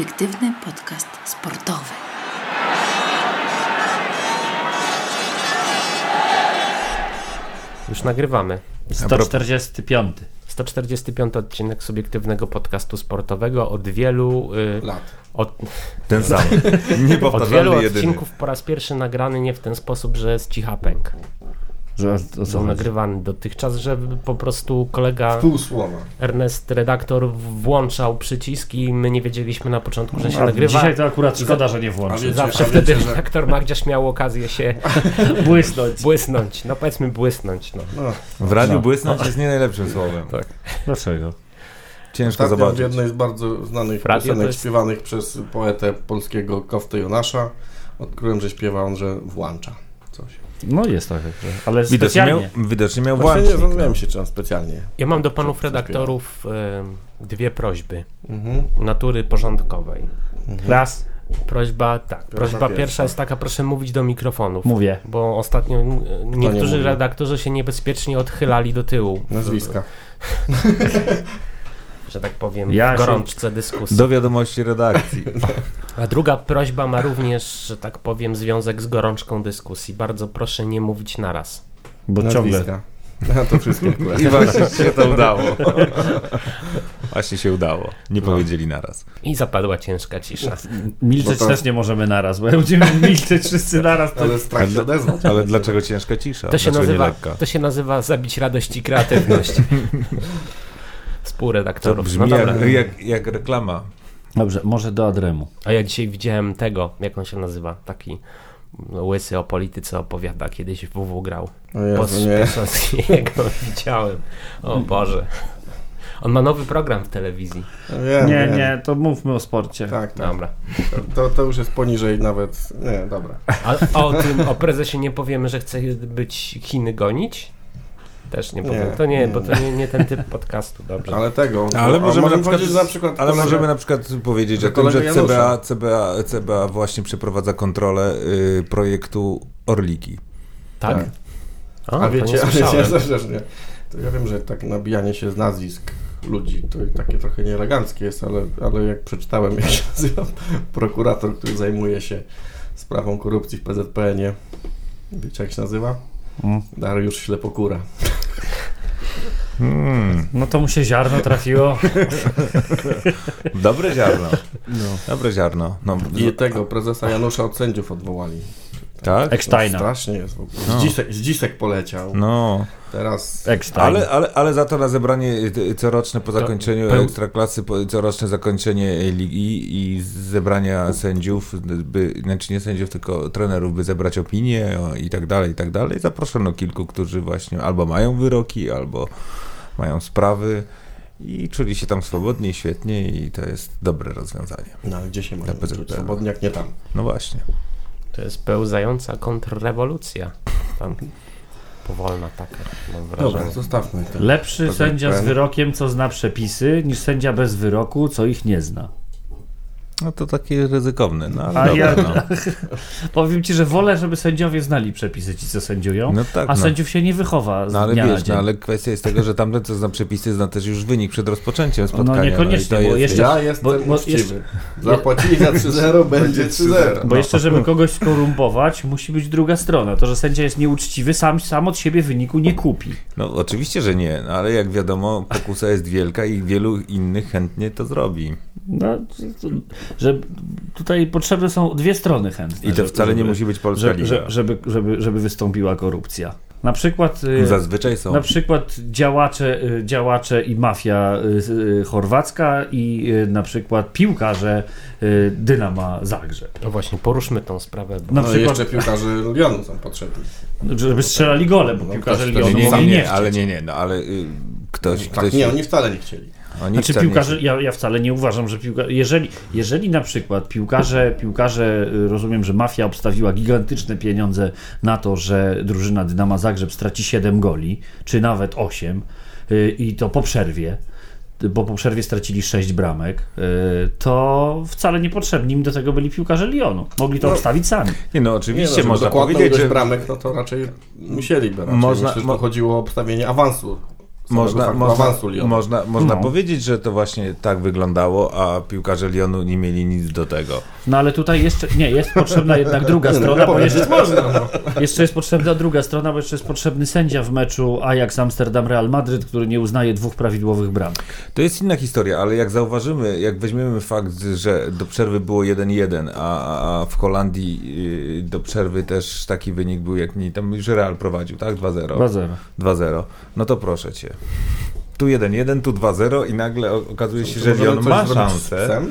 Subiektywny podcast sportowy. Już nagrywamy. 145. 145 odcinek subiektywnego podcastu sportowego od wielu y, lat. od, Ten sam. od wielu Niepowtarzalny jedyny. odcinków po raz pierwszy nagrany nie w ten sposób, że jest cicha pęk. Że, o co Był nagrywany dotychczas, że po prostu kolega. Ernest, redaktor, włączał przyciski i my nie wiedzieliśmy na początku, że się A nagrywa. Dzisiaj to akurat szkoda, że nie włączył. A wiecie- Zawsze wtedy wiecie, że- redaktor Magdziarz miał okazję się Błysnąć. błysnąć. No powiedzmy błysnąć. No. No. W radiu No. błysnąć jest nie najlepszym słowem. Tak. Dlaczego? Ciężko Ostatnio w zobaczyć. jednej z bardzo znanych to piosenek jest- śpiewanych przez poetę polskiego Kofty Jonasza odkryłem, że śpiewa on, że włącza coś. No jest tak, ale Widocznie specjalnie. miał, widocznie miał Właśnie nie włącznik. zastanawiałem się, czy on specjalnie. Ja mam do panów redaktorów y, dwie prośby Mhm. natury porządkowej. Raz, Prośba, tak. Prośba pierwsza. pierwsza jest taka, proszę mówić do mikrofonów. mówię. Bo ostatnio niektórzy mówi? redaktorzy się niebezpiecznie odchylali do tyłu. Nazwiska. Że tak powiem, Ja w się- gorączce dyskusji. Do wiadomości redakcji. A druga prośba ma również, że tak powiem, związek z gorączką dyskusji. Bardzo proszę nie mówić naraz. Bo ciągle. Nazwiska. A to wszystko. I właśnie się to udało. Właśnie się udało. Nie powiedzieli naraz. I zapadła ciężka cisza. Milczeć to- też nie możemy naraz, bo jak będziemy milczeć wszyscy naraz, to Ale strach się odezwać. Ale dlaczego ciężka cisza? To się, Dlaczego nazywa, to się nazywa zabić radość i kreatywność. To Współredaktorów. No brzmi dobra. jak, jak, jak reklama. Dobrze, może do Adremu. A ja dzisiaj widziałem tego, jak on się nazywa, taki łysy o polityce opowiada, kiedyś w WW grał. O Jezu, Post nie. Piłsudskiego widziałem. O Boże. On ma nowy program w telewizji. Nie, wiem. nie, to mówmy o sporcie. Tak, tak. Dobra. To, to już jest poniżej nawet. Nie, dobra. A, a o tym, o prezesie nie powiemy, że chce być Chiny gonić? Też nie powiem. Nie, to nie, nie, bo to nie, nie ten typ podcastu, dobrze. Ale tego. Ale możemy na przykład, powiedzieć na przykład ale możemy na przykład powiedzieć że o tym, że CBA. CBA, CBA właśnie przeprowadza kontrolę y, projektu Orliki. tak? tak. O, A to wiecie, nie a wiecie, nie. To ja wiem, że tak nabijanie się z nazwisk ludzi to takie trochę nieeleganckie jest, ale, ale jak przeczytałem, jak się nazywa prokurator, który zajmuje się sprawą korupcji w PZPN-ie, wiecie jak się nazywa? Mm. Dariusz Ślepokura. Hmm, No to mu się ziarno trafiło. dobre ziarno. Dobre ziarno. No, I tego prezesa Janusza od sędziów odwołali. Tak? Ecksteina. Strasznie jest w ogóle. No. Zdzisek, Zdzisek poleciał. No, Teraz Eckstein. ale, ale, ale za to na zebranie y, coroczne po To zakończeniu peł- ekstraklasy, po- coroczne zakończenie ligi i zebrania sędziów, by, znaczy nie sędziów, tylko trenerów, by zebrać opinie i tak dalej, i tak dalej. Zaproszono kilku, którzy właśnie albo mają wyroki, albo mają sprawy i czuli się tam swobodnie, świetnie i to jest dobre rozwiązanie. No ale gdzie się Na może PZPN. czuć swobodnie, jak nie tam. No właśnie. To jest pełzająca kontrrewolucja. Tam powolna taka, mam wrażenie. Dobra, zostawmy ten. Lepszy sędzia z wyrokiem, co zna przepisy, niż sędzia bez wyroku, co ich nie zna. No to takie ryzykowne, no ale A dobra, ja- no. Powiem ci, że wolę, żeby sędziowie znali przepisy, ci co sędziują, No tak, a no. sędziów się nie wychowa z No ale dnia na wiesz, dzień. no ale kwestia jest tego, że tamten, co zna przepisy, zna też już wynik przed rozpoczęciem spotkania. niekoniecznie, no i to bo jest, jeszcze- Ja jestem bo- bo uczciwy. jeszcze- Zapłacili za 3-0, będzie 3-0. Bo jeszcze, żeby kogoś skorumpować, musi być druga strona. To, że sędzia jest nieuczciwy, sam, sam od siebie wyniku nie kupi. No oczywiście, że nie, no, ale jak wiadomo, pokusa jest wielka i wielu innych chętnie to zrobi. No, że tutaj potrzebne są dwie strony chętne. I to żeby- wcale nie żeby- musi być polska że, liga. że, żeby, żeby, żeby wystąpiła korupcja. Na przykład, y, Zazwyczaj są. na przykład działacze, y, działacze i mafia y, chorwacka i na przykład piłkarze Dynama Zagrzeb. No właśnie, poruszmy tą sprawę. Bo Na No przykład, jeszcze piłkarze Lyonu są potrzebni. żeby strzelali gole, bo No, piłkarze nie, Lyonu nie, nie, nie, nie ale nie, nie, no ale ktoś, Tak, ktoś nie, oni wcale nie chcieli. Oni Znaczy nie- piłkarze, ja, ja wcale nie uważam, że piłkarze, jeżeli, jeżeli na przykład piłkarze, piłkarze, y, rozumiem, że mafia obstawiła gigantyczne pieniądze na to, że drużyna Dynama Zagrzeb straci 7 goli, czy nawet 8 y, i to po przerwie, bo po przerwie stracili 6 bramek, y, to wcale niepotrzebni im do tego byli piłkarze Lyonu. Mogli to No. obstawić sami. Nie no, Nie, oczywiście no, żeby można powiedzieć, że bramek, no to raczej musieliby. Raczej. Można- Myślę, że mo- to chodziło o obstawienie awansu Można, można, można, można No. powiedzieć, że to właśnie tak wyglądało, a piłkarze Lyonu nie mieli nic do tego. No ale tutaj jeszcze, nie, jest potrzebna jednak druga no, strona, bo jeszcze, można, no. jeszcze jest potrzebna druga strona, bo jeszcze jest potrzebny sędzia w meczu Ajax Amsterdam Real Madryt, który nie uznaje dwóch prawidłowych bram. To jest inna historia, ale jak zauważymy, jak weźmiemy fakt, że do przerwy było 1-1, a, a w Holandii y, do przerwy też taki wynik był, jak nie, tam już Real prowadził, tak? 2-0. 2-0. 2-0. No to proszę cię. Tu 1-1, tu 2-0 i nagle okazuje się, że Lyon ma szansę.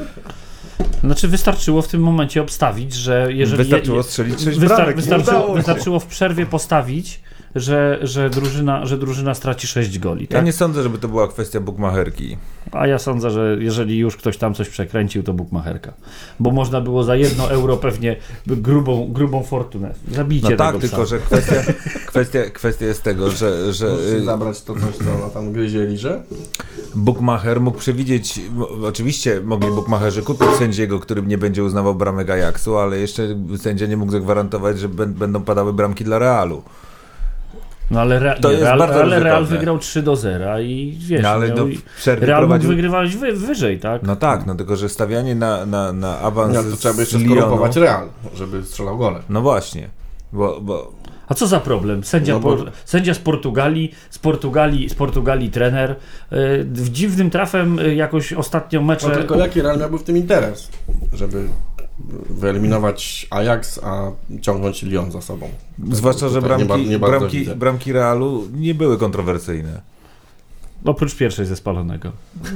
Znaczy wystarczyło w tym momencie obstawić, że jeżeli... Wystarczyło strzelić 6 Wystar- wystarczyło, wystarczyło w przerwie postawić, że, że, drużyna, że drużyna straci 6 goli. Ja Tak? nie sądzę, żeby to była kwestia bukmacherki. A ja sądzę, że jeżeli już ktoś tam coś przekręcił, to bukmacherka. Bo można było za jedno euro pewnie grubą, grubą fortunę. Zabijcie No tak, tego tylko psa. że kwestia, kwestia, kwestia jest tego, że, że y, zabrać to coś, co ona tam gryzie liże. Bookmacher mógł przewidzieć, oczywiście mogli bookmacherzy kupić sędziego, który nie będzie uznawał bramek Ajaxu, ale jeszcze sędzia nie mógł zagwarantować, że bę- będą padały bramki dla Realu. No ale, Re- To jest Real, bardzo ale Real wygrał 3 do 0 i wiesz, No, ale miał- do przerwy Real mógł prowadził... wygrywać wy, wyżej, tak? No tak, no tylko, że stawianie na, na, na awans Ja, to trzeba by jeszcze skorumpować Real, żeby strzelał gole. No właśnie, bo, bo A co za problem? Sędzia, No bo- por, sędzia z Portugalii, z Portugalii, z Portugalii trener. y, W dziwnym trafem y, jakoś ostatnio mecze... No tylko jaki Real miałby w tym interes? Żeby wyeliminować Ajax, a ciągnąć Lyon za sobą. zwłaszcza, że nie bramki, nie bardzo bramki, bramki Realu nie były kontrowersyjne. Oprócz pierwszej ze spalonego.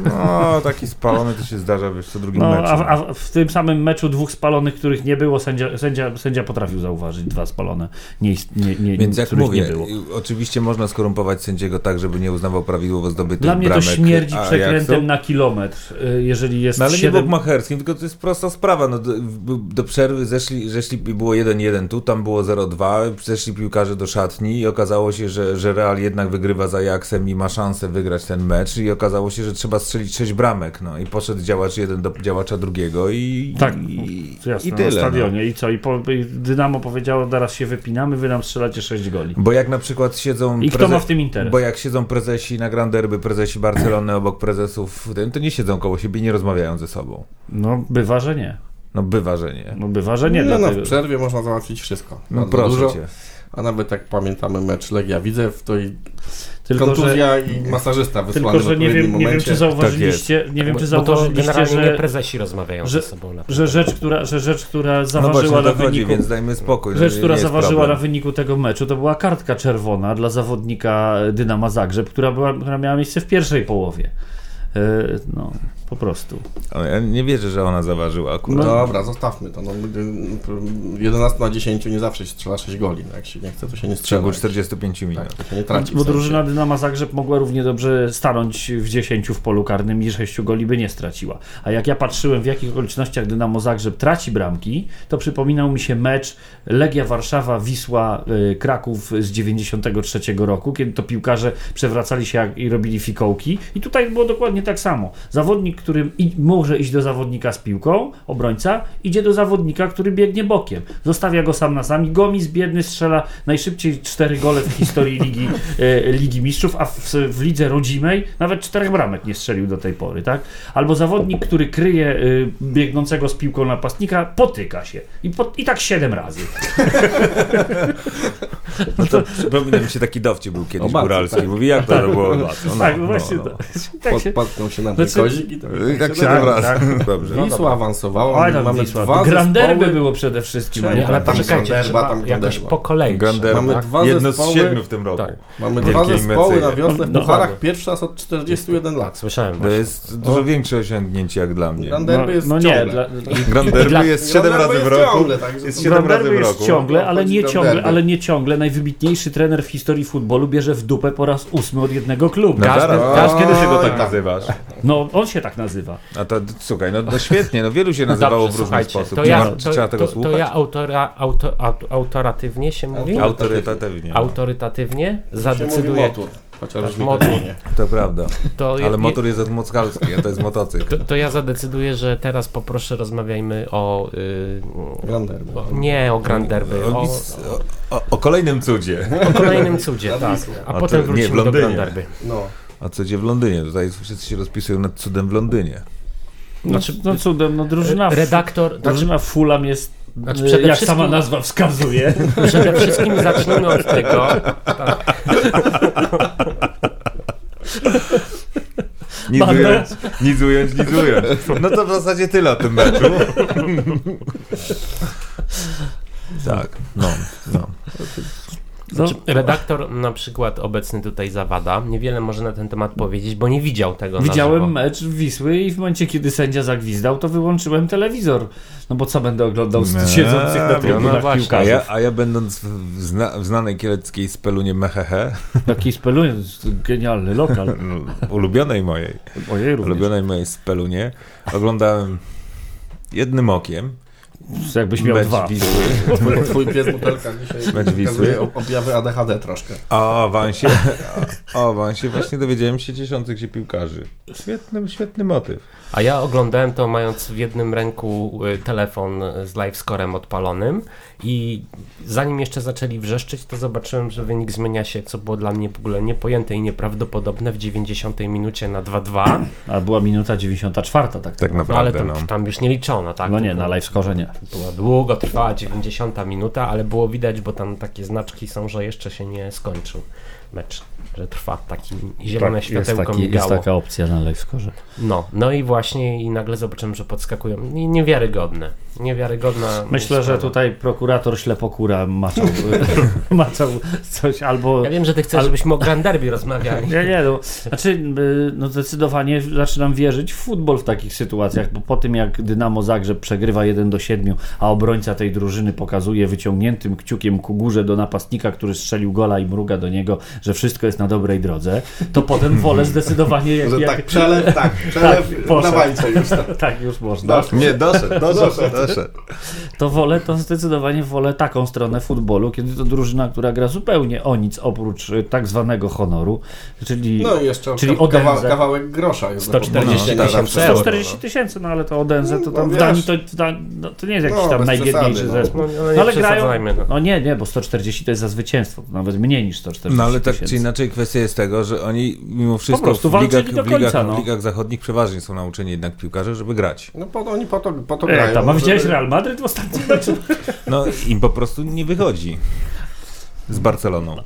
No, taki spalony to się zdarza wiesz, co drugim No, meczu. a, a w tym samym meczu dwóch spalonych, których nie było, sędzia, sędzia, sędzia potrafił zauważyć dwa spalone, nie, nie, nie, Więc jak mówię, nie było. y, oczywiście można skorumpować sędziego tak, żeby nie uznawał prawidłowo zdobytych Dla mnie to bramek śmierdzi Ajaxu. przekrętem na kilometr, y, jeżeli jest No ale nie 7... bukmacherskim, tylko to jest prosta sprawa. No, do, do przerwy zeszli, zeszli było 1-1 tu, tam było 0-2, zeszli piłkarze do szatni i okazało się, że, że Real jednak wygrywa z Ajaxem i ma szansę wygrać ten mecz i okazało się, że trzeba strzelić 6 bramek. No i poszedł działacz jeden do działacza drugiego i, Tak, i, Jasne, i na tyle. No. stadionie. I co? I, po, I Dynamo powiedziało, teraz się wypinamy, wy nam strzelacie 6 goli. Bo jak na przykład siedzą... I kto ma w tym interes? Bo jak siedzą prezesi na Grand Derby, prezesi Barcelony obok prezesów, to nie siedzą koło siebie i nie rozmawiają ze sobą. No bywa, że nie. No bywa, że nie. No bywa, że nie. Nie, no, w przerwie można załatwić wszystko. No proszę dużo. cię. A nawet jak pamiętamy mecz Legia Widzew, to i Tylko, że, kontuzja i masażysta wysłany tylko, że w nie wiem, nie wiem, czy zauważyliście, nie wiem, czy bo to zauważyliście, nie że, prezesi rozmawiają że- ze sobą na że rzecz, która, że rzecz, która No właśnie, zaważyła o na to chodzi, wyniku... więc dajmy spokój. no Rzecz, która zaważyła problem. na wyniku tego meczu, to była kartka czerwona dla zawodnika Dynama Zagrzeb, która, była, która miała miejsce w pierwszej połowie. E, No, po prostu. Ale Ja nie wierzę, że ona zaważyła akurat. No. Dobra, zostawmy to. No, 11 na 10 nie zawsze się strzela 6 goli. No, jak się nie chce, to się nie W strzela. ciągu 45 minut. Tak, to się nie traci. Bo w drużyna Dynama Zagrzeb mogła równie dobrze stanąć w 10 w polu karnym i 6 goli by nie straciła. A jak ja patrzyłem, w jakich okolicznościach Dynamo Zagrzeb traci bramki, to przypominał mi się mecz Legia Warszawa, Wisła, y, Kraków z 93 roku, kiedy to piłkarze przewracali się i robili fikołki. I tutaj było dokładnie tak samo. Zawodnik, który i, może iść do zawodnika z piłką, obrońca, idzie do zawodnika, który biegnie bokiem. Zostawia go sam na sam i Gomis biedny strzela najszybciej 4 gole w historii Ligi, e, Ligi Mistrzów, a w, w lidze rodzimej nawet czterech bramek nie strzelił do tej pory, tak? Albo zawodnik, który kryje e, biegnącego z piłką napastnika, potyka się. I, po, i tak 7 razy. No to przypomina mi się taki dowcip był kiedyś O, góralski. tak. Mówi, jak to, to było? No, no, tak, no, właśnie. no. No, tak się, Podpatknął się na ten Znaczy- kozik i to I tak się Tak, dobra. tak. Dobrze. Wisła awansowała. Mamy, tam mamy Wisła. dwa Grand Derby zespoły, było przede wszystkim. nie ale Tam poczekajcie, Granderba, trzeba tam jakoś Granderba. po kolei. Mamy tak? dwa Jedno z zespoły- siedmiu w tym roku. Tak. Mamy dwa zespoły na wiosnę w No, pucharach. dokładnie. Pierwszy raz od 41 lat. Słyszałem To jest dużo większe osiągnięcie jak dla mnie. Grand Derby jest no nie, ciągle. dla, Grand I Derby dla- jest 7 Grand razy w roku. także Jest to- 7 Grand razy w roku. ciągle, ale nie ciągle, ale nie ciągle. Najwybitniejszy trener w historii futbolu bierze w dupę po raz ósmy od jednego klubu. No Każdy- kiedy się go tak tak. nazywasz? No, on się tak nazywa. A to słuchaj, no, no świetnie, no wielu się nazywało Dobrze, w różny słuchajcie, sposób. To ja, to, trzeba tego to, to słuchać. ja autora, auto, auto, autoratywnie się mówi? Autorytatywnie. Autorytatywnie Się mówi zadecyduję. Chociaż Tak, motor. to nie. To prawda. To, Ale motor jest od mockalski, a to jest motocykl. to, to ja zadecyduję, że teraz poproszę rozmawiajmy o. Yy, Grand Derby. o nie o Grand Derby, O, o, o, o kolejnym cudzie. o kolejnym cudzie, tak. A A potem to- nie, wrócimy do. Grand Derby. No. O cudzie w Londynie. Tutaj wszyscy się rozpisują nad cudem w Londynie. Znaczy, no cudem, no drużyna, Redaktor, drużyna Fulham jest, Znaczy przede jak wszystkim- sama nazwa wskazuje, przede wszystkim zacznijmy od tego, tak, Nic ująć, nic ująć, nic ująć. No to w zasadzie tyle o tym meczu. tak, no, no. No, redaktor na przykład obecny tutaj Zawada niewiele może na ten temat powiedzieć, bo nie widział tego na Widziałem mecz Wisły i w momencie, kiedy sędzia zagwizdał, to wyłączyłem telewizor. No bo co będę oglądał z Nie, siedzących na no trybunach właśnie. A ja, a ja będąc w, zna, w znanej kieleckiej spelunie Mehehe, Taki spelując, genialny lokal. ulubionej mojej, Ojej, również. ulubionej mojej spelunie, oglądałem jednym okiem Jakbyś miał mecz dwa. Wisły. Twój, pies butelka dzisiaj Mecz Wisły. pokazuje objawy ADHD troszkę. O awansie, o awansie właśnie dowiedziałem się cieszących się piłkarzy. Świetny, świetny motyw. A ja oglądałem to mając w jednym ręku y, telefon z live scorem odpalonym i zanim jeszcze zaczęli wrzeszczeć, to zobaczyłem, że wynik zmienia się, co było dla mnie w ogóle niepojęte i nieprawdopodobne w 90 minucie na 2-2. A była minuta 94, tak? Tak No, ale naprawdę, to, no. tam już nie liczono, tak? No nie, na live skorze nie. Była długo trwała 90 minuta, ale było widać, bo tam takie znaczki są, że jeszcze się nie skończył mecz, że trwa taki zielone Tak, jest, światełko taki, jest taka opcja na live. No, no i właśnie i nagle zobaczyłem, że podskakują. Nie- Niewiarygodne. Niewiarygodna. Myślę, że tutaj prokurator ślepokura maczał, maczał coś albo... Ja wiem, że ty chcesz, Ale- żebyśmy o Grand Derby rozmawiali. Nie, nie, no, znaczy y, no zdecydowanie zaczynam wierzyć w futbol w takich sytuacjach, bo po tym jak Dynamo Zagrzeb przegrywa 1 do 7, a obrońca tej drużyny pokazuje wyciągniętym kciukiem ku górze do napastnika, który strzelił gola i mruga do niego, że wszystko jest na dobrej drodze, to potem wolę zdecydowanie jak... Że jak tak, przelew, tak, przelew, poszedł. dawajcie już. Tak. tak, już można. Nie, doszedł, doszedł, doszedł. To wolę, to zdecydowanie wolę taką stronę futbolu, kiedy to drużyna, która gra zupełnie o nic oprócz y, tak zwanego honoru, czyli... No i jeszcze Czyli ka- kawa, Odense. kawałek grosza jest 140 do podniesienia tysięcy zawsze. euro. 140 tysięcy, no ale to Odense to No, tam w wiesz. Danii to, no, to nie jest jakiś No, tam najbiedniejszy przesady, no. zespół. No, No, nie ale grają. no. No nie, nie, bo 140 to jest za zwycięstwo, to nawet mniej niż 140 No ale tak czy tysięcy. inaczej kwestia jest tego, że oni mimo wszystko w ligach, do w, ligach, końca, no. w ligach zachodnich przeważnie są nauczeni jednak piłkarze, żeby grać. No po, oni po to, po to E, grają. tam, a widziałeś żeby- Real Madryt w ostatnim meczu? No im po prostu nie wychodzi z Barceloną.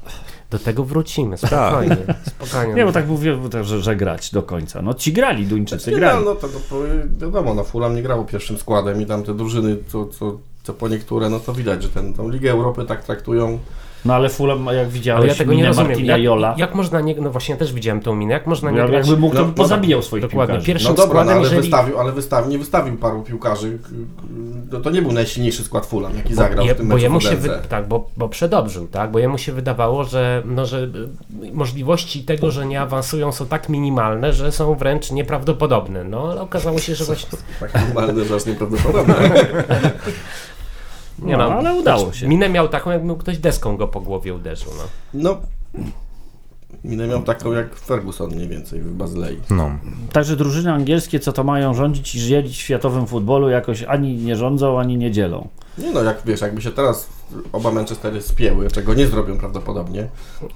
Do tego wrócimy. Spokojnie. spokojnie. Nie, bo tak mówię, tak, że, że grać do końca. No ci grali, Duńczycy Nie, grali. no to, to wiadomo, no Fulham nie grało pierwszym składem i tam te drużyny, co, co, co po niektóre, no to widać, że ten, tą Ligę Europy tak traktują. No ale Fulham, jak Ale widziałeś, ja tego nie rozumiem. Jak, Jola, jak można nie. No właśnie, ja też widziałem tą minę. Jak można nie jak- grać. jakby mógł, to No, no pozabijał swoich Dokładnie. piłkarzy. Pierwszym No dobra, no, ale, jeżeli... wystawił, ale wystawił, nie wystawił paru piłkarzy. No, to nie był najsilniejszy skład Fulham, jaki Bo, zagrał je, w tym bo meczu jemu się wy, tak, bo, bo przedobrzył, tak, bo jemu się wydawało, że, no, że y, możliwości tego, że nie awansują są tak minimalne, że są wręcz nieprawdopodobne. No ale okazało się, że właśnie Tak normalny, że aż nieprawdopodobne. nie No, ale udało się. Minę miał taką, jakby ktoś deską go po głowie uderzył. No. No, minę miał taką jak Ferguson mniej więcej w Bazylei. No. Także drużyny angielskie, co to mają rządzić i dzielić w światowym futbolu, jakoś ani nie rządzą, ani nie dzielą. Nie no, jak wiesz, jakby się teraz oba Manchestery spięły, czego nie zrobią prawdopodobnie,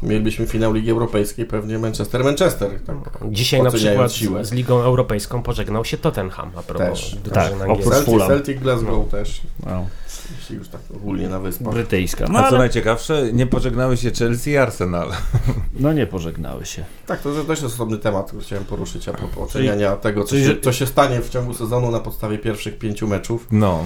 mielibyśmy finał Ligi Europejskiej, pewnie Manchester-Manchester. Tak. Dzisiaj na przykład siłę. z Ligą Europejską pożegnał się Tottenham a propos Też. Tak, oprócz Celtic, Fulham. Celtic Glasgow też, No, jeśli już tak ogólnie na wyspach. brytyjska. No, A co ale, najciekawsze, nie pożegnały się Chelsea i Arsenal. no nie pożegnały się. Tak, to jest osobny temat, który chciałem poruszyć a propos oceniania tego, co, czyli, się, co się stanie w ciągu sezonu na podstawie pierwszych pięciu meczów, No.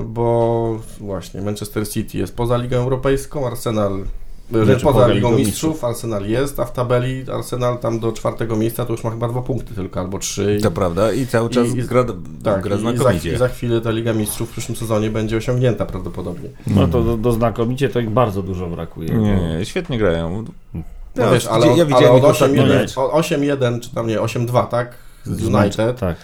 e, bo właśnie Manchester City jest poza Ligą Europejską, Arsenal poza poza Ligą Ligą Mistrzów, Arsenal jest, a w tabeli Arsenal tam do czwartego miejsca to już ma chyba dwa punkty tylko, albo trzy. I- To prawda i cały czas I- gra, tak, gra i za, znakomicie. i za chwilę ta Liga Mistrzów w przyszłym sezonie będzie osiągnięta prawdopodobnie. No to do, do znakomicie to ich bardzo dużo brakuje. Nie, nie, świetnie grają. No Ja wiesz, ale, ja od- ale widziałem od ich ostatni 8-1, mecz. o- 8-1, czy tam nie, 8-2, tak? Z United, Tak.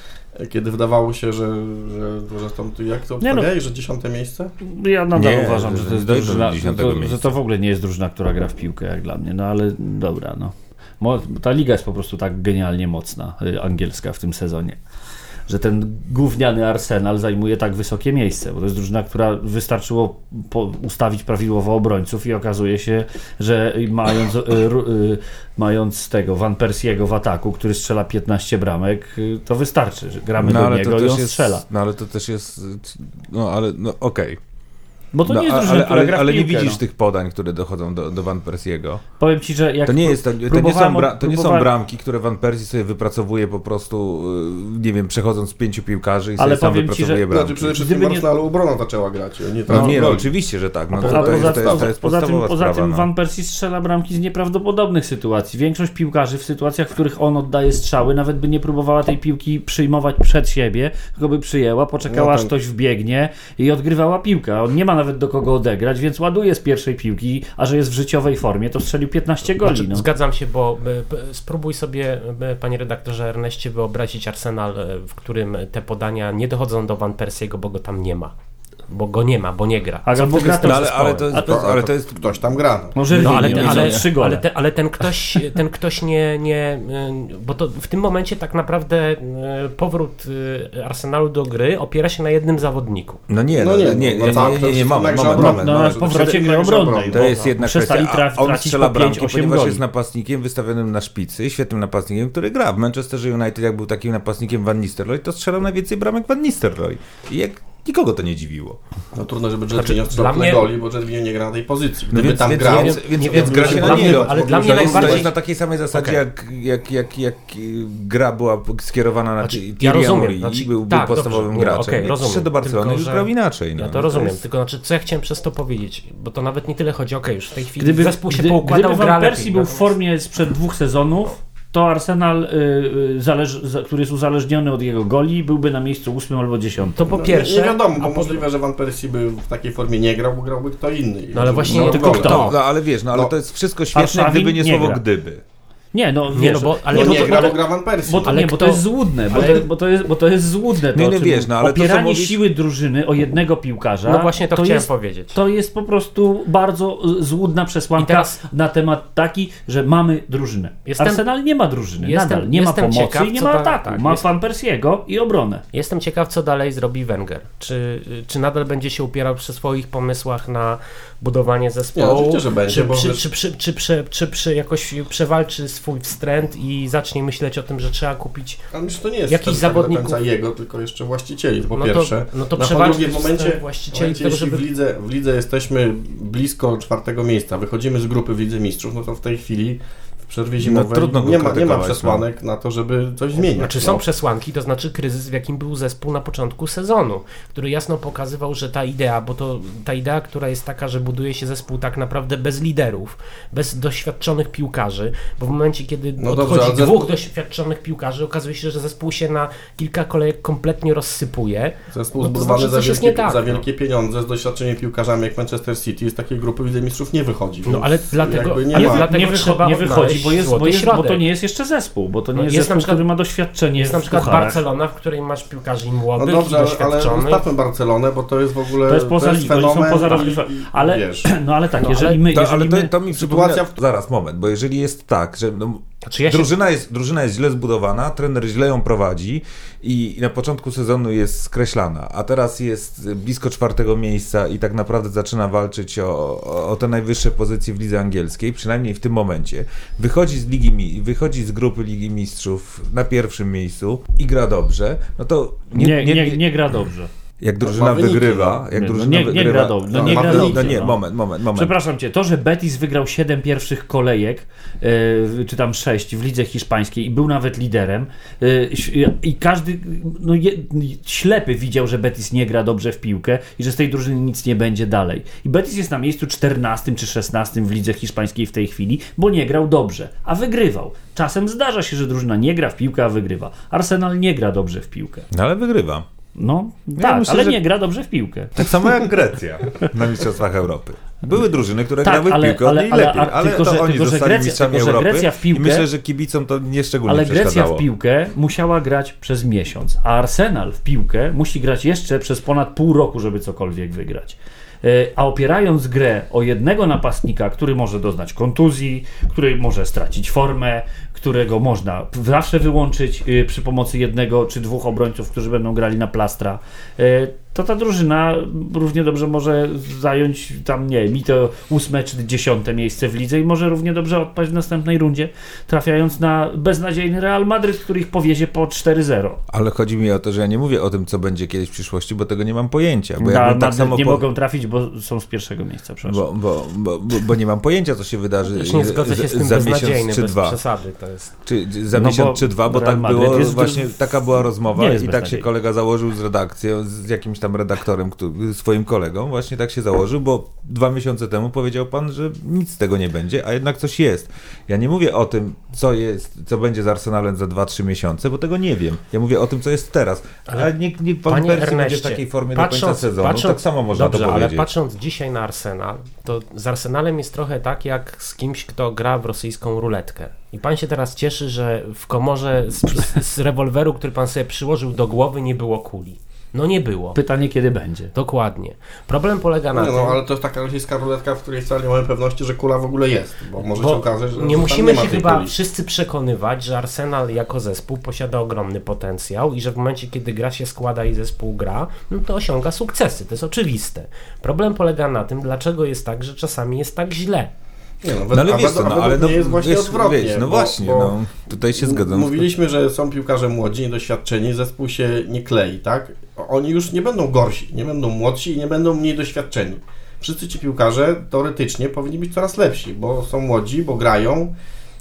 Kiedy wydawało się, że, że, że tam, jak to Nie no. że dziesiąte miejsce? Ja nadal Nie, uważam, że to jest drużyna, to, że to w ogóle nie jest drużyna, która gra w piłkę jak dla mnie. No ale dobra, no. Ta liga jest po prostu tak genialnie mocna, y, angielska w tym sezonie. Że ten gówniany Arsenal zajmuje tak wysokie miejsce, bo to jest drużyna, która wystarczyło ustawić prawidłowo obrońców i okazuje się, że mając, ru- y, mając tego Van Persiego w ataku, który strzela 15 bramek, y, to wystarczy, że gramy do niego i on jest, strzela. No ale to też jest, no ale, no okej. Bo to No, nie jest drużyna, ale, która ale, gra w ale nie piłkę, widzisz no. tych podań, które dochodzą do, do Van Persiego. Powiem ci, że jak To nie, jest, to, to, nie są, bra, to nie są bramki, które Van Persie sobie wypracowuje po prostu, y, nie wiem, przechodząc pięciu piłkarzy i Ale sobie sam powiem ci, wypracowuje że- bramki. Znaczy przede wszystkim Gdyby w nie- Arsenalu obrona zaczęła grać, nie No, nie, no oczywiście, że tak. No, to, jest, to, jest, to poza, jest poza, tym, podstawowa poza sprawa. tym no. Van Persie strzela bramki z nieprawdopodobnych sytuacji. Większość piłkarzy w sytuacjach, w których on oddaje strzały, nawet by nie próbowała tej piłki przyjmować przed siebie, tylko by przyjęła, poczekała No aż tak. ktoś wbiegnie i odgrywała piłkę. On nie ma nawet do kogo odegrać, więc ładuje z pierwszej piłki, a że jest w życiowej formie, to strzelił 15 goli. Znaczy, No. Zgadzam się, bo p- spróbuj sobie, y, panie redaktorze Erneście, wyobrazić Arsenal, y, w którym te podania nie dochodzą do Van Persiego, bo go tam nie ma. Bo go nie ma, bo nie gra. A bo gra to- No, ale, ale, to jest, To, ale to jest Ktoś tam gra. no. Może No, ale, nie, ale, ale, te, ale ten ktoś, ten ktoś nie, nie. y, Bo to w tym momencie tak naprawdę y, powrót y, Arsenalu do gry opiera się na jednym zawodniku. No nie, No no, nie, nie, nie, no, nie, nie, to nie, nie, jest moment, moment, No, powrocie gry obronnej. To jest jedna przestali kwestia, on tracić strzela po 5, bramki, 8 ponieważ jest napastnikiem wystawionym na szpicy i świetnym napastnikiem, który gra. W Manchesterze United, jak był takim napastnikiem Van Nistelrooy, to strzelał najwięcej bramek Van Nistelrooy. I jak nikogo to nie dziwiło. No trudno, żeby Znaczy, strzelał tyle mnie- goli, bo Jetwin nie gra na tej pozycji. No Gdyby więc, tam więc, grał, więc, więc, nie więc gra się dla na mnie- niego. ale dla mnie najbardziej- na takiej samej zasadzie, Okej. jak, jak, jak, jak gra była skierowana na Znaczy, Thierry ja rozumiem, znaczy, i był, był tak, podstawowym dobrze, graczem. I rozumiem. Przyszedł do Barcelony Tylko, już grał inaczej. No. Ja to To rozumiem, jest- tylko znaczy, co ja chciałem przez to powiedzieć, bo to nawet nie tyle chodzi, okej, już w tej chwili Gdyby, zespół się gdy, poukładał, gdyby gra był w natomiast- formie sprzed dwóch sezonów, to Arsenal, y, y, zależ, za, który jest uzależniony od jego goli, byłby na miejscu ósmym albo dziesiątym. To po no, pierwsze... nie wiadomo, bo możliwe, że Van Persie by w takiej formie nie grał, bo grałby kto inny. No ale właśnie No, nie tylko kto. To, no, ale wiesz, no ale No. to jest wszystko świetne, gdyby nie, nie słowo gra. gdyby. Nie, no Nie, wiesz, no bo, ale No to, nie to, gra, ale, bo gra Van Persie. Bo to, Ale nie, bo to jest złudne, bo, ale- to, bo, to jest, bo to jest złudne. To, Nie, nie wiesz, no, ale to, Opieranie mówisz- siły drużyny o jednego piłkarza. no właśnie to, chciałem jest, powiedzieć. To jest po prostu bardzo złudna przesłanka teraz- na temat taki, że mamy drużynę. Jestem- Arsenal nie ma drużyny, Jestem- nadal. Nie ma pomocy ciekaw, i nie ma ataku. tak, ma jest- Van Persiego i obronę. Jestem ciekaw, co dalej zrobi Wenger. Czy, czy nadal będzie się upierał przy swoich pomysłach na budowanie Nie, zespołu? oczywiście, że będzie, czy, bo czy, wiesz- czy, czy, czy, czy jakoś przewalczy swój wstręt i zacznie myśleć o tym, że trzeba kupić Ale to nie jest tak do końca jego, tylko jeszcze właścicieli. To po No to- pierwsze. no to Na po przewalczy w momencie, właścicieli momencie tego, żeby- w, lidze, w lidze jesteśmy blisko czwartego miejsca, wychodzimy z grupy w Lidze Mistrzów, no to w tej chwili w przerwie zimowej trudno go nie, ma, nie ma krytykować, przesłanek na to, żeby coś zmienić. Znaczy są no. przesłanki, to znaczy kryzys, w jakim był zespół na początku sezonu, który jasno pokazywał, że ta idea, bo to ta idea, która jest taka, że buduje się zespół tak naprawdę bez liderów, bez doświadczonych piłkarzy, bo w momencie, kiedy No odchodzi dobrze, dwóch zespół- doświadczonych piłkarzy, okazuje się, że zespół się na kilka kolejek kompletnie rozsypuje. Zespół No to zbudowany znaczy, za, wielkie, nie tak, za no. wielkie pieniądze, z doświadczonymi piłkarzami jak Manchester City, z takiej grupy w Lidze Mistrzów nie wychodzi. No ale dlatego- nie ale ma. dlatego nie, wycho- trzeba nie wychodzi, bo, jest, bo, jest, bo to nie jest jeszcze zespół, bo to nie No jest jest zespół, na przykład- który ma doświadczenie Jest w na przykład pucharach. Barcelona, w której masz piłkarzy No młodych dobrze, i ale, ale doświadczonych. zostawmy Barcelonę, bo to jest w ogóle To jest poza jest ligą, oni są fenomen poza i- rozgrywką. i- Ale, wiesz, no ale tak, No, jeżeli ale my, To, jeżeli ale to, my to mi sytuacja w- Zaraz, moment, bo jeżeli jest tak, że no, Znaczy ja się drużyna, jest, drużyna jest źle zbudowana, trener źle ją prowadzi i na początku sezonu jest skreślana, a teraz jest blisko czwartego miejsca i tak naprawdę zaczyna walczyć o, o, o te najwyższe pozycje w lidze angielskiej, przynajmniej w tym momencie. Wychodzi z, Ligi, wychodzi z grupy Ligi Mistrzów na pierwszym miejscu i gra dobrze, no to nie, nie, nie, gra dobrze. Jak drużyna ma wyniki, wygrywa, no. jak Nie, no drużyna nie- nie wygrywa, gra dobrze, no no, nie gra no nie, no. moment, moment, moment. Przepraszam cię, to, że Betis wygrał 7 pierwszych kolejek, e, czy tam 6 w lidze hiszpańskiej i był nawet liderem e, i każdy no, je, ślepy widział, że Betis nie gra dobrze w piłkę i że z tej drużyny nic nie będzie dalej. I Betis jest na miejscu 14 czy 16 w lidze hiszpańskiej w tej chwili, bo nie grał dobrze, a wygrywał. Czasem zdarza się, że drużyna nie gra w piłkę, a wygrywa. Arsenal nie gra dobrze w piłkę. No ale wygrywa. No, Ja tak, myślę, ale że- nie gra dobrze w piłkę. Tak samo jak Grecja na Mistrzostwach Europy. Były drużyny, które Tak, grały w piłkę ale- ale- lepiej, ale tylko, to że- oni tylko, zostali Grecja- mistrzami tylko, że Europy Grecja w piłkę- i myślę, że kibicom to nieszczególnie Ale Grecja w piłkę musiała grać przez miesiąc, a Arsenal w piłkę musi grać jeszcze przez ponad pół roku, żeby cokolwiek wygrać. E, A opierając grę o jednego napastnika, który może doznać kontuzji, który może stracić formę, którego można zawsze wyłączyć y, przy pomocy jednego czy dwóch obrońców, którzy będą grali na plastra, y, to ta drużyna równie dobrze może zająć tam, nie wiem, i to ósme czy dziesiąte miejsce w lidze i może równie dobrze odpaść w następnej rundzie, trafiając na beznadziejny Real Madryt, który ich powiezie po 4-0. Ale chodzi mi o to, że ja nie mówię o tym, co będzie kiedyś w przyszłości, bo tego nie mam pojęcia. Bo Na tak samo nie po- mogą trafić, bo są z pierwszego miejsca, przepraszam. Bo, bo, bo, bo, bo nie mam pojęcia, co się wydarzy Też nie zgodzę się z tym za miesiąc czy bez dwa. przesady to jest. Czy za No miesiąc czy dwa, bo Real tak Madryt było, jest właśnie dru- taka była rozmowa i tak się kolega założył z redakcją, z jakimś tam redaktorem, który, swoim kolegą, właśnie tak się założył, bo dwa miesiące temu powiedział pan, że nic z tego nie będzie, a jednak coś jest. Ja nie mówię o tym, co jest, co będzie z Arsenalem za 2-3 miesiące, bo tego nie wiem. Ja mówię o tym, co jest teraz. Ale niech, niech pan Panie będzie w takiej formie do końca sezonu, tak samo można dobrze, to powiedzieć. ale patrząc dzisiaj na Arsenal, to z Arsenalem jest trochę tak jak z kimś, kto gra w rosyjską ruletkę. I pan się teraz cieszy, że w komorze z, z, z rewolweru, który pan sobie przyłożył do głowy, nie było kuli. No nie było. Pytanie, kiedy będzie? Dokładnie. Problem polega na Nie, tym, no, ale to jest taka rosyjska ruletka, w której wcale nie mamy pewności, że kula w ogóle jest, bo może się bo okazać, że nie musimy nie się chyba kuli. wszyscy przekonywać, że Arsenal jako zespół posiada ogromny potencjał i że w momencie, kiedy gra się składa i zespół gra, no to osiąga sukcesy. To jest oczywiste. Problem polega na tym, dlaczego jest tak, że czasami jest tak źle. Nie, no, No ale wiesz co, no ale no, mnie jest właśnie wiesz, odwrotnie. wiesz, no bo- właśnie, bo no tutaj się zgadzam. Mówiliśmy, że są piłkarze młodzi, niedoświadczeni, zespół się nie klei, tak? Oni już nie będą gorsi, nie będą młodsi i nie będą mniej doświadczeni. Wszyscy ci piłkarze teoretycznie powinni być coraz lepsi, bo są młodzi, bo grają.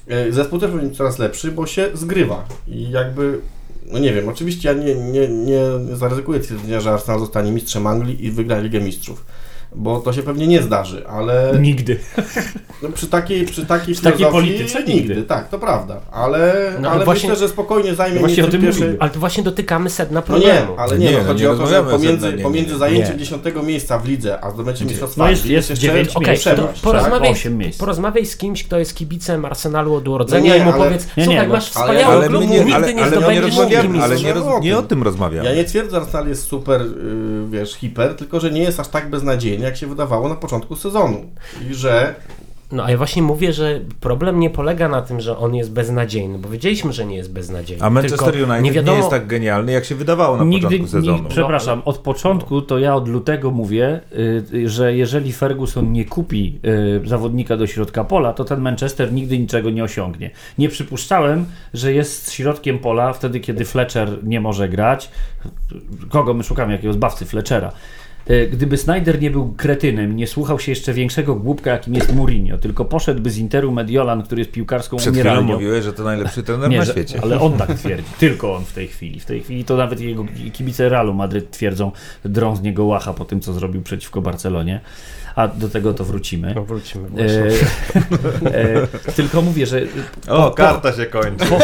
E, Zespół też powinien być coraz lepszy, bo się zgrywa. I jakby, no nie wiem, oczywiście ja nie, nie, nie zaryzykuję twierdzenia, że Arsenal zostanie mistrzem Anglii i wygra Ligę Mistrzów. Bo to się pewnie nie zdarzy, ale Nigdy. no, przy takiej, przy takiej, Przy takiej polityce nigdy. Tak, to prawda. Ale, No, ale właśnie- myślę, że spokojnie zajmie właśnie miejsce o tym mówimy. Ale to właśnie dotykamy sedna No nie, problemu. ale Nie, nie, no no, chodzi nie o to, że pomiędzy, nie, pomiędzy nie. zajęciem Nie. 10 miejsca w lidze, a zdobęciem mistrzostwa No jest- Anglii jest jeszcze dziewięć Okej, miejsc. to przepaść, tak? porozmawiaj, Osiem miejsc. porozmawiaj z kimś, kto jest kibicem Arsenalu od urodzenia No nie, i mu powiedz, Nie, nie, słuchaj, bo- masz wspaniały ale klub, my nigdy nie, nie nie zdobędziesz ale nie, nie o tym rozmawiamy. Ja nie twierdzę, że Arsenal jest super, yy, wiesz, hiper, tylko że nie jest aż tak beznadziejny, jak się wydawało na początku sezonu. I że No a ja właśnie mówię, że problem nie polega na tym, że on jest beznadziejny, bo wiedzieliśmy, że nie jest beznadziejny. A Manchester tylko United nie, nie, wiadomo, jest tak genialny, jak się wydawało na Nigdy, początku sezonu. nigdy, przepraszam, od początku to ja od lutego mówię, y, że jeżeli Ferguson nie kupi y, zawodnika do środka pola, to ten Manchester nigdy niczego nie osiągnie. Nie przypuszczałem, że jest środkiem pola wtedy, kiedy Fletcher nie może grać. Kogo my szukamy? Jakiego zbawcy? Fletchera. Y, Gdyby Snyder nie był kretynem, nie słuchał się jeszcze większego głupka, jakim jest Mourinho, tylko poszedłby z Interu Mediolan, który jest piłkarską Przed umieralnią. mówiłeś, że to najlepszy trener Nie, na że- świecie. ale on tak twierdzi. Tylko on w tej chwili. W tej chwili to nawet jego kibice Realu Madryt twierdzą, drą z niego łacha po tym, co zrobił przeciwko Barcelonie. A do tego to wrócimy. No wrócimy E, e, tylko mówię, że O, karta się kończy. po,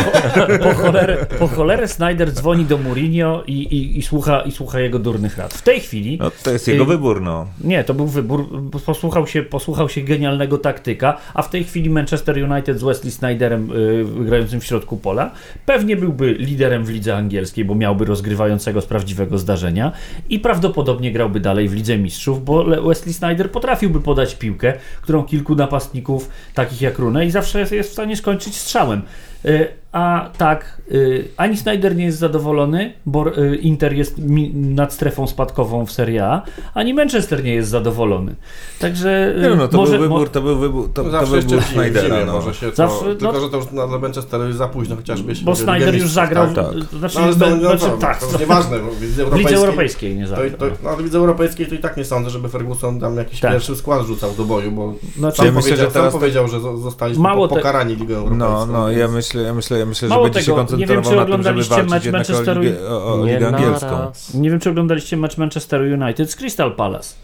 po, cholerę, po cholerę Snyder dzwoni do Mourinho i, i, i, słucha, i słucha jego durnych rad. W tej chwili No, to jest jego Y, wybór, no. nie, to był wybór. Posłuchał się, posłuchał się genialnego taktyka, a w tej chwili Manchester United z Wesley Snyderem y, grającym w środku pola pewnie byłby liderem w lidze angielskiej, bo miałby rozgrywającego z prawdziwego zdarzenia i prawdopodobnie grałby dalej w lidze mistrzów, bo Le- Wesley Snyder potrafiłby podać piłkę, którą kilku napastników, takich jak Rune, i zawsze jest- w stanie skończyć strzałem. Y, A tak, y, ani Snyder nie jest zadowolony, bo y, Inter jest mi- nad strefą spadkową w Serie A, ani Manchester nie jest zadowolony. Także y, Nie, no to może, był wybór, to był wybór, to, to zawsze był wybór Snydera, no. może się to, Zawsze, no- tylko, że to już na dla Manchesteru jest za późno, chociażby bo Snyder już zagrał, tak. znaczy, No, to, no, znaczy, to, tak, to to, jest nieważne, bo w lidze europejskiej, nie to, zagrał. to, no, ale w lidze europejskiej to i tak nie sądzę, żeby Ferguson tam jakiś Tak. pierwszy skład rzucał do boju, bo Znaczy, sam, ja myślę, powiedział, że teraz sam powiedział, że zo- zostaliśmy Mało po, pokarani Ligą Europejską. No, no, ja myślę, ja myślę, ja myślę, że Mało będzie się tego, nie wiem, koncentrował czy na tym, żeby oglądaliście walczyć mecz o o, o ligę angielską. Nie wiem, czy oglądaliście mecz Manchesteru United z Crystal Palace,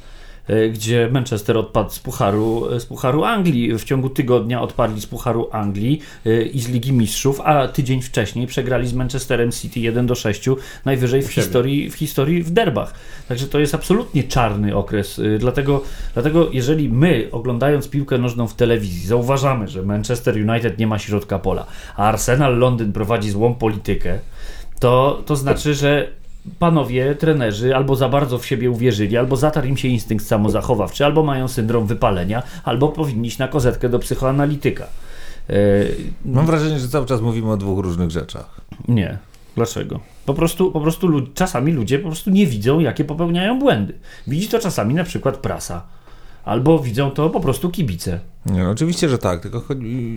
gdzie Manchester odpadł z Pucharu, z Pucharu Anglii. W ciągu tygodnia odpadli z Pucharu Anglii y, i z Ligi Mistrzów, a tydzień wcześniej przegrali z Manchesterem City 1 do 6, najwyżej w historii, w historii w derbach. Także to jest absolutnie czarny okres. Dlatego, dlatego jeżeli my, oglądając piłkę nożną w telewizji, zauważamy, że Manchester United nie ma środka pola, a Arsenal Londyn prowadzi złą politykę, to, to znaczy, że panowie trenerzy albo za bardzo w siebie uwierzyli, albo zatarł im się instynkt samozachowawczy, albo mają syndrom wypalenia, albo powinni iść na kozetkę do psychoanalityka. E, Mam wrażenie, że cały czas mówimy o dwóch różnych rzeczach. Nie. Dlaczego? Po prostu, po prostu lu- czasami ludzie po prostu nie widzą, jakie popełniają błędy. Widzi to czasami na przykład prasa. Albo widzą to po prostu kibice. Nie, no, oczywiście, że tak, tylko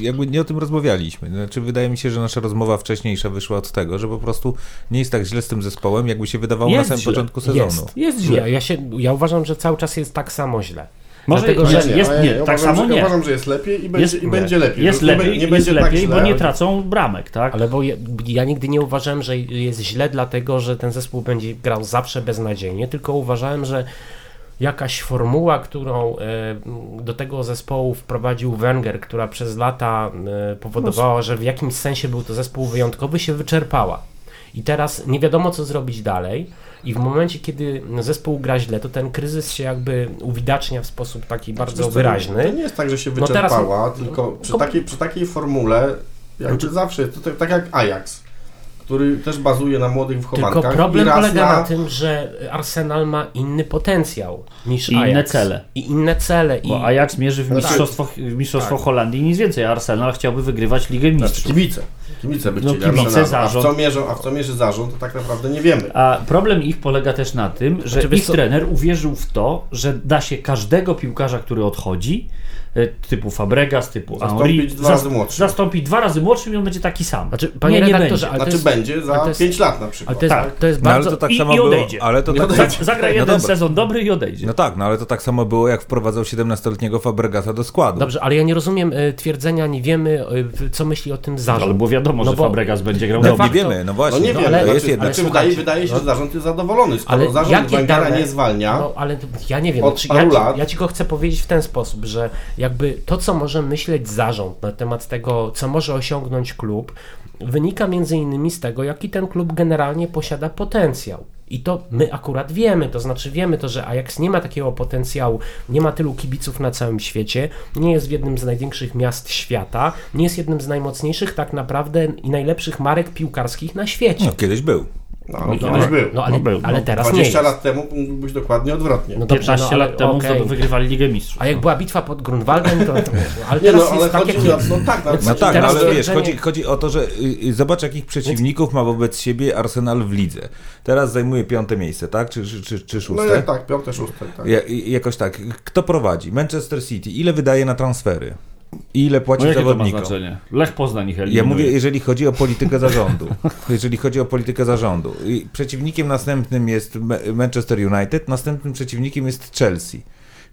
jakby nie o tym rozmawialiśmy. Znaczy, wydaje mi się, że nasza rozmowa wcześniejsza wyszła od tego, że po prostu nie jest tak źle z tym zespołem, jakby się wydawało Jest na samym źle. początku sezonu. Jest. Jest źle. Ja, ja, się, ja uważam, że cały czas jest tak samo źle. Może Dlatego, jest, że- jest, ale nie, ja tak uważam, samo że, nie. Uważam, że jest lepiej i będzie, Jest- i będzie lepiej. Jest be- lepiej, nie jest będzie lepiej tak bo źle. nie tracą bramek, tak? Ale bo ja, ja nigdy nie uważałem, że jest źle, dlatego że ten zespół będzie grał zawsze beznadziejnie, tylko uważałem, że jakaś formuła, którą e, do tego zespołu wprowadził Wenger, która przez lata e, powodowała, że w jakimś sensie był to zespół wyjątkowy, się wyczerpała. I teraz nie wiadomo, co zrobić dalej. I w momencie, kiedy zespół gra źle, to ten kryzys się jakby uwidacznia w sposób taki bardzo Wiesz co, wyraźny. To nie jest tak, że się No teraz- wyczerpała, tylko przy Ko- takiej, przy takiej formule jakby zawsze jest to tak, tak jak Ajax, który też bazuje na młodych wychowankach. Tylko problem polega na... na tym, że Arsenal ma inny potencjał niż I inne Ajax. cele. I inne cele. I Bo Ajax mierzy w No tak. mistrzostwo, w mistrzostwo Tak. Holandii i nic więcej. a Arsenal chciałby wygrywać Ligę Znaczy Mistrzów. kibice. Kibice by No, kibice, zarząd. A w co, mierzą, a w co mierzy zarząd, to tak naprawdę nie wiemy. A problem ich polega też na tym, że Znaczy, ich co- trener uwierzył w to, że da się każdego piłkarza, który odchodzi, typu Fabregas, typu Zastąpić Henry, dwa razy młodszym. zastąpić dwa razy młodszym i on będzie taki sam. Znaczy, panie nie, nie redaktorze, będzie. Znaczy jest, będzie za to jest- 5 lat na ale przykład. to jest, Tak. to jest No ale bardzo... to tak i- samo i było, odejdzie. ale to tak, odejdzie. Zagra No jeden dobra. sezon dobry i odejdzie. No tak, no ale to tak samo było, jak wprowadzał 17-letniego Fabregasa do składu. Dobrze, ale ja nie rozumiem e, twierdzenia, nie wiemy, e, co myśli o tym zarząd. Ale było wiadomo, No że bo- Fabregas będzie grał No, dobrze. nie wiemy, no właśnie. No nie no, wiem, ale- to znaczy, jest jedna znaczy wydaje, wydaje się, że zarząd jest zadowolony. Skoro Ale zarząd Węgara dane- nie zwalnia, No, ale ja nie wiem, ja ci go chcę powiedzieć w ten sposób, że jakby to, co może myśleć zarząd na temat tego, co może osiągnąć klub, wynika między innymi z tego, jaki ten klub generalnie posiada potencjał. I to my akurat wiemy, to znaczy wiemy to, że Ajax nie ma takiego potencjału, nie ma tylu kibiców na całym świecie, nie jest w jednym z największych miast świata, nie jest jednym z najmocniejszych tak naprawdę i najlepszych marek piłkarskich na świecie. No, kiedyś był. no, No, kiedyś ale- był. No ale, No był, ale no. teraz nie 20 jest. lat temu mógł być dokładnie odwrotnie. No dobrze, 15 no, ale lat temu zdobył- wygrywali Ligę Mistrzów. A jak była bitwa pod Grunwaldem, to, to ale Nie teraz no, ale jest chodzi, no, jest. no tak, no, No tak, no, ale wiesz, stwierdzenie- chodzi, chodzi o to, że y, y, zobacz jakich przeciwników ma wobec siebie Arsenal w lidze. Teraz zajmuje piąte miejsce, tak? Czy, czy, czy, czy no szóste? jak tak, piąte, szóste, tak. Ja, jakoś tak. Kto prowadzi? Manchester City. Ile wydaje na transfery? I ile płaci No to zawodnikom? znaczenie? Lech Poznań ich Ja mówię, jeżeli chodzi o politykę zarządu. jeżeli chodzi o politykę zarządu. I przeciwnikiem następnym jest Ma- Manchester United, następnym przeciwnikiem jest Chelsea.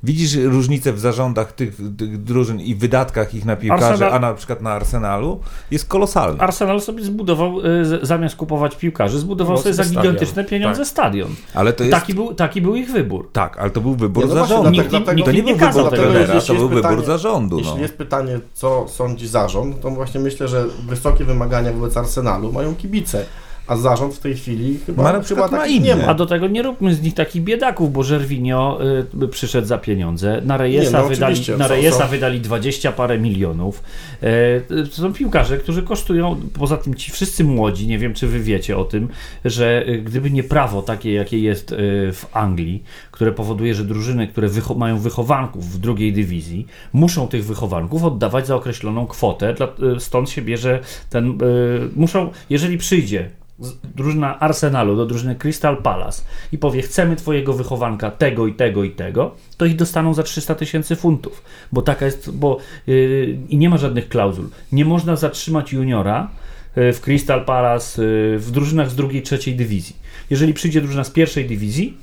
Widzisz różnicę w zarządach tych, tych drużyn i wydatkach ich na piłkarzy, Arsenal- a na przykład na Arsenalu jest kolosalny. Arsenal sobie zbudował, y, zamiast kupować piłkarzy, zbudował No, sobie za stadion. gigantyczne pieniądze Tak. stadion. Ale to jest... Taki, był, taki był ich wybór. Tak, ale to był wybór Nie, no właśnie, zarządu. dlatego- dlatego- to nie nikt był nie kazał wybór tego trenera, to był wybór pytanie- zarządu. Jeśli No. jest pytanie, co sądzi zarząd, to właśnie myślę, że wysokie wymagania wobec Arsenalu mają kibice, a zarząd w tej chwili chyba, Ma chyba ma nie ma. A do tego nie róbmy z nich takich biedaków, bo Żerwinio y, przyszedł za pieniądze. Na Rejesa, Nie, no wydali, na są- Rejesa są- wydali 20 parę milionów. To są piłkarze, którzy kosztują, poza tym ci wszyscy młodzi, nie wiem czy wy wiecie o tym, że y, gdyby nie prawo takie, jakie jest y, w Anglii, które powoduje, że drużyny, które wycho- mają wychowanków w drugiej dywizji, muszą tych wychowanków oddawać za określoną kwotę, dla, y, stąd się bierze ten, y, muszą, jeżeli przyjdzie drużyna Arsenalu do drużyny Crystal Palace i powie chcemy twojego wychowanka tego i tego i tego, to ich dostaną za 300 tysięcy funtów, bo taka jest, bo yy, i nie ma żadnych klauzul. Nie można zatrzymać juniora yy, w Crystal Palace yy, w drużynach z drugiej, trzeciej dywizji. Jeżeli przyjdzie drużyna z pierwszej dywizji,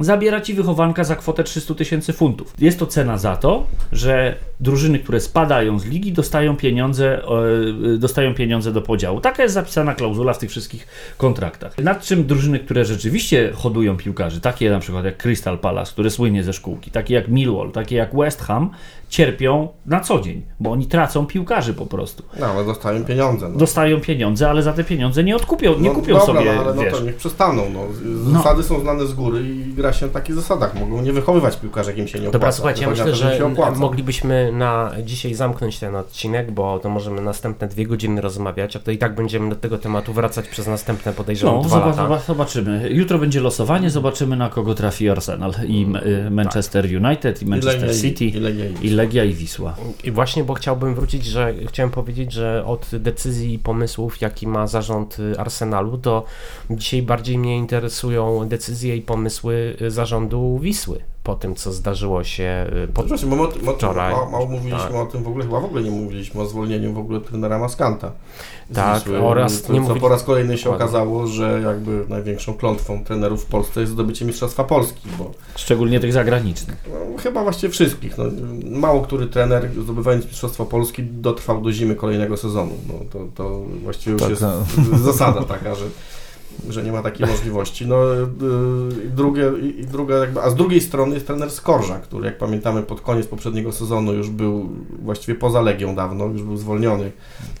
zabiera ci wychowanka za kwotę 300 tysięcy funtów. Jest to cena za to, że drużyny, które spadają z ligi, dostają pieniądze, e, dostają pieniądze do podziału. Taka jest zapisana klauzula w tych wszystkich kontraktach. Nad czym drużyny, które rzeczywiście hodują piłkarzy, takie na przykład jak Crystal Palace, które słynie ze szkółki, takie jak Millwall, takie jak West Ham, cierpią na co dzień, bo oni tracą piłkarzy po prostu. No, ale dostają pieniądze. No. Dostają pieniądze, ale za te pieniądze nie odkupią, nie no, kupią dobra, sobie, no, ale no wiesz. to niech przestaną. No. No. Zasady są znane z góry i gra się na takich zasadach. Mogą nie wychowywać piłkarzy, jak im się nie opłaca. Dobra, słuchajcie, ja myślę, to, że moglibyśmy na dzisiaj zamknąć ten odcinek, bo to możemy następne dwie godziny rozmawiać, a to i tak będziemy do tego tematu wracać przez następne podejrzewam No, dwa zoba- lata. zoba- zobaczymy. Jutro będzie losowanie, zobaczymy na kogo trafi Arsenal i y, Manchester United, i Manchester Legia, City, I, i, Legia, i, i Legia i Wisła. I właśnie, bo chciałbym wrócić, że chciałem powiedzieć, że od decyzji i pomysłów, jaki ma zarząd y, Arsenalu, to dzisiaj bardziej mnie interesują decyzje i pomysły y, zarządu Wisły po tym, co zdarzyło się y, po Właśnie, bo mo- Wczoraj. Mało, mało mówiliśmy Tak. o tym w ogóle, chyba w ogóle nie mówiliśmy o zwolnieniu w ogóle trenera Maskanta. Tak, Wisły. oraz co, nie co mówili- po raz kolejny się Dokładnie. okazało, że jakby największą klątwą trenerów w Polsce jest zdobycie Mistrzostwa Polski, bo Szczególnie tych zagranicznych. no, chyba właściwie wszystkich. No, mało który trener zdobywając Mistrzostwo Polski dotrwał do zimy kolejnego sezonu. No, to, to właściwie już Tak, jest no. zasada taka, że że nie ma takiej możliwości. No, i drugie, druga jakby, a z drugiej strony jest trener Skorża, który jak pamiętamy pod koniec poprzedniego sezonu już był właściwie poza Legią dawno, już był zwolniony.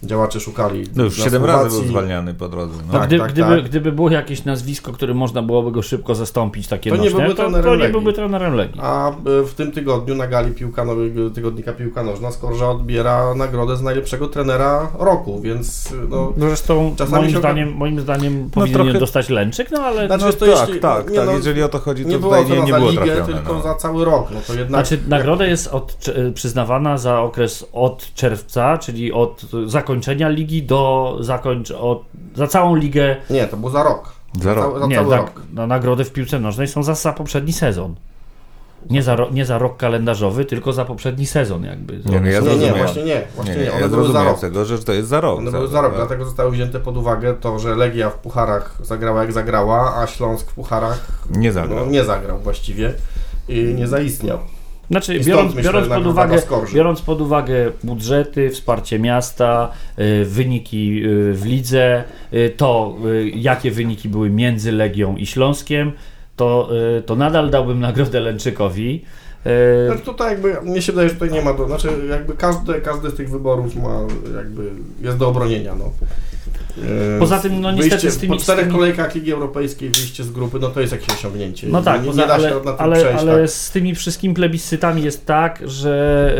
Działacze szukali No już na siedem razy był zwalniany po drodze. No. Tak, Gdy, tak, gdyby, tak. gdyby było jakieś nazwisko, które można byłoby go szybko zastąpić, takie To nie nośne, byłby to, trenerem to nie Legii. byłby trenerem Legii. A y, w tym tygodniu na gali piłka tygodnika Piłka Nożna Skorża odbiera nagrodę z najlepszego trenera roku, więc y, no, No Zresztą Czasami moim się zdaniem, moim zdaniem powinien trochę- dostać Lęczyk, no ale Znaczy, No to tak, jeśli- tak, nie tak. no, Jeżeli o to chodzi, to nie było nie, nie za było ligę, trafione. tylko no. za cały rok. No to jednak Znaczy, nagroda jest od, cze- przyznawana za okres od czerwca, czyli od zakończenia ligi do zakończ, od, za całą ligę. Nie, to było za rok. Za rok. Cały, za Nie, cały za, rok. na nagrody w piłce nożnej są za, za poprzedni sezon. Nie za, ro, nie za rok kalendarzowy, tylko za poprzedni sezon jakby. Nie, no ja Nie, nie, właśnie nie. Właśnie Nie, nie, One ja były za rok. tego, że to jest za rok. One były za rok, dlatego zostały wzięte pod uwagę to, że Legia w pucharach zagrała jak zagrała, a Śląsk w pucharach Nie zagrał. no, nie zagrał właściwie i nie zaistniał. Znaczy, biorąc, myślę, biorąc, pod uwagę, biorąc pod uwagę budżety, wsparcie miasta, y, wyniki y, w lidze, y, to y, jakie wyniki były między Legią i Śląskiem, to, y, to nadal dałbym nagrodę Lęczykowi. Y, Znaczy tutaj jakby, mnie się wydaje, że tutaj nie ma do, znaczy jakby każdy, każdy z tych wyborów ma jakby, jest do obronienia, no. Yy, Poza tym, no niestety wyjście, z tymi- Po czterech z tymi- kolejkach Ligi Europejskiej wyjście z grupy, no to jest jakieś osiągnięcie. No tak, nie, poza, nie da się ale, na tym ale, przejść, ale tak. z tymi wszystkimi plebiscytami jest tak, że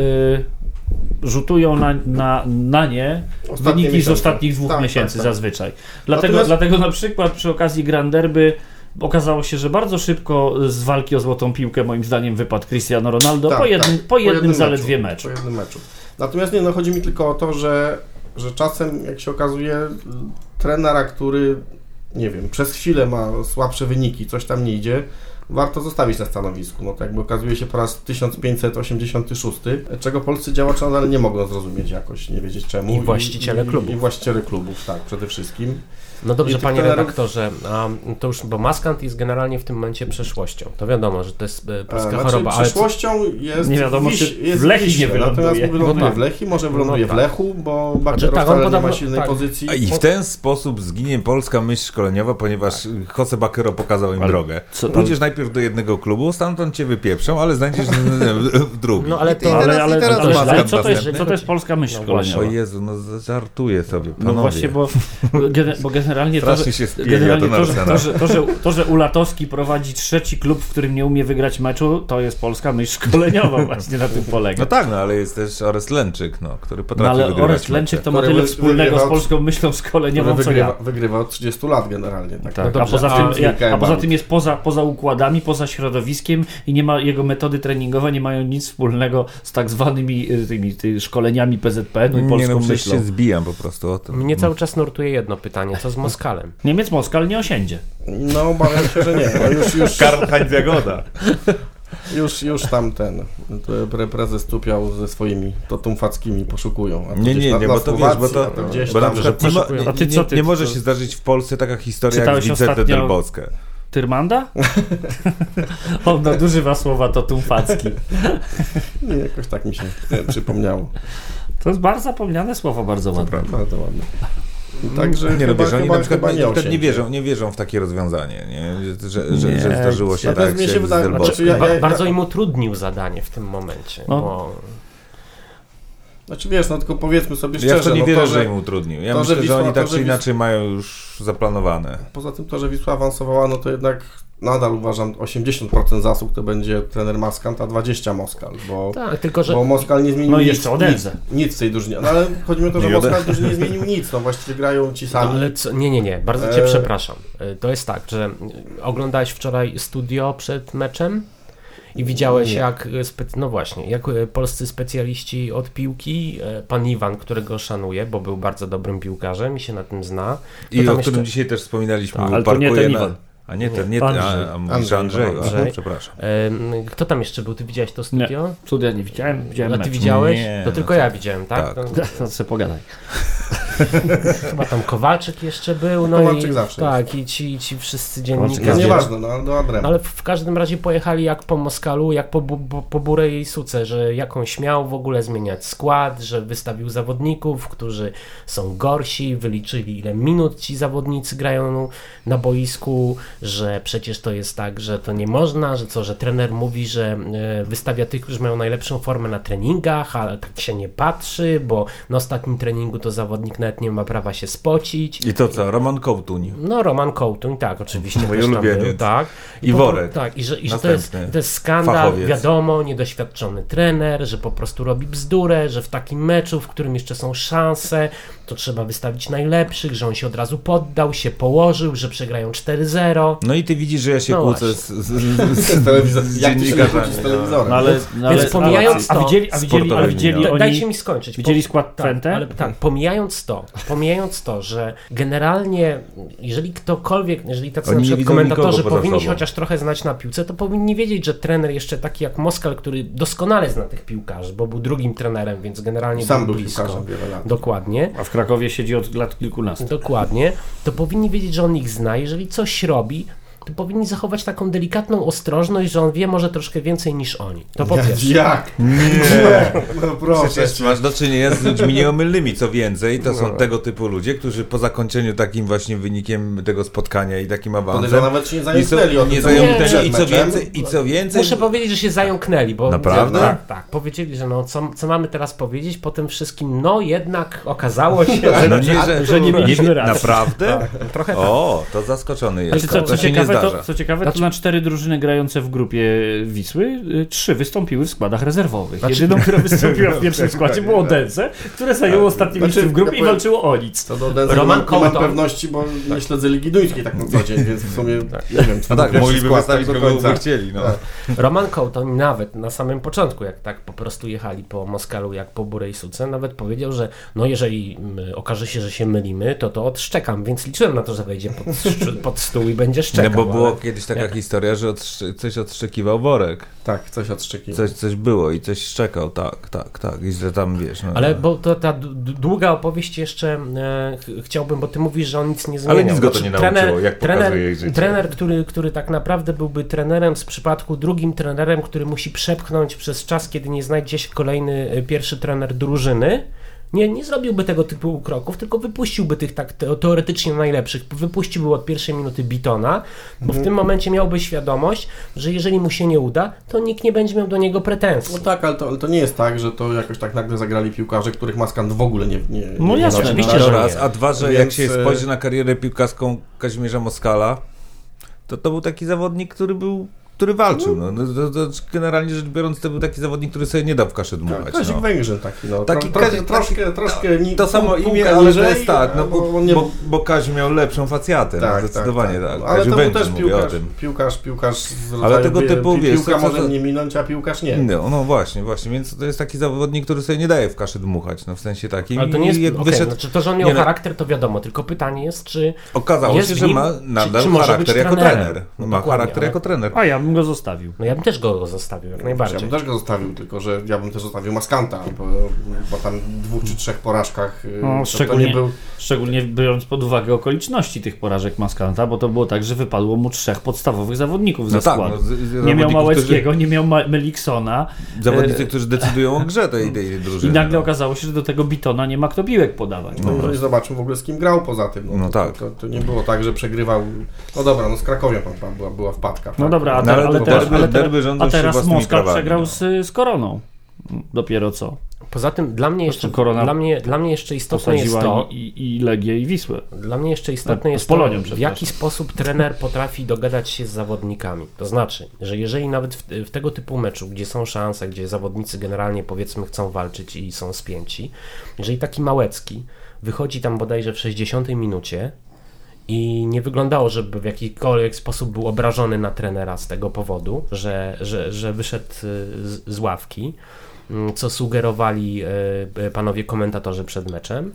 y, rzutują na, na, na nie Ostatnie wyniki z miesiące. ostatnich dwóch Tak, tak, miesięcy tak. zazwyczaj. Dlatego, Natomiast- dlatego na przykład przy okazji Grand Derby okazało się, że bardzo szybko z walki o złotą piłkę moim zdaniem wypadł Cristiano Ronaldo Tak, po, jednym, tak, po jednym zaledwie meczu, meczu. Po jednym meczu. Natomiast nie, no chodzi mi tylko o to, że, że czasem, jak się okazuje, trenera, który, nie wiem, przez chwilę ma słabsze wyniki, coś tam nie idzie, warto zostawić na stanowisku. No to jakby okazuje się po raz 1586, czego polscy działacze nadal nie mogą zrozumieć jakoś, nie wiedzieć czemu. I właściciele i, klubów. I właściciele klubów, tak, przede wszystkim. No dobrze, I panie trenerów- redaktorze, a to już, bo Maskant jest generalnie w tym momencie przeszłością. To wiadomo, że to jest e, polska znaczy, choroba, ale co, przyszłością jest Nie wiadomo, Wiś- czy jest w Lechii Wiśle, nie wyląduje. Natomiast wyląduje No tak. w Lechii, może No wyląduje tak. w Lechu, bo Znaczy, tak, on wcale nie ma silnej tak. pozycji. I w ten sposób zginie polska myśl szkoleniowa, ponieważ Jose Bakero pokazał im Ale drogę. co- Pójdziesz najpierw do jednego klubu, stamtąd cię wypieprzą, ale znajdziesz w drugim. No, ale I to- teraz, Ale, ale, i teraz ale, ale co, to jest, co to jest polska myśl No szkoleniowa? O Jezu, no żartuję sobie, No panowie. właśnie, bo, bo generalnie to, Strasznie że, generalnie to, że, to, że, to, że, to, że Ulatowski prowadzi trzeci klub, w którym nie umie wygrać meczu, to jest polska myśl szkoleniowa właśnie na tym polega. No tak, no ale jest też Orest Lęczyk, no, który No, potrafi ale wygrywać Orest Lęczyk to ma tyle wspólnego z polską myślą szkoleniową, co wygrywa, ja. wygrywa od 30 lat generalnie. Tak. Tak, No a, poza a- tym, ja, a poza tym jest poza, poza układami, poza środowiskiem i nie ma jego metody treningowe nie mają nic wspólnego z tak zwanymi y, tymi, ty, szkoleniami PZP no i Nie polską no, przecież myślą. się zbijam po prostu o tym. mnie cały czas nurtuje jedno pytanie, co z Moskalem? Niemiec Moskal nie osiędzie. No obawiam się, że nie. No, już, już, Karl Heinz Jagoda. już, już tam ten to pre, prezes Tupiał ze swoimi totumfackimi poszukują. Nie, nie, na- nie, bo to wiesz, bo to, gdzieś bo tam, że nie, poszukują. nie, nie, ty- nie może się zdarzyć w Polsce taka historia Czytałeś jak Vincent ostatnio- Del Bosque. Tyrmanda? On nadużywa słowa totumfacki. Nie, jakoś tak mi się przypomniało. To jest bardzo zapomniane słowo, bardzo ładne. Bardzo ładne. Także Nie no, chyba, wiesz, oni chyba, na przykład, chyba nie, nie, nie, wierzą, nie wierzą w takie rozwiązanie, nie? Że, że, Nie. że zdarzyło się Ja tak się wydaje- znaczy, ja- ja- bardzo im utrudnił zadanie w tym momencie, No. bo Znaczy wiesz, no tylko powiedzmy sobie Ja w szczerze, to nie no wierzę, to, że że im utrudnił. Ja to, myślę, że Wisła- oni tak że czy Wis- inaczej mają już zaplanowane. poza tym to, że Wisła awansowała, no to jednak nadal uważam 80% zasług to będzie trener Maskant, a 20 Moskal, bo, Tak, tylko że bo Moskal nie zmienił No i nic, jeszcze nic, nic w tej drużynie. No ale chodzi mi o to, że Moskal też nie zmienił nic, no właściwie grają ci No, sami. ale co, nie, nie, nie, bardzo cię E, przepraszam. E, To jest tak, że oglądałeś wczoraj studio przed meczem i widziałeś Nie. jak, e, spe, no właśnie, jak e, polscy specjaliści od piłki, e, pan Iwan, którego szanuję, bo był bardzo dobrym piłkarzem i się na tym zna. I o jeszcze- którym dzisiaj też wspominaliśmy, Tak, ale to nie parkuje ten na... Iwan. A nie ten, nie ten, Andrzej. a, a Andrzej, mówisz Andrzej, Andrzej. a, przepraszam. Kto tam jeszcze był? Ty widziałeś to studio? Cuda nie widziałem, widziałem A ty mecz. widziałeś? Nie, to no tylko to- ja widziałem, tak? tak. To, To sobie pogadaj. chyba tam Kowalczyk jeszcze był, no Kowalczyk i zawsze tak, i ci, ci wszyscy dziennikarze. No jest nieważne, no ale do Adrema. Ale w, każdym razie pojechali jak po Moskalu, jak po, po, po Burej i Suce, że jaką śmiał w ogóle zmieniać skład, że wystawił zawodników, którzy są gorsi, wyliczyli ile minut ci zawodnicy grają na boisku, że przecież to jest tak, że to nie można, że co, że trener mówi, że e, wystawia tych, którzy mają najlepszą formę na treningach, ale tak się nie patrzy, bo na ostatnim treningu to zawodnik nawet nie ma prawa się spocić. I to co, Roman Kołtuń. No, Roman Kołtuń, tak, oczywiście. Mój ulubieniec. był, tak. I po- Worek. Tak, i że, i że to, jest, to jest skandal, Fachowiec. wiadomo, niedoświadczony trener, że po prostu robi bzdurę, że w takim meczu, w którym jeszcze są szanse, to trzeba wystawić najlepszych, że on się od razu poddał, się położył, że przegrają 4-0. No i ty widzisz, że ja się No kłócę z, z, z, z, telewizor, z dziennikarzami. z telewizorem? No ale, no ale Więc pomijając a, to- widzieli, a widzieli, a widzieli no. oni, Dajcie mi skończyć. widzieli skład tak, Twente? ale tak, pomijając to, pomijając to, że generalnie, jeżeli ktokolwiek, jeżeli tacy Oni na nie przykład komentatorzy powinni się chociaż trochę znać na piłce, to powinni wiedzieć, że trener jeszcze taki jak Moskal, który doskonale zna tych piłkarzy, bo był drugim trenerem, więc generalnie Sam był blisko. piłkarzem wiele lat. Dokładnie. A w Krakowie siedzi od lat kilkunastu. Dokładnie, to powinni wiedzieć, że on ich zna. Jeżeli coś robi, to powinni zachować taką delikatną ostrożność, że on wie może troszkę więcej niż oni. To po pierwsze. Jak? Nie! No proszę. Przecież masz do czynienia z ludźmi nieomylnymi, co więcej, to No. są tego typu ludzie, którzy po zakończeniu takim właśnie wynikiem tego spotkania i takim awansem nawet się nie zająknęli co, nie co zająknęli i co więcej, i co więcej Muszę powiedzieć, że się zająknęli, bo Naprawdę? Tak, tak. Powiedzieli, że no, co, co mamy teraz powiedzieć po tym wszystkim, no jednak okazało się, że, no nie, że, że nie mieliśmy racji. Naprawdę? trochę tak. O, to zaskoczony Znaczy, jest. co, to co, się nie ciekawe, zdarza. to, co ciekawe, to na cztery drużyny grające w grupie Wisły, y, trzy wystąpiły w składach rezerwowych. Znaczy- Jedyną, która wystąpiła w pierwszym składzie było Odense, które zajęło ostatnie Znaczy, miejsce w grupie ja i walczyło o nic. Co do Denzel Roman nie, nie mam Kołton. pewności, bo nie śledzę Ligi Duńskiej tak na co dzień, więc w sumie nie wiem, co No tak, pierwszy mogliby skład wystawić tak kogo by chcieli. No. Tak. Roman Kołtoń nawet na samym początku, jak tak po prostu jechali po Moskalu, jak po Burej Suce, nawet powiedział, że no jeżeli mm, okaże się, że się mylimy, to to odszczekam, więc liczyłem na to, że wejdzie pod, pod stół i będzie szczekał. Bo było ale- kiedyś taka Jak? historia, że odszcze- coś odszczekiwał worek. Tak, coś odszczeki. Coś, coś było i coś szczekał, tak, tak, tak. I że tam wiesz. No, Ale bo to ta długa opowieść jeszcze e, ch- chciałbym, bo ty mówisz, że on nic nie zmieniał. Ale nic go to Znaczy, nie nauczyło, jak trener, pokazuje jej życie. trener który, który tak naprawdę byłby trenerem z przypadku drugim trenerem, który musi przepchnąć przez czas, kiedy nie znajdzie się kolejny e, pierwszy trener drużyny. Nie, nie zrobiłby tego typu kroków, tylko wypuściłby tych tak te, teoretycznie najlepszych. Wypuściłby od pierwszej minuty Bitona, bo Mhm. w tym momencie miałby świadomość, że jeżeli mu się nie uda, to nikt nie będzie miał do niego pretensji. No tak, ale to, ale to nie jest tak, że to jakoś tak nagle zagrali piłkarze, których Maskant w ogóle nie nie, No nie jasne, oczywiście, że raz, a dwa, że Więc, jak się e, spojrzy na karierę piłkarską Kazimierza Moskala, to to był taki zawodnik, który był, który walczył. No, no, to, to, generalnie rzecz biorąc, to był taki zawodnik, który sobie nie dał w kaszę Tak, dmuchać. Kazik no. Węgrzyn taki, no. Taki Tro, troszkę, Kazik- troszkę, troszkę ni, To samo imię, ale to niżej, jest tak, no, bo, on nie- bo, bo Kaziu miał lepszą facjatę, no, zdecydowanie tak. Ale Kaziu to był też piłkarz, tym. piłkarz, piłkarz z Ale rodzaju, tego wie- typu, pi- wiesz, piłka może mnie minąć, a piłkarz nie. No, no właśnie, właśnie, więc to jest taki zawodnik, który sobie nie daje w kaszę dmuchać, no w sensie takim. Ale to nie jest. Jak okej, wyszedł, znaczy to, że on miał nie no- charakter, to wiadomo, tylko pytanie jest, czy. okazało się, że ma nadal charakter jako trener. No ma charakter ale- jako trener. A ja bym go zostawił. No ja bym też go zostawił, jak Ja najbardziej. bym też go zostawił, tylko że ja bym też zostawił Maskanta, bo, bo tam dwóch czy trzech porażkach y, No, to, to szczególnie- nie był... Szczególnie biorąc pod uwagę okoliczności tych porażek Maskanta, bo to było tak, że wypadło mu trzech podstawowych zawodników ze No tak, składu. no, z- z- nie miał Małeckiego, nie miał Ma- Meliksona zawodnicy, E, którzy decydują o grze tej, tej i drużyny. nagle no. okazało się, że do tego Bitona nie ma kto piłek podawać. No, no i zobaczmy w ogóle z kim grał poza tym. No, No to, tak. To, to, nie było tak, że przegrywał... No dobra, no z Krakowią była, była wpadka. No tak? dobra, a, Ale ale, teraz, derby- ale, te, derby rządzą a teraz Moskal prawami, przegrał no. z, z Koroną. Dopiero co. Poza tym dla mnie jeszcze, Korona dla mnie, dla mnie jeszcze istotne jest to, i, i, i Legię i Wisłę. Dla mnie jeszcze istotne Z jest Polonią, to, w jaki sposób trener potrafi dogadać się z zawodnikami. To znaczy, że jeżeli nawet w, w tego typu meczu, gdzie są szanse, gdzie zawodnicy generalnie powiedzmy chcą walczyć i są spięci, jeżeli taki Małecki wychodzi tam bodajże w 60 minucie i nie wyglądało, żeby w jakikolwiek sposób był obrażony na trenera z tego powodu, że, że, że wyszedł y, z, z ławki, mm, co sugerowali y, panowie komentatorzy przed meczem,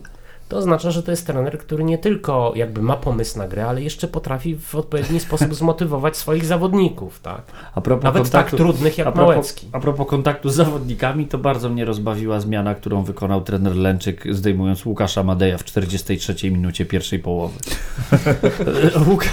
to oznacza, że to jest trener, który nie tylko jakby ma pomysł na grę, ale jeszcze potrafi w odpowiedni sposób zmotywować swoich zawodników, tak? A propos Nawet tak trudnych jak a propos, Małecki. a propos kontaktu z zawodnikami, to bardzo mnie rozbawiła zmiana, którą wykonał trener Lęczyk, zdejmując Łukasza Madeja w 43 minucie pierwszej połowy. Łuka,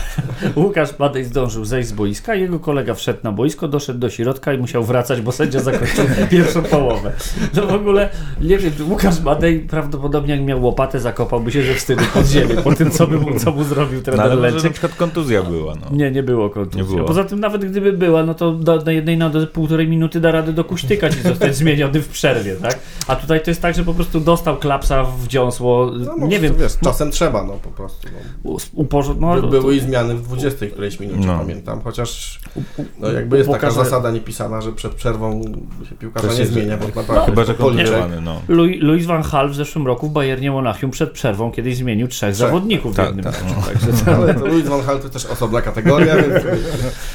Łukasz Madej zdążył zejść z boiska, jego kolega wszedł na boisko, doszedł do środka i musiał wracać, bo sędzia zakończył pierwszą połowę. No w ogóle, nie wiem, Łukasz Madej prawdopodobnie jak miał łopatę, zakopałby się ze wstydu pod ziemię po tym, co, by mu, co mu zrobił No, trener ale może na przykład kontuzja była, no. Nie, nie było kontuzji. Nie było. Poza tym nawet gdyby była, no to do, do jednej na do półtorej minuty da radę dokuśtykać i zostać zmieniony w przerwie, tak? A tutaj to jest tak, że po prostu dostał klapsa w dziąsło, No, nie wiem, Wiesz, czasem trzeba, no po prostu. No. uporząd... No, By, to- były i zmiany w 20 którejś minucie, No. pamiętam. Chociaż no, jakby jest taka zasada niepisana, że przed przerwą się piłkarza nie się- zmienia, bo naprawdę Chyba, że policzek. kontuzjowany, no. Louis, Louis van Gaal w zeszłym roku w Bayernie Monachium przed przerwą kiedyś zmienił trzech zawodników w Tak, jednym tak, meczu. no. Także to, Ale to Louis van Gaal to też osobna kategoria, więc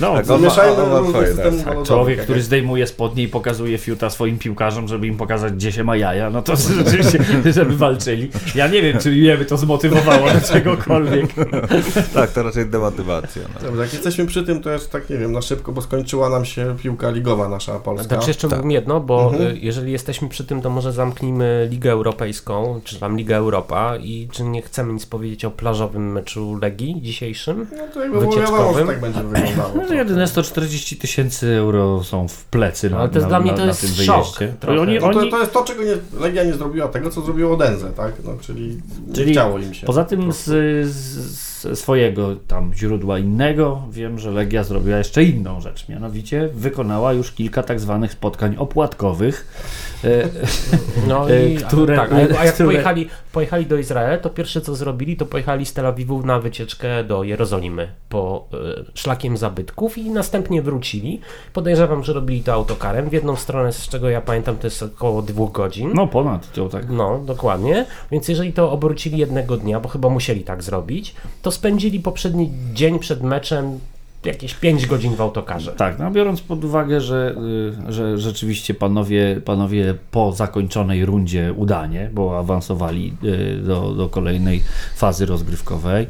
no, Tak, zamieszajmy tak. zawodowe, Człowiek, jak- który zdejmuje spodnie i pokazuje fiuta swoim piłkarzom, żeby im pokazać, gdzie się ma jaja, no to rzeczywiście, żeby walczyli. Ja nie wiem, czy mnie by to zmotywowało do czegokolwiek. Tak, to raczej demotywacja. No. Dobrze, jak jesteśmy przy tym, to jest tak, nie wiem, na szybko, bo skończyła nam się piłka ligowa nasza polska. Znaczy jeszcze Tak. jedno, bo Mhm. y, jeżeli jesteśmy przy tym, to może zamknijmy Ligę Europejską, czy tam Ligę Europa i czy nie chcemy nic powiedzieć o plażowym meczu Legii dzisiejszym? No to jakby wiadomo, że tak będzie wyglądało. No, jedyne 140 tysięcy euro są w plecy na, Ale to jest na, dla mnie na, to jest szok. Oni, No to, to jest to, czego nie, Legia nie zrobiła tego, co zrobiło Odense, tak? No, czyli, Czyli nie chciało im się. Poza po tym z z swojego tam źródła innego wiem, że Legia zrobiła jeszcze inną rzecz. Mianowicie wykonała już kilka tak zwanych spotkań opłatkowych. E, No E, i które- tak, a, jak które- pojechali, pojechali do Izraela, to pierwsze co zrobili, to pojechali z Tel Awiwu na wycieczkę do Jerozolimy po e, szlakiem zabytków i następnie wrócili. Podejrzewam, że robili to autokarem. W jedną stronę, z czego ja pamiętam, to jest około dwóch godzin. no ponad to tak. No, dokładnie. Więc jeżeli to obrócili jednego dnia, bo chyba musieli tak zrobić, to spędzili poprzedni dzień przed meczem jakieś 5 godzin w autokarze. Tak, no biorąc pod uwagę, że, y, że rzeczywiście panowie, panowie po zakończonej rundzie udanie, bo awansowali y, do, do kolejnej fazy rozgrywkowej,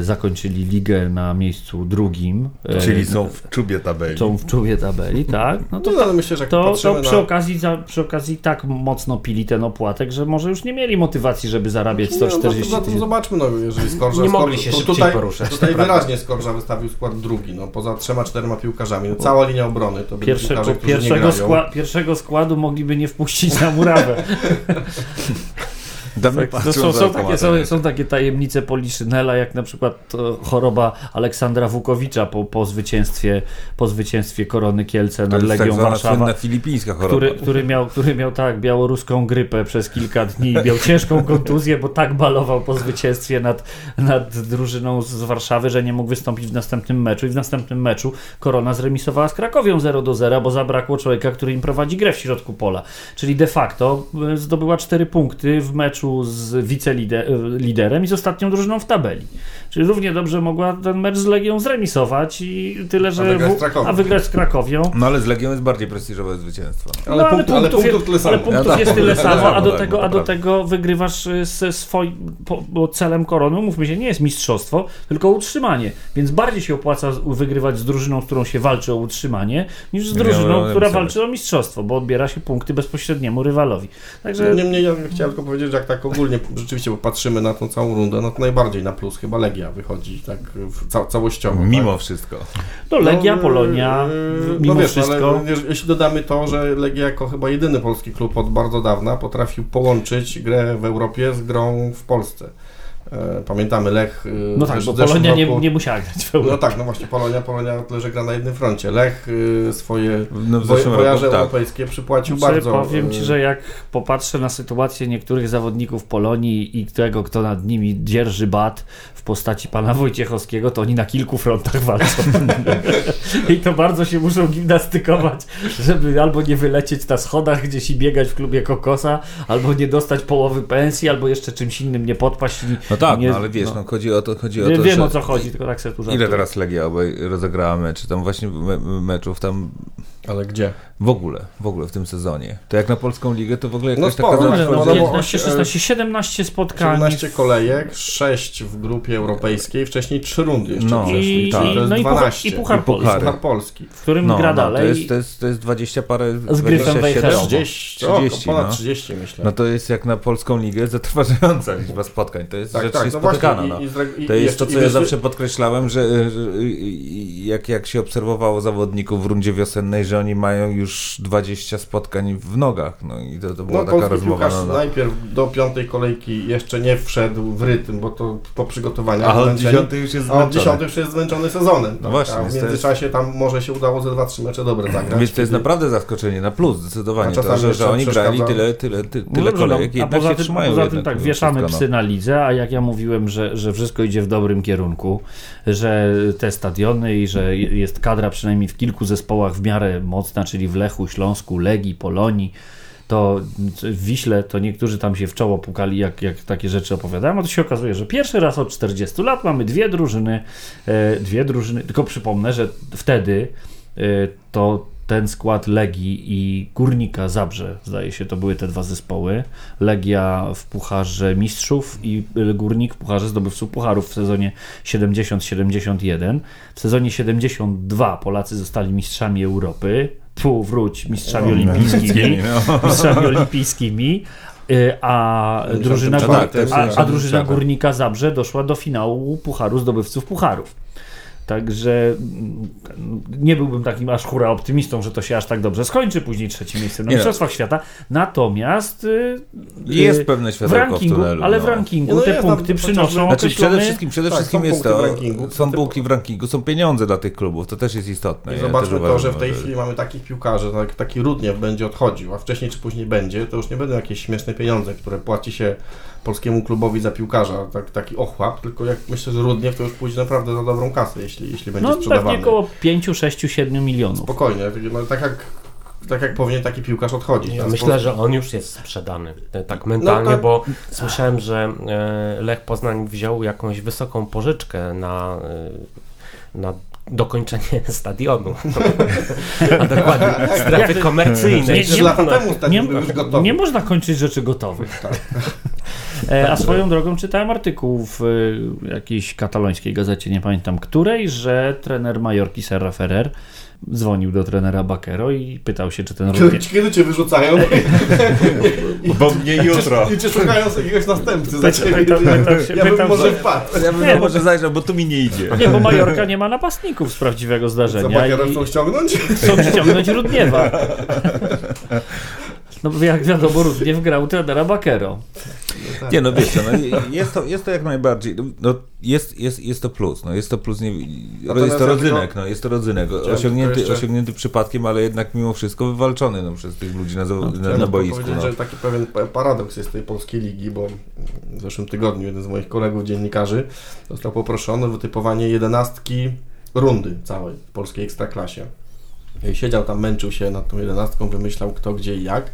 zakończyli ligę na miejscu drugim. e, Czyli są w czubie tabeli. są w czubie tabeli, tak? No to No, ale myślę, że to, to przy, na... okazji, za, przy okazji tak mocno pili ten opłatek, że może już nie mieli motywacji, żeby zarabiać Nie, no, 140 zatem tysięcy. zobaczmy, no, jeżeli Skorża... Nie Skor- mogli się to szybciej tutaj, poruszać, Tutaj wyraźnie Skorża wystawił skład drugi, no, poza trzema, czterema piłkarzami. No, cała linia obrony to byli Pierwszego, piłkarze, pierwszego, skła, pierwszego składu mogliby nie wpuścić na murawę. Dawno Tak, to są, są, takie, są, są takie tajemnice Poliszynela, jak na przykład choroba Aleksandra Wukowicza po, po, zwycięstwie, po zwycięstwie Korony Kielce nad tak Legią zwana Warszawa. filipińska choroba. Który, który, miał, który miał tak białoruską grypę przez kilka dni, miał ciężką kontuzję, bo tak balował po zwycięstwie nad, nad drużyną z Warszawy, że nie mógł wystąpić w następnym meczu. I w następnym meczu Korona zremisowała z Krakowią 0 do 0, bo zabrakło człowieka, który im prowadzi grę w środku pola. Czyli de facto e, zdobyła 4 punkty w meczu z wiceliderem i z ostatnią drużyną w tabeli. Czyli równie dobrze mogła ten mecz z Legią zremisować i tyle, że. wygrać z w- Krakowią. a wygrać z Krakowią. No ale z Legią jest bardziej prestiżowe zwycięstwo. Ale, No, punkt, ale punktów jest, tyle samo. ale punktów Ja tak, jest tyle tak, samo, a do tak, tego, no, a do tego wygrywasz y, ze swoim, bo celem korony, mówmy się, nie jest mistrzostwo, tylko utrzymanie. Więc bardziej się opłaca wygrywać z drużyną, z którą się walczy o utrzymanie, niż z drużyną, która walczy o mistrzostwo, bo odbiera się punkty bezpośredniemu rywalowi. Także Niemniej ja chciałem tylko powiedzieć, że jak tak ogólnie rzeczywiście popatrzymy na tą całą rundę, no to najbardziej na plus chyba Legia wychodzi tak w ca całościowo. Mimo tak? wszystko. to Legia, No, Polonia, yy, mimo no wiesz, wszystko. Ale jeż- jeśli dodamy to, że Legia jako chyba jedyny polski klub od bardzo dawna potrafił połączyć grę w Europie z grą w Polsce. E, Pamiętamy Lech. e, No tak, bo Polonia nie, roku- nie musiała grać w Europie. No tak, no właśnie Polonia, Polonia tyle, że gra na jednym froncie. Lech e, swoje No w wo- zeszłym wojaże roku, tak. europejskie przypłacił Znaczy, bardzo. powiem Ci, że jak popatrzę na sytuację niektórych zawodników Polonii i tego, kto nad nimi dzierży bat w postaci pana Wojciechowskiego, to oni na kilku frontach walczą. I to bardzo się muszą gimnastykować, żeby albo nie wylecieć na schodach gdzieś i biegać w klubie Kokosa, albo nie dostać połowy pensji, albo jeszcze czymś innym nie podpaść. I No tak, nie, no ale wiesz, no, chodzi o to, chodzi o to, wiem że... o co chodzi, tylko tak sobie tu Ile żartuję. teraz Legia obaj rozegrała meczy? Tam właśnie me meczów tam Ale gdzie? w ogóle, w ogóle w tym sezonie. To jak na polską ligę, to w ogóle No jakaś sporo, taka no, no, no, bo 15, osi- 16, 17 spotkań. 17 kolejek, 6 w grupie europejskiej, wcześniej 3 rundy jeszcze No, przeszli. I, tak. i, To jest no i puchar, 12. i puchar I Polski, puchary. Puchar Polski. w którym No, gra no, dalej. to, jest, to, jest, to jest 20 parę... Z Gryfem 27. Wejherową. 30, 30, o, ponad no. 30 myślę. No to jest jak na polską ligę zatrważająca liczba spotkań. To jest tak, rzecz tak, no niespotykana. właśnie. no. I, i, To jest to, co ja zawsze podkreślałem, że, że jak, jak się obserwowało zawodników w rundzie wiosennej, że oni mają już 20 spotkań w nogach. No i to, to była No, taka rozmowa. piłkarz No, no. najpierw do piątej kolejki jeszcze nie wszedł w rytm, bo to po przygotowaniach A od. 10 już jest A od zmęczony. 10 już jest zmęczony sezonem. No właśnie, A w międzyczasie tam może się udało ze 2-3 mecze dobre zagrać. Więc to jest kiedy- naprawdę zaskoczenie na plus, zdecydowanie. A To, że, że oni grali tyle, tyle, ty, No tyle no, kolejek, a poza się tym, poza tym tak, wieszamy psy na lidze, a jak ja mówiłem, że, że wszystko idzie w dobrym kierunku, że te stadiony i że jest kadra przynajmniej w kilku zespołach w miarę mocna, czyli w Lechu, Śląsku, Legii, Polonii, to w Wiśle to niektórzy tam się w czoło pukali, jak, jak takie rzeczy opowiadałem, a to się okazuje, że pierwszy raz od 40 lat mamy dwie drużyny, e, dwie drużyny, tylko przypomnę, że wtedy e, to ten skład Legii i Górnika Zabrze, zdaje się, to były te dwa zespoły. Legia w Pucharze Mistrzów i Górnik w Pucharze Zdobywców Pucharów w sezonie 70-71. W sezonie 72 Polacy zostali mistrzami Europy. Tu wróć, mistrzami olimpijskimi. Mistrzami olimpijskimi. Y, A drużyna, tak, a, a drużyna. Górnika Zabrze doszła do finału Pucharu Zdobywców Pucharów. Także mm, nie byłbym takim aż hura optymistą, że to się aż tak dobrze skończy. Później trzecie miejsce na Nie no. Mistrzostwach Świata. Natomiast y, Jest y, pewne w światełko w rankingu, tunelu. ale w no. rankingu No te jest, punkty no, przynoszą Znaczy przede określony... wszystkim, przede Tak, wszystkim są jest punkty to, w rankingu. są bułki w rankingu, są pieniądze dla tych klubów, to też jest istotne. I Ja zobaczmy to, że w tej chwili mamy takich piłkarzy, tak, taki Rudniew będzie odchodził, a wcześniej czy później będzie, to już nie będą jakieś śmieszne pieniądze, które płaci się polskiemu klubowi za piłkarza, tak, taki ochłap, tylko jak myślę, że Rudniew to już pójdzie naprawdę za dobrą kasę, jeśli, jeśli będzie No pewnie sprzedawany. około 5, 6, 7 milionów. Spokojnie, no, tak jak tak jak powinien taki piłkarz odchodzić. Ja myślę, sposób- że on już jest sprzedany, tak mentalnie, No tak. bo słyszałem, że e, Lech Poznań wziął jakąś wysoką pożyczkę na, e, na dokończenie stadionu. A dokładnie strefy komercyjnej. Nie, nie, nie, temu stadion nie, nie można kończyć rzeczy gotowych. Tak. E, A swoją drogą czytałem artykuł w e, jakiejś katalońskiej gazecie, nie pamiętam której, że trener Majorki Serra Ferrer dzwonił do trenera Bakero i pytał się, czy ten Kiedy, również... kiedy cię wyrzucają? Bo mnie jutro. I cię szukają jakiegoś następcy za ciebie. pytał się- ja bym pytał może się- wpadł. Ja bym Nie, może zajrzał, bo tu mi nie idzie. Nie, bo Majorka nie ma napastników z prawdziwego Co zdarzenia Bakera i chcą ściągnąć? chcą ściągnąć Rudniewa. No jak wiadomo, Rudniew grał trenera Bakero. Nie, no wiesz co, no, jest, to, jest to jak najbardziej, no, jest, jest, jest to plus, no, jest to plus, nie, Natomiast jest to rodzynek, no, jest to rodzynek, osiągnięty, jeszcze- osiągnięty przypadkiem, ale jednak mimo wszystko wywalczony no, przez tych ludzi na, na, na, na boisku. No. że taki pewien pa- paradoks jest tej polskiej ligi, bo w zeszłym tygodniu jeden z moich kolegów dziennikarzy został poproszony o wytypowanie jedenastki rundy całej w polskiej ekstraklasie. I siedział tam, męczył się nad tą jedenastką, wymyślał kto, gdzie i jak.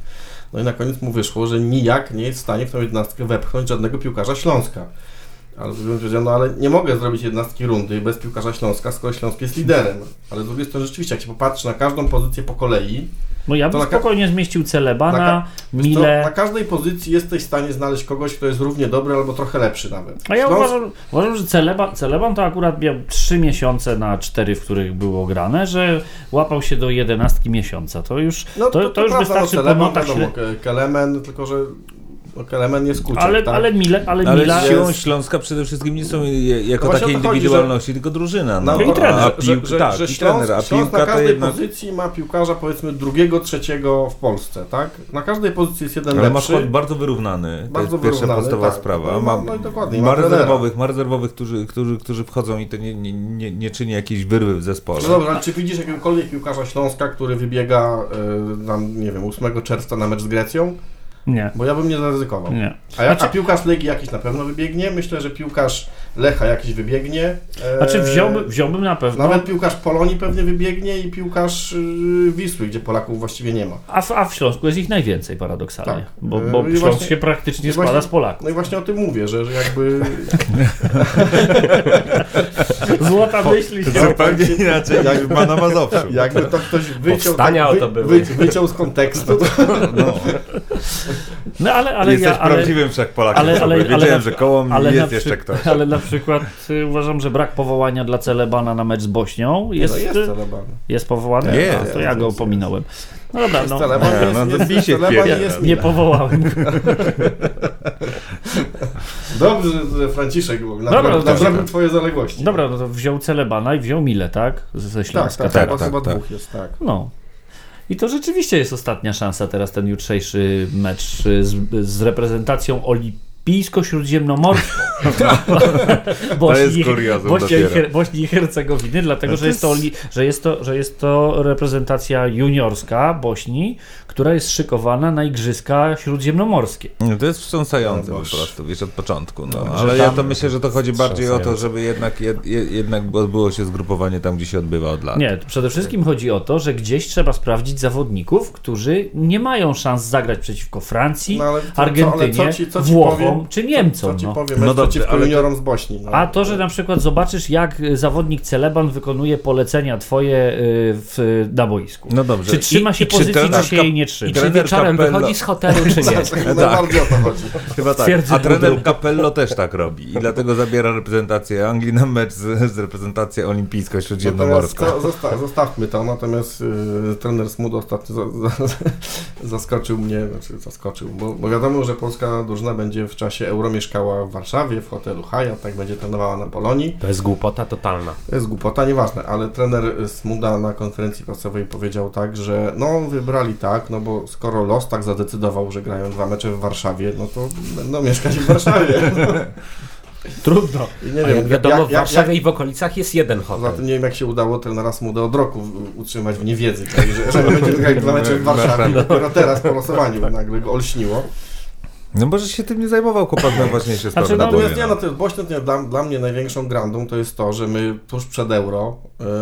No i na koniec mu wyszło, że nijak nie jest w stanie w tą jedenastkę wepchnąć żadnego piłkarza Śląska. Ale bym powiedział, no ale nie mogę zrobić jednostki rundy bez piłkarza Śląska, skoro Śląsk jest liderem. Ale z drugiej strony rzeczywiście, jak się popatrzy na każdą pozycję po kolei, No ja To bym spokojnie zmieścił Celebana, na Mile... na każdej pozycji jesteś w stanie znaleźć kogoś, kto jest równie dobry albo trochę lepszy nawet. A ja Śląsk- uważam, uważam, że Celeban, Celeban to akurat miał 3 miesiące na 4, w których było grane, że łapał się do 11 miesiąca. To już, No, to, to, już prawda, wystarczy no, Celeban, pomotać wiadomo, Kelemen, tylko że Kelemen jest kuciak, Ale, tak? ale Mile, ale, Ale Mila... siłą Śląska przede wszystkim nie są jako No takie to indywidualności, tylko drużyna. No, No, i trener. a że, pił, że, tak, że Śląsk, trener, a Śląsk piłka na to każdej jednak... pozycji ma piłkarza powiedzmy drugiego, trzeciego w Polsce, tak? Na każdej pozycji jest jeden Ale ma lepszy. skład bardzo wyrównany. To Bardzo jest pierwsza podstawowa tak. sprawa. No, Ma, no i dokładnie, ma ma rezerwowych, ma rezerwowych którzy, którzy, którzy wchodzą i to nie, nie, nie, nie czyni jakiejś wyrwy w zespole. No dobra, czy widzisz jakiegokolwiek piłkarza Śląska, który wybiega tam, nie wiem, 8 czerwca na mecz z Grecją? Nie, Bo ja bym nie zaryzykował. nie. A, ja, a Znaczy- piłkarz Legii jakiś na pewno wybiegnie. Myślę, że piłkarz Lecha jakiś wybiegnie. E, Znaczy wziąłbym, wziąłbym na pewno... Nawet piłkarz Polonii pewnie wybiegnie i piłkarz y, Wisły, gdzie Polaków właściwie nie ma. A w, a w Śląsku jest ich najwięcej paradoksalnie, Tak. bo, Yy, bo i Śląsk właśnie- się praktycznie i składa właśnie- z Polaków. No i właśnie o tym mówię, że, że jakby Złota myśl się... Zupełnie inaczej niż ma na Mazowszu. jakby to ktoś wyciął, tak, były. wy, wyciął z kontekstu. No. No ale, ale Jesteś ja... Ale, prawdziwym wszechpolakiem. ale, ale, ale, Wiedziałem, na- że koło mnie ale jest jeszcze ktoś. Ale na przykład y, uważam, że brak powołania dla Celebana na mecz z Bośnią jest, no jest celebany. jest powołany? Jest, A, to jest, ja go jest, pominąłem. No dobra, Jest no, Nie, jest, no jest, Teleban wpierdol. i jest nie powołałem go. Dobrze, że Franciszek Dobra, naprawił to- naprawił twoje zaległości. Dobra, no to wziął Celebana i wziął Mile, tak? Ze tak, Śląska. tak, tak, tak, tak, chyba tak. dwóch jest, tak. No. I to rzeczywiście jest ostatnia szansa teraz, ten jutrzejszy mecz y, z, z reprezentacją olimpijsko-śródziemnomorską. jest kuriozum Bośni, i Bośni Hercegowiny, dlatego że jest, to, że, jest to, że jest to reprezentacja juniorska Bośni, która jest szykowana na Igrzyska Śródziemnomorskie. No, to jest wstrząsające No po prostu, wiesz, od początku. No. Ale ja to myślę, że to chodzi bardziej o to, żeby jednak, jed, jed- jednak odbyło się zgrupowanie tam, gdzie się odbywa od lat. Nie, przede wszystkim chodzi o to, że gdzieś trzeba sprawdzić zawodników, którzy nie mają szans zagrać przeciwko Francji, No, ale co- Argentynie, ale co ci- co ci Włochom czy Niemcom. Co ci no. powiem, No no dobrze, przeciwko ale juniorom z Bośni. No. A to, że na przykład zobaczysz, jak y, zawodnik Celeban wykonuje polecenia twoje y, w, na boisku. No dobrze. Czy trzyma I- się i czy pozycji, trener czy się jej nie I trzyma? czy Trener wieczorem Capello- wychodzi z hotelu, czy nie? Tak, najbardziej o to chodzi. Chyba tak. A trener. Capello też tak robi. I dlatego zabiera reprezentację Anglii na mecz z, z reprezentacją Natomiast olimpijsko-śródziemnomorską. to, zosta, zostawmy to, natomiast y, trener Smud ostatnio za, za, zaskoczył mnie, znaczy zaskoczył, bo, bo wiadomo, że polska drużyna będzie w czasie Euro mieszkała w Warszawie, w hotelu Hyatt, tak będzie trenowała na Polonii. To jest głupota totalna. To jest głupota, nieważne, ale trener Smuda na konferencji prasowej powiedział tak, że no wybrali tak, no bo skoro los tak zadecydował, że grają dwa mecze w Warszawie, no to będą mieszkać w Warszawie. Trudno. I nie A wiem, jak wiadomo, jak- w jak- Warszawie i w okolicach jest jeden Poza hotel. tym nie wiem, jak się udało trenera Smudę od roku utrzymać w niewiedzy, tak, że, że będzie grać dwa mecze w Warszawie. Dopiero teraz po losowaniu nagle go olśniło. No może się tym nie zajmował, chłopak miał ważniejsze sprawy Znaczy, na no. Natomiast nie, no to jest to dla, dla mnie największą grandą to jest to, że my tuż przed Euro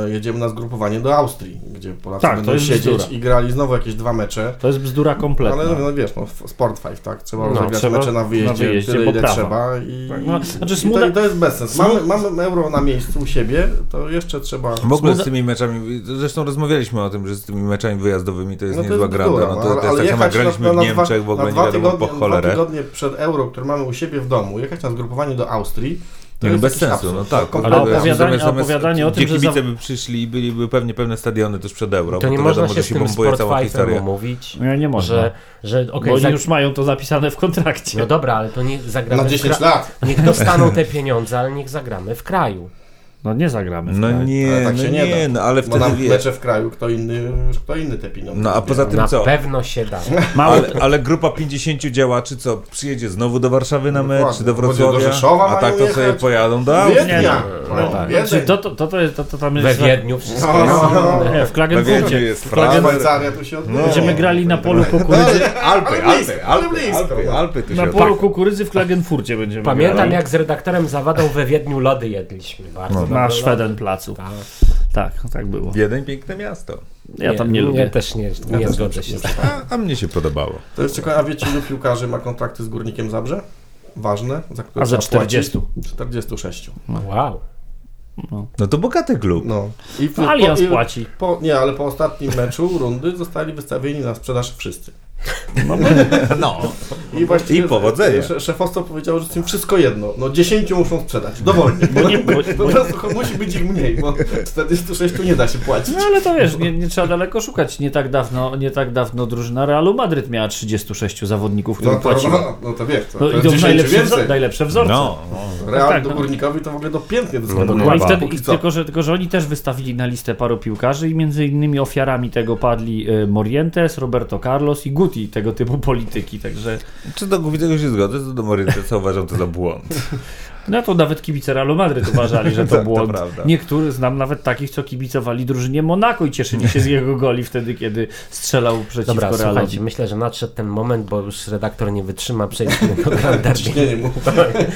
e, jedziemy na zgrupowanie do Austrii, gdzie Polacy Tak, to będą jest siedzieć bzdura. i grali znowu jakieś dwa mecze. To jest bzdura kompletna. Ale no, no wiesz, no, Sport Five, tak? Trzeba No, rozegrać mecze na wyjeździe, na wyjeździe, tyle, bo ile prawa. trzeba. I, Tak, no, znaczy Smuda- to, I to jest bez sensu. Mamy, mamy Euro na miejscu u siebie, to jeszcze trzeba... W ogóle Smuda- z tymi meczami, zresztą rozmawialiśmy o tym, że z tymi meczami wyjazdowymi to jest No to niezła jest granda. No to, ale- to jest ale tak samo graliśmy na- w Niemczech, w ogóle nie wiadomo po cholerę. Tygodnie przed Euro, które mamy u siebie w domu, jechać na zgrupowanie do Austrii, to No jest bez sensu, absurd. no tak. Ale opowiadanie- opowiadanie o tym, że kibice za- by przyszli i byliby pewnie pełne stadiony tuż przed euro, To bo nie to można wiadomo, się że z się tym bombuje cała Sport historia. umówić, Nie, nie można. że, że Bo okej, oni za... już mają to zapisane w kontrakcie. no dobra, ale to nie zagramy Na w 10 kra... lat. Niech dostaną te pieniądze, ale niech zagramy w kraju. No nie zagramy. w No kraju. nie, Ale tak no się nie, nie da. no ale Bo na wtedy wie. mecze w kraju kto inny, kto inny te pieniądze. No a poza tym Na co? pewno się da. Mało, Ale, ale grupa 50 działaczy co? Przyjedzie znowu do Warszawy na mecz, Dokładnie. czy do Wrocławia? do Rzeszowa a tak to sobie pojadą do. Wiednia. No, No, tak. Wiedeń. Znaczy, to, to, to, to, jest- to, tam jest... We Wiedniu wszystko No, jest. no, no. Nie, w Klagenfurcie. Jest. Szwajcaria tu się odbywa. Będziemy grali na polu kukurydzy. Alpy, Alpy, ale Alpy, blisko, Alpy, no. Na polu kukurydzy w Klagenfurcie będziemy Pamiętam jak z redaktorem Zawadą we Wiedniu lody jedliśmy. Bardzo No. Na lody. Szweden placu. Tak. Tak, tak było. Jeden piękne miasto. Ja tam nie lubię. Ja też nie, nie też zgodzę nie się z lubię. tym. A, a mnie się podobało. To jest ciekawe, a wiecie ilu piłkarzy ma kontrakty z Górnikiem Zabrze? Ważne, za które A płacić? 40. 46. Wow. No to bogaty klub. No. I No, Allianz i- płaci. Po, nie, ale po ostatnim meczu rundy zostali wystawieni na sprzedaż wszyscy. No. I właściwie I powodzenia. sze- Szefostwo powiedziało, że jest im wszystko jedno. No 10 muszą sprzedać. Dowolnie. Bo nie- bo- po prostu musi być ich mniej, bo 46 nie da się płacić. No ale to wiesz, nie, nie trzeba daleko szukać. Nie tak dawno, nie tak dawno drużyna Realu Madryt miała 36 zawodników, którym No to, płaciła. no, no to wiesz, to, No to i to jest 10 najlepsze, wzor- najlepsze wzorce. No. Real tak, do no. górnikowi to w ogóle dopiętnie No. No i wtedy, i tylko, że, tylko, że oni też wystawili na listę paru piłkarzy i między innymi ofiarami tego padli e, Morientes, Roberto Carlos i Guti, tego typu polityki, także Czy do tego się zgodzę, co do Morientesa uważam to za błąd. no to nawet kibice Realu Madryt uważali, że to Tak, to błąd. Niektórych znam nawet takich, co kibicowali drużynie Monako i cieszyli się z jego goli wtedy, kiedy strzelał przeciwko Dobra, Realowi. słuchajcie, myślę, że nadszedł ten moment, bo już redaktor nie wytrzyma, przejdźmy do.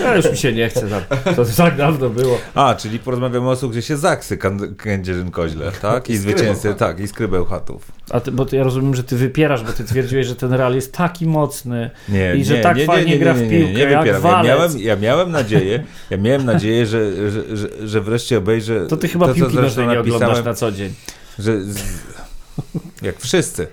Ja już mi się nie chce, tam. to tak dawno było. A, czyli porozmawiamy o sukcesie Zaksy Kan- Kędzierzyn-Koźle, tak? I, I zwycięzcy, tak, i Skrybeł Chatów. A ty, bo ja rozumiem, że ty wypierasz, bo ty twierdziłeś, że ten Real jest taki mocny Nie, i że nie, tak nie, fajnie nie, gra w nie, nie, piłkę, nie, jak wypieram. Ja miałem, ja miałem nadzieję, ja miałem nadzieję, że, że, że, że wreszcie obejrzę To ty chyba to, piłki nożnej nie oglądasz na co dzień. że z, jak wszyscy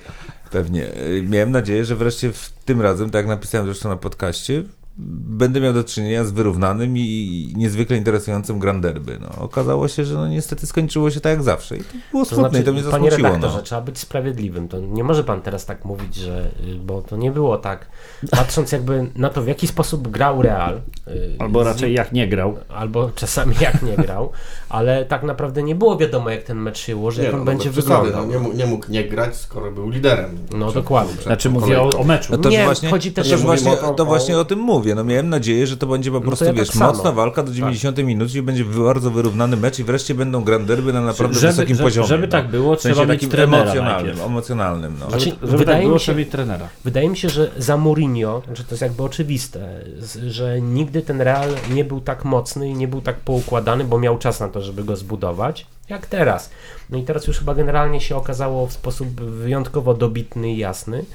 pewnie. Y, Miałem nadzieję, że wreszcie w tym razem, tak jak napisałem zresztą na podcaście, będę miał do czynienia z wyrównanym i niezwykle interesującym Grand Derby. No, okazało się, że no, niestety skończyło się tak jak zawsze i to było To smutne znaczy, i to mnie panie zasmuciło. redaktorze, No. trzeba być sprawiedliwym. To nie może pan teraz tak mówić, że, y, bo to nie było tak. Patrząc jakby na to, w jaki sposób grał Real, y, Albo z- raczej jak nie grał. albo czasami jak nie grał, ale tak naprawdę nie było wiadomo, jak ten mecz się ułoży, jak no, on no, będzie wyglądał. no, nie, mógł, nie mógł nie grać, skoro był liderem. No, dokładnie. Znaczy mówię o, o meczu. No to Nie, właśnie, chodzi też to o- właśnie, o- to właśnie o tym mówię. No miałem nadzieję, że to będzie po prostu, ja wiesz, tak mocna walka do 90 minut i będzie bardzo wyrównany mecz i wreszcie będą Grand Derby na naprawdę Żeby- wysokim żeby- poziomie. żeby no. tak było, w sensie trzeba mieć trenera emocjonalnym, najpierw. emocjonalnym, no. Znaczy, Żeby, żeby wydaje tak było, mi się- mieć trenera. Wydaje mi się, że za Mourinho, że to jest jakby oczywiste, że nigdy ten Real nie był tak mocny i nie był tak poukładany, bo miał czas na to, żeby go zbudować, jak teraz. No i teraz już chyba generalnie się okazało w sposób wyjątkowo dobitny i jasny,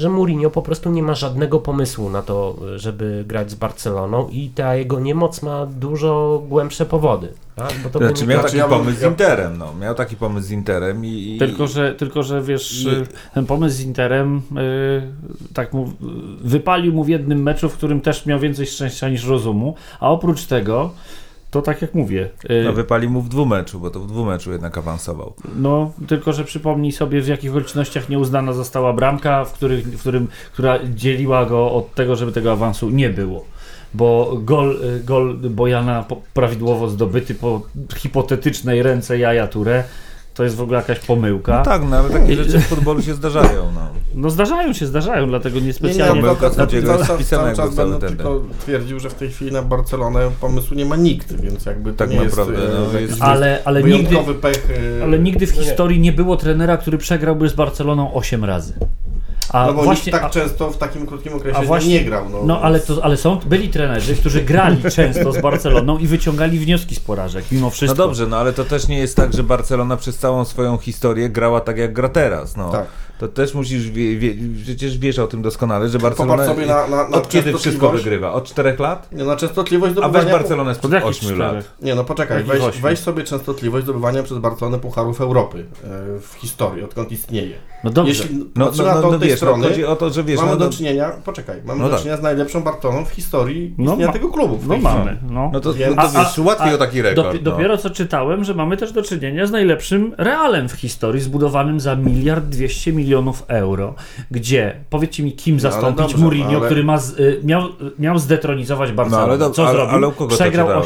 że Mourinho po prostu nie ma żadnego pomysłu na to, żeby grać z Barceloną i ta jego niemoc ma dużo głębsze powody. Tak? Bo to Znaczy miał taki ja pomysł z Interem, no. Miał taki pomysł z Interem i... i Tylko że, tylko, że wiesz, I- ten pomysł z Interem y, tak mu, wypalił mu w jednym meczu, w którym też miał więcej szczęścia niż rozumu, a oprócz tego, to tak jak mówię, y, No wypalił mu w dwumeczu, bo to w dwumeczu jednak awansował. no tylko, że przypomnij sobie w jakich okolicznościach nieuznana została bramka, w, których, w którym, która dzieliła go od tego, żeby tego awansu nie było. Bo gol, y, gol Bojana prawidłowo zdobyty po hipotetycznej ręce Jaja Touré to jest w ogóle jakaś pomyłka. No tak, no ale takie rzeczy w futbolu się zdarzają, no. No zdarzają się, zdarzają, dlatego Nie, nie, niespecjalnie. no, cały jest czas- wpisana cały ten, tylko twierdził, że w tej chwili na Barcelonę pomysłu nie ma nikt, więc jakby to Tak nie naprawdę, jest, no, jest- ale, ale, nigdy, pech. e, ale nigdy w no nie. historii nie było trenera, który przegrałby z Barceloną 8 razy. A No bo właśnie, nikt tak a, często w takim krótkim okresie a właśnie- nie grał. No, no ale, to, ale są, byli trenerzy, którzy grali często z Barceloną i wyciągali wnioski z porażek, mimo No wszystko. dobrze, no ale to też nie jest tak, że Barcelona przez całą swoją historię grała tak jak gra teraz, no. Tak. To też musisz, wie, wie, przecież wiesz o tym doskonale, że Barcelona sobie na, na, na od kiedy wszystko wygrywa? Od czterech lat? Nie, na częstotliwość A zdobywania... weź Barcelonę Od sprzed jakich 8 czterech? lat. Nie, no poczekaj, weź, weź sobie częstotliwość zdobywania przez Barcelonę Pucharów Europy e, w historii, odkąd istnieje. No dobrze. Jeśli No, no, patrzymy no, no wiesz, no, strony, chodzi o to, że wiesz, mamy no, do no, czynienia, poczekaj, mamy No do tak. czynienia z najlepszą Barceloną w historii No istnienia ma- tego klubu. No mamy. No. no to, Wiem. no to A- wiesz, łatwiej a o taki rekord. dopi- no. Dopiero co czytałem, że mamy też do czynienia z najlepszym realem w historii, zbudowanym za miliard dwieście milionów euro, gdzie, powiedzcie mi, kim zastąpić dobrze, Mourinho, ale- który ma z, y, miał, miał zdetronizować No Barcelonę. ale, do, Co ale, zrobił? ale u kogo Przegrał to?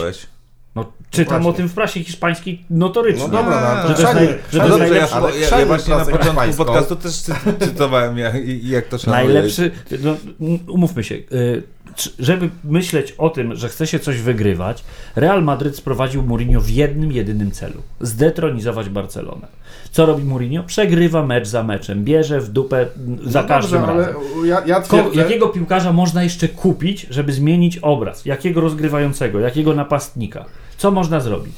No, czytam Właśnie. o tym w prasie hiszpańskiej notorycznie. No dobra, no, Że to to jest naj- że No to ja, najlepszy- ja, ja chrzani właśnie na początku hiszpańską. podcastu też cy, cytowałem, jak, jak to szanuję. Najlepszy, no, umówmy się, y, żeby myśleć o tym, że chce się coś wygrywać, Real Madryt sprowadził Mourinho w jednym, jedynym celu. Zdetronizować Barcelonę. Co robi Mourinho? Przegrywa mecz za meczem, bierze w dupę za No każdym dobrze, razem. ale ja, ja Ko- twierdzę, jakiego piłkarza można jeszcze kupić, żeby zmienić obraz? Jakiego rozgrywającego? Jakiego napastnika? Co można zrobić?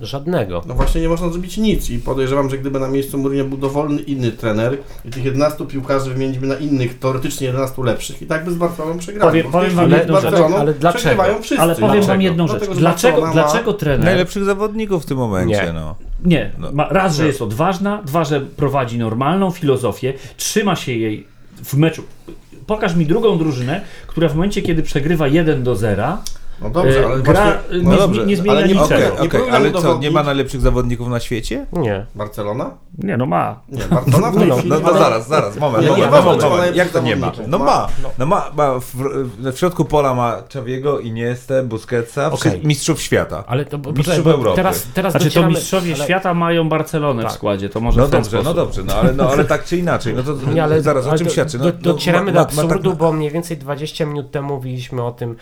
Żadnego. No właśnie nie można zrobić nic i podejrzewam, że gdyby na miejscu Mourinho był dowolny inny trener i tych 11 piłkarzy wymieniliśmy na innych, teoretycznie 11 lepszych i tak by z Barceloną przegrali. W powiem wam jedną rzecz. Ale dlaczego? Ale powiem wam Dlaczego? jedną rzecz. Dlaczego, Barcelona ma- dlaczego trener... Najlepszych zawodników w tym momencie, Nie. no. Nie, No. ma, raz, że jest odważna, dwa, że prowadzi normalną filozofię, trzyma się jej w meczu. Pokaż mi drugą drużynę, która w momencie, kiedy przegrywa 1 do 0, No dobrze, e, ale gra właśnie... e, No nie, dobrze, nie zmienia ale nie- niczego. Okej, Nie okej, powinien ale co, nie ma najlepszych zawodników na świecie? Nie. Barcelona? Nie, no ma. Nie, Barcelona w No, tej no, No, no zaraz, zaraz, moment, Nie, moment, nie, moment, moment, Jak to nie ma? No Ma- no ma, ma w, w środku pola ma Czawiego, Iniestę, Busquetsa, wszy- mistrzów świata. Ale to bo, Mistrzów bo Europy. Teraz, teraz Znaczy to docieramy- mistrzowie ale- świata mają Barcelonę w Tak. składzie, to może No w dobrze, no dobrze, no ale, no ale tak czy inaczej, no to Nie, ale zaraz, o czym świadczy? No, do, no, docieramy do absurdu, tak- bo mniej więcej 20 minut temu mówiliśmy o tym,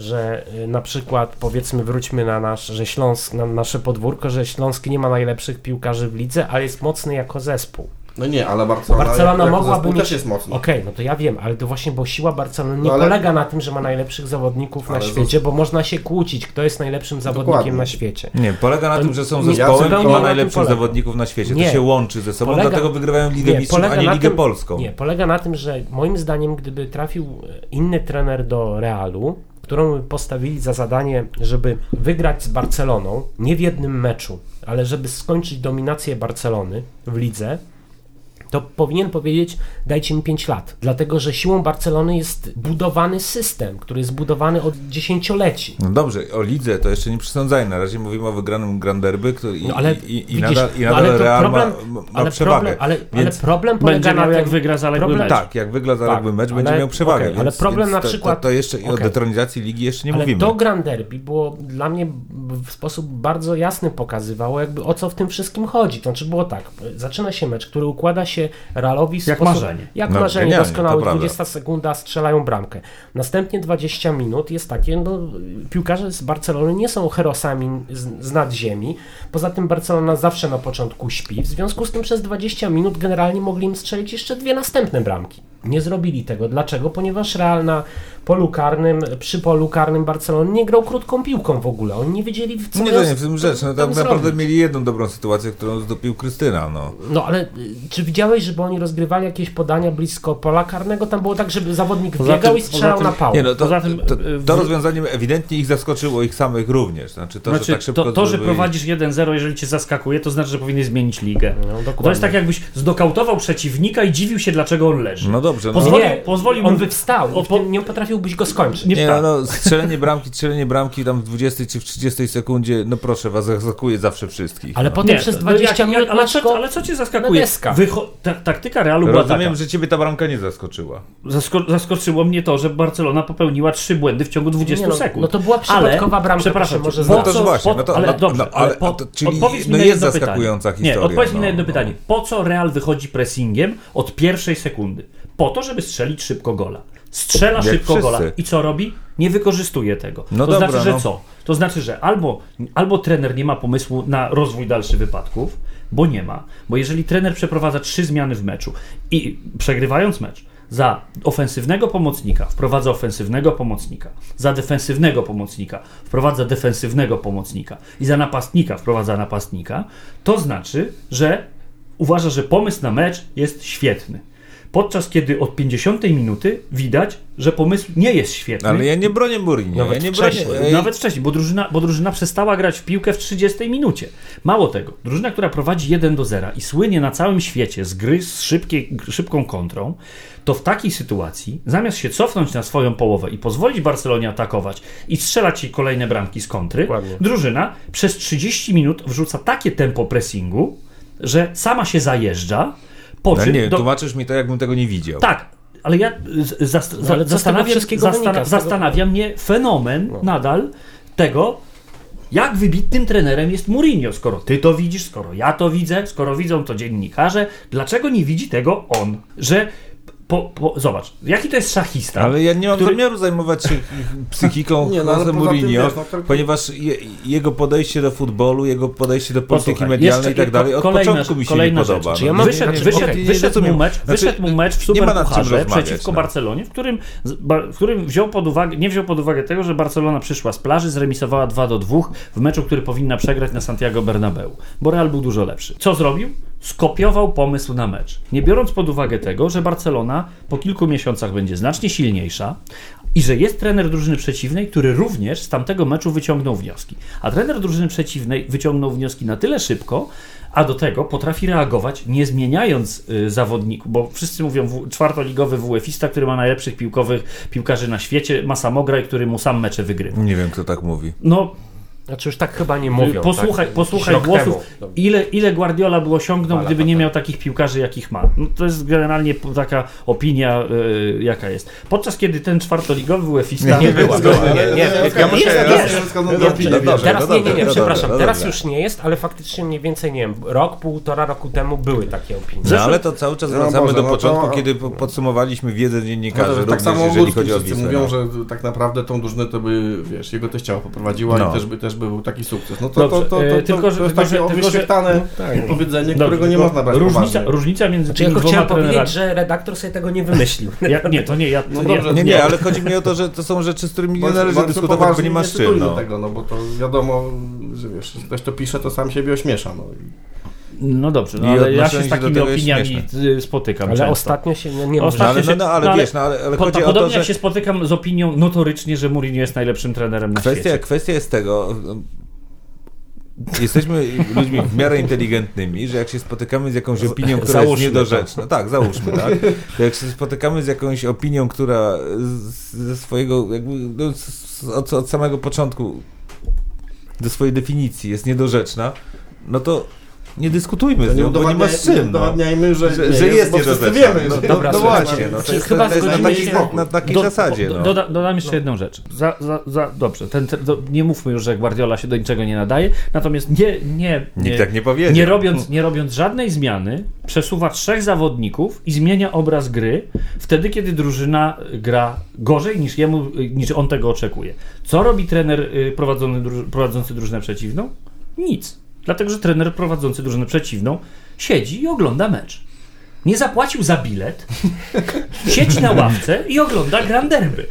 że y, na przykład powiedzmy wróćmy na nasz, że Śląsk, na nasze podwórko, że Śląsk nie ma najlepszych piłkarzy w lidze, ale jest mocny jako zespół. No nie, ale Barcelona, Barcelona jako mogłaby zespół mieć... też jest mocna. Okej, no to ja wiem, ale to właśnie, bo siła Barcelony nie No ale- polega na tym, że ma najlepszych zawodników na Ale świecie, bo można się kłócić, kto jest najlepszym zawodnikiem Dokładnie. na świecie. Nie, polega na To tym, że są zespołem, zupełnie który ma na najlepszych polega. zawodników na świecie. Nie. To się łączy ze sobą, Polega- dlatego wygrywają Ligę Mistrzów, a nie na Ligę tym- Polską. Nie, polega na tym, że moim zdaniem, gdyby trafił inny trener do Realu, którą postawili za zadanie, żeby wygrać z Barceloną, nie w jednym meczu, ale żeby skończyć dominację Barcelony w lidze, to powinien powiedzieć, dajcie mi 5 lat. Dlatego, że siłą Barcelony jest budowany system, który jest budowany od dziesięcioleci. No dobrze, o lidze to jeszcze nie przesądzajmy. Na razie mówimy o wygranym Grand Derby, który i, No, ale i, i, widzisz, nadal, i no, nadal ale to Real problem, ma, ma ale przewagę. Problem, ale, ale Więc- problem polega na miał, jak tym, wygra zaległy problem- mecz. Tak, jak wygra zaległy Tak, mecz, ale- będzie miał przewagę. okej, więc, ale problem więc na przykład- To, to jeszcze i o detronizacji ligi jeszcze nie Ale mówimy. to Grand Derby było dla mnie w sposób bardzo jasny pokazywało, jakby o co w tym wszystkim chodzi. To znaczy było tak, zaczyna się mecz, który układa się Realowi w Jak sposób, marzenie. Jak No, marzenie, prawda. 20 sekunda strzelają bramkę. Następnie 20 minut jest takie, no piłkarze z Barcelony nie są herosami z, z nadziemi. Poza tym Barcelona zawsze na początku śpi. W związku z tym przez 20 minut generalnie mogli im strzelić jeszcze dwie następne bramki. Nie zrobili tego. Dlaczego? Ponieważ Real na polu karnym, przy polu karnym Barcelony nie grał krótką piłką w ogóle. Oni nie wiedzieli, w co Nie, to nie w tym rzecz. No, tam tak naprawdę zrobić. mieli jedną dobrą sytuację, którą zdopił Krystyna. No. No ale y, czy widziałeś, żeby oni rozgrywali jakieś podania blisko pola karnego? Tam było tak, żeby zawodnik Poza biegał tym- i strzelał tym- na pałę. Nie, no to, Poza tym, to, y, to w- rozwiązanie ewidentnie ich zaskoczyło ich samych również. Znaczy to, Znaczy, że tak szybko to, to, że prowadzisz 1-0, jeżeli cię zaskakuje, to znaczy, że powinien zmienić ligę. No, dokładnie. To jest tak, jakbyś zdokautował przeciwnika i dziwił się, dlaczego on leży. No dobrze, no. Pozwoli- nie, pozwolił on by wstał o, po- nie potrafiłbyś go skończyć. Nie Nie, tak. no, strzelenie bramki, strzelenie bramki tam w 20 czy w 30 sekundzie, no proszę was, zaskakuje zawsze wszystkich. Ale no. potem Nie, przez to 20 jak- jak- minut ale, co, ale co cię zaskakuje? Wycho- ta, taktyka Realu była Rozumiem, taka. że ciebie ta bramka nie zaskoczyła. Zasko- zaskoczyło mnie to, że Barcelona popełniła trzy błędy w ciągu 20 Nie, no, sekund. no to była przypadkowa ale, bramka, Przepraszam, może No to właśnie, no to- ale no- dobrze, no, ale po, to- czyli- odpowiedz mi no na jest jedno zaskakująca pytanie. Nie, historia, odpowiedz mi na no, jedno no. pytanie. Po co Real wychodzi pressingiem od pierwszej sekundy? Po to, żeby strzelić szybko gola. Strzela Jak szybko wszyscy. gola i co robi? Nie wykorzystuje tego. No to dobra, znaczy, że no. co? To znaczy, że albo, albo trener nie ma pomysłu na rozwój dalszych wypadków, bo nie ma. Bo jeżeli trener przeprowadza trzy zmiany w meczu i przegrywając mecz, za ofensywnego pomocnika wprowadza ofensywnego pomocnika, za defensywnego pomocnika wprowadza defensywnego pomocnika i za napastnika wprowadza napastnika, to znaczy, że uważa, że pomysł na mecz jest świetny. Podczas kiedy od 50 minuty widać, że pomysł nie jest świetny. Ale ja nie bronię Mourinho. Nawet ja nie bronię, wcześniej. ej, Nawet wcześniej, bo drużyna, bo drużyna przestała grać w piłkę w 30 minucie. Mało tego, drużyna, która prowadzi 1 do 0 i słynie na całym świecie z gry z szybkiej, szybką kontrą, to w takiej sytuacji, zamiast się cofnąć na swoją połowę i pozwolić Barcelonie atakować i strzelać jej kolejne bramki z kontry, Dokładnie. drużyna przez 30 minut wrzuca takie tempo pressingu, że sama się zajeżdża, po No czym nie, do- tłumaczysz mi to, jakbym tego nie widział. tak, ale ja z- zas, No, ale co z tego zastanawia, wszystkiego zastan- zastanawia mnie fenomen No. nadal tego, jak wybitnym trenerem jest Mourinho, skoro ty to widzisz, skoro ja to widzę, skoro widzą to dziennikarze, dlaczego nie widzi tego on? Że po, po, zobacz, jaki to jest szachista. Ale ja nie mam który- zamiaru zajmować się psychiką Nie, no, Mourinho, wiesz, no, ponieważ je, jego podejście do futbolu, jego podejście do polityki Posłuchaj, medialnej jeszcze i tak dalej, od kolejna początku mi się nie podoba. rzecz. Czy ja no. mam- wyszedł, znaczy, wyszedł, nie wyszedł, mu mecz, Znaczy, wyszedł mu mecz w Superpucharze rozmawiać, przeciwko no. Barcelonie, w którym, w którym wziął pod uwagę, nie wziął pod uwagę tego, że Barcelona przyszła z plaży, zremisowała 2 do 2 w meczu, który powinna przegrać na Santiago Bernabeu, bo Real był dużo lepszy. Co zrobił? Skopiował pomysł na mecz. Nie biorąc pod uwagę tego, że Barcelona po kilku miesiącach będzie znacznie silniejsza, i że jest trener drużyny przeciwnej, który również z tamtego meczu wyciągnął wnioski. A trener drużyny przeciwnej wyciągnął wnioski na tyle szybko, a do tego potrafi reagować nie zmieniając y, zawodników, bo wszyscy mówią w, czwartoligowy WF-ista, który ma najlepszych piłkowych piłkarzy na świecie, ma samograj, który mu sam mecze wygrywa. Nie wiem, kto tak mówi. No, Znaczy już tak chyba nie mówią. posłuchaj, tak? posłuchaj głosów, temu. ile, ile Guardiola by osiągnął, Dwa gdyby lata nie miał takich piłkarzy, jakich ma. No, to jest generalnie taka opinia, y, jaka jest. Podczas kiedy ten czwartoligowy UEFA Nie była. Nie, nie, nie. Ja nie, ja muszę No no, no. Teraz nie, nie, nie, przepraszam. dobra, Teraz już nie jest, ale faktycznie mniej więcej, nie wiem, rok, półtora roku temu były takie opinie. No ale to cały czas No wracamy do no początku, kiedy po- podsumowaliśmy wiedzę dziennikarzy, No tak samo jeżeli chodzi o mówią, no. że tak naprawdę tą drużynę to by, wiesz, jego teściowa poprowadziła No. i też by, też by był taki sukces. No to, Dobrze, to, to, to, e, to, tylko, że- to jest takie tylko, że- wyświetlane tak. powiedzenie, Dobrze, którego nie można brać różnica, poważnie. różnica między Znaczy, ja tymi tylko dwoma chciałem powiedzieć, że redaktor sobie tego nie wymyślił. Ja, nie, to nie, ja... No ja, dobrze, Nie, nie, ale chodzi mi o to, że to są rzeczy, z którymi nie należy dyskutować, bo nie ma z cytujmy czym. No. tego, no bo to wiadomo, że wiesz, ktoś to pisze, to sam siebie ośmiesza. No. No dobrze, no, ale ja się z się takimi jest opiniami śmieszne. y, spotykam Ale często. ostatnio się nie, nie Ostatnio. No, ale, się- no, no, ale no, ale wiesz, no, ale, ale Po, chodzi o podobnie to, że jak się spotykam z opinią notorycznie, że Mourinho jest najlepszym trenerem na kwestia, świecie. kwestia jest tego, jesteśmy ludźmi w miarę inteligentnymi, że jak się spotykamy z jakąś opinią, która załóżmy jest niedorzeczna, tak, załóżmy, tak, to jak się spotykamy z jakąś opinią, która ze swojego, jakby, no, od, od samego początku do swojej definicji jest niedorzeczna, no to nie dyskutujmy To z nie, nią, bo nie ma z czym. No. udowadniajmy, że, Że, nie że jest wszyscy niedorzeczna. wiemy, no, że- no, dobra, no słuchajcie, właśnie, no, to jest, chyba to jest na, takiej, się- na takiej Do- zasadzie. do- No. Doda, dodam jeszcze jedną rzecz. Za, za, za, dobrze, ten, ten, do, nie mówmy już, że Guardiola się do niczego nie nadaje, natomiast nie, nie, Nikt nie, tak nie powiedział. nie, robiąc, nie robiąc żadnej zmiany, przesuwa trzech zawodników i zmienia obraz gry wtedy, kiedy drużyna gra gorzej niż, jemu, niż on tego oczekuje. Co robi trener y, prowadzący drużynę przeciwną? Nic. Dlatego, że trener prowadzący drużynę przeciwną siedzi i ogląda mecz. Nie zapłacił za bilet, siedzi na ławce i ogląda Grand Derby.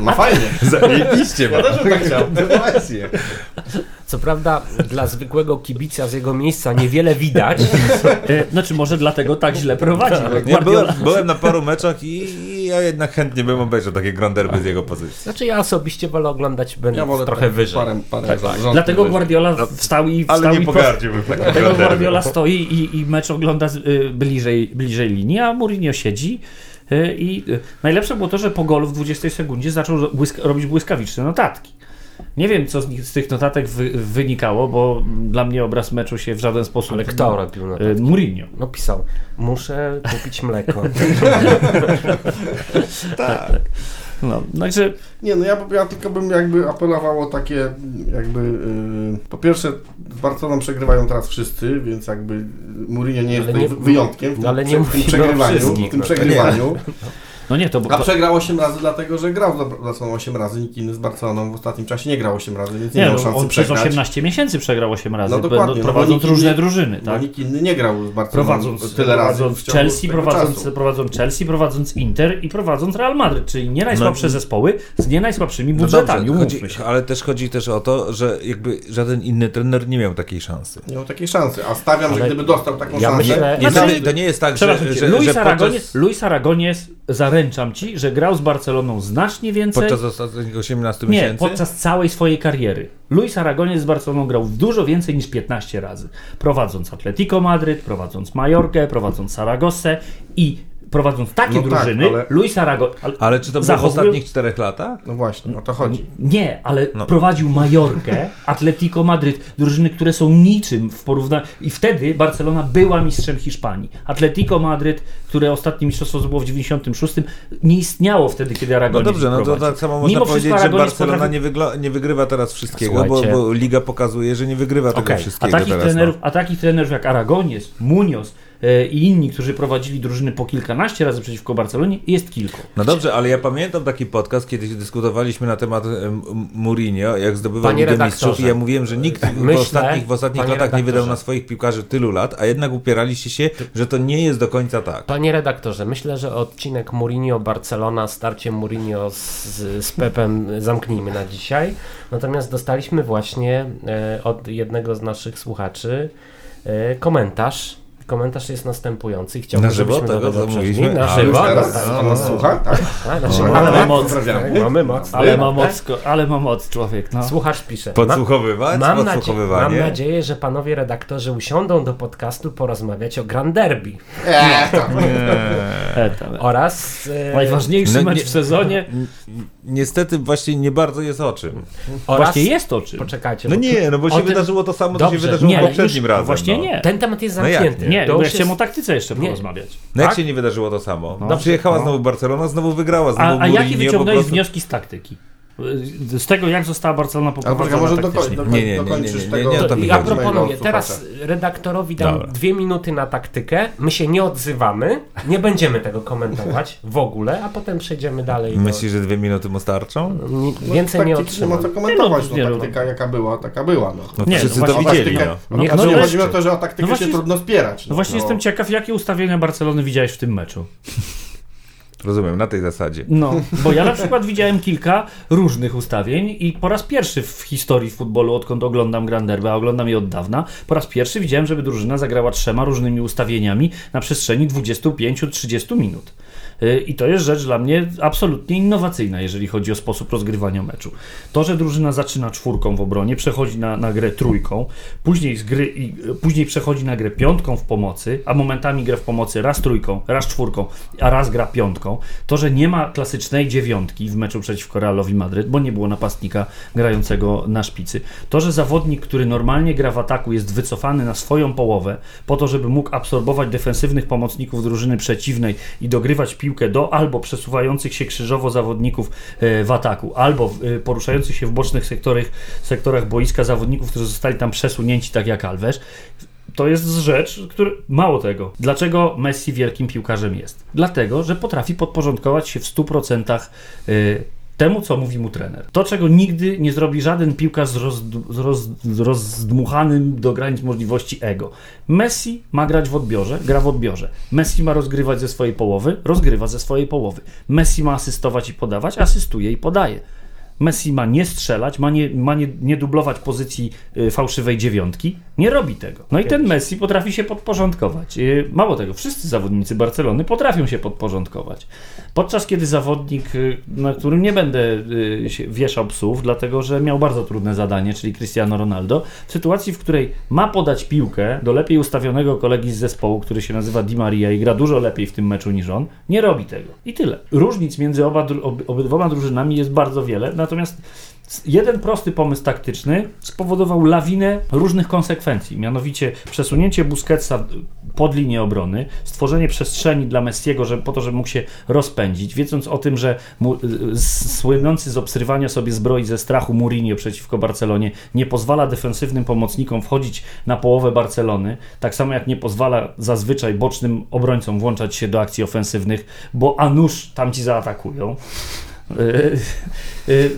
No fajnie. Zajebiście, Ja też bym tak chciał. Co prawda dla zwykłego kibica z jego miejsca niewiele widać, E, Znaczy, może dlatego tak źle prowadzi. bo Nie, byłem, byłem na paru meczach i, i ja jednak chętnie bym obejrzał takie Grand Derby z jego pozycji. znaczy ja osobiście wolę oglądać będąc Ja wolę trochę tak wyżej. Parę, parę Tak, rządów Dlatego wyżej. Guardiola wstał i wstał Ale nie i pogardziłbym takiego Dlatego. Guardiola stoi i, i mecz ogląda z, y, bliżej, bliżej linii, a Mourinho siedzi. y, I y, najlepsze było to, że po golu w 20 sekundzie zaczął błysk- robić błyskawiczne notatki. Nie wiem, co z, nich, z tych notatek wy, wynikało, bo dla mnie obraz meczu się w żaden sposób... Ale kto robił no Y, Mourinho. No pisał, muszę kupić mleko. No, także Nie, no ja, ja tylko bym jakby apelował o takie jakby yy, po pierwsze z Barceloną przegrywają teraz wszyscy, więc jakby Mourinho nie jest nie- wyjątkiem w tym, no ale nie w tym mówimy o przegrywaniu. W tym no przegrywaniu. No nie, to bo A przegrał 8 razy dlatego, że grał z Barceloną 8 razy, nikt inny z Barceloną w ostatnim czasie nie grał 8 razy, więc nie, nie, miał no, szansy on przez przegrać. 18 miesięcy przegrał 8 razy, No dokładnie, będą- no bo prowadząc nikt różne inny- drużyny, tak? nikt inny nie grał z Barceloną Prowadząc, tyle razy prowadząc w ciągu Chelsea, prowadząc, czasu. prowadząc Chelsea, prowadząc Inter i prowadząc Real Madryt, czyli nie najsłabsze No, zespoły z nie najsłabszymi No budżetami, dobrze, chodzi, ale też chodzi też o to, że jakby żaden inny trener nie miał takiej szansy. Nie miał takiej szansy, a stawiam, że Ale gdyby dostał taką ja szansę, myślę- Nie, Znaczy- to, nie jest tak, że, że, Luis, że Luis Aragones, zaręczam ci, że grał z Barceloną znacznie więcej. podczas ostatnich 18 nie, miesięcy? podczas całej swojej kariery. Luis Aragones z Barceloną grał dużo więcej niż 15 razy. Prowadząc Atletico Madryt, prowadząc Majorkę, prowadząc Saragossę i prowadząc takie No tak, drużyny, ale- Luis Aragones... Ale czy to było w zachowują- ostatnich czterech latach? no właśnie, o to chodzi. Nie, ale No. prowadził Majorkę, Atletico Madryt, drużyny, które są niczym w porównaniu. I wtedy Barcelona była mistrzem Hiszpanii. Atletico Madryt, które ostatnie mistrzostwo zdobyło w 96, nie istniało wtedy, kiedy No Aragones dobrze, no to tak samo można Mimo powiedzieć, że Barcelona potrafi- nie, wygla, nie wygrywa teraz wszystkiego, bo, bo Liga pokazuje, że nie wygrywa tego Okej, a A wszystkiego takich, teraz. trenerów, no. a takich trenerów jak Aragones, Munoz i inni, którzy prowadzili drużyny po kilkanaście razy przeciwko Barcelonie, jest kilku. No dobrze, ale ja pamiętam taki podcast, kiedy dyskutowaliśmy na temat em, Mourinho, jak zdobywał Ligę Mistrzów i ja mówiłem, że nikt myślę, w ostatnich, w ostatnich latach nie wydał na swoich piłkarzy tylu lat, a jednak upieraliście się, że to nie jest do końca tak. Panie redaktorze, myślę, że odcinek Mourinho-Barcelona, starcie Mourinho z, z Pepem zamknijmy na dzisiaj. Natomiast dostaliśmy właśnie e, od jednego z naszych słuchaczy e, komentarz Komentarz jest następujący i chciałbym, Na żywo żebyśmy do tego przeszli. zamówiliśmy? Na A, żywo. Już teraz nas słucha, tak? tak, ale moc, moc. mamy moc. Ale ma tak. moc, ale ma moc człowiek, no. Słuchacz pisze. Ma- Podsłuchowywać? Mam, nadzie- mam Podsłuchowywanie? nadzieję, że panowie redaktorzy usiądą do podcastu porozmawiać o Grand Derby Eee. E, tam. oraz, e, Najważniejszy No mecz w sezonie. Niestety właśnie nie bardzo jest o czym. oraz Właśnie jest o czym. Poczekajcie. No nie, no bo się tym- wydarzyło to samo, co się wydarzyło nie, poprzednim razem. Właśnie no. nie. Ten temat jest No zamknięty. Nie, To bo ja chciałem o taktyce jeszcze Nie. porozmawiać. No jak Tak? się nie wydarzyło to samo? No. No. Przyjechała No. znowu Barcelona, znowu wygrała, znowu A, a jakie wyciągnąłeś prostu... wnioski z taktyki? Z tego, jak została Barcelona poprowadzona może taktycznie. dokoń, Nie, nie, nie, dokoń, nie, nie, nie, tego. nie, Ja proponuję, mojego teraz redaktorowi dam Dobra. dwie minuty na taktykę, my się nie odzywamy, nie będziemy tego komentować w ogóle, a potem przejdziemy dalej. Myślisz, że dwie minuty mu starczą? do... No, Więcej nie taktycznie ma otrzymam. co komentować, Nie, no, no, nie, taktyka jaka była, taka była. No. No Nie, wszyscy no to właśnie- widzieli, taktykę, no. no, Nie, no, no chodzi o to, że o taktykę No się trudno spierać. No właśnie jestem ciekaw, jakie ustawienia Barcelony widziałeś w tym meczu. Rozumiem, na tej zasadzie. No, bo ja na przykład widziałem kilka różnych ustawień i po raz pierwszy w historii futbolu, odkąd oglądam Grand Derby, a oglądam je od dawna, po raz pierwszy widziałem, żeby drużyna zagrała trzema różnymi ustawieniami na przestrzeni 25-30 minut. Y, I to jest rzecz dla mnie absolutnie innowacyjna, jeżeli chodzi o sposób rozgrywania meczu. To, że drużyna zaczyna czwórką w obronie, przechodzi na, na grę trójką, później, z gry, y, później przechodzi na grę piątką w pomocy, a momentami gra w pomocy raz trójką, raz czwórką, a raz gra piątką. To, że nie ma klasycznej dziewiątki w meczu przeciwko Realowi Madryt, bo nie było napastnika grającego na szpicy. To, że zawodnik, który normalnie gra w ataku, jest wycofany na swoją połowę, po to, żeby mógł absorbować defensywnych pomocników drużyny przeciwnej i dogrywać piłkę do albo przesuwających się krzyżowo zawodników e, w ataku, albo e, poruszających się w bocznych sektorach, sektorach boiska zawodników, którzy zostali tam przesunięci, tak jak Alves. To jest rzecz, który mało tego. Dlaczego Messi wielkim piłkarzem jest? Dlatego, że potrafi podporządkować się w 100% y, temu, co mówi mu trener. To, czego nigdy nie zrobi żaden piłkarz z, roz, z, roz, z rozdmuchanym do granic możliwości ego. Messi ma grać w odbiorze, gra w odbiorze. Messi ma rozgrywać ze swojej połowy, rozgrywa ze swojej połowy. Messi ma asystować i podawać, asystuje i podaje. Messi ma nie strzelać, ma nie, ma nie, nie dublować pozycji y, fałszywej dziewiątki. Nie robi tego. No i ten Messi potrafi się podporządkować. Y, mało tego, wszyscy zawodnicy Barcelony potrafią się podporządkować. Podczas kiedy zawodnik, y, na którym nie będę się wieszał psów, dlatego że miał bardzo trudne zadanie, czyli Cristiano Ronaldo, w sytuacji, w której ma podać piłkę do lepiej ustawionego kolegi z zespołu, który się nazywa Di Maria i gra dużo lepiej w tym meczu niż on, nie robi tego. I tyle. Różnic między oba, obydwoma drużynami jest bardzo wiele, natomiast jeden prosty pomysł taktyczny spowodował lawinę różnych konsekwencji, mianowicie przesunięcie Busquetsa pod linię obrony, stworzenie przestrzeni dla Messiego, żeby, po to, żeby mógł się rozpędzić, wiedząc o tym, że mu, słynący z obsrywania sobie zbroi ze strachu Mourinho przeciwko Barcelonie nie pozwala defensywnym pomocnikom wchodzić na połowę Barcelony, tak samo jak nie pozwala zazwyczaj bocznym obrońcom włączać się do akcji ofensywnych, bo a nuż tam ci zaatakują. Y, y,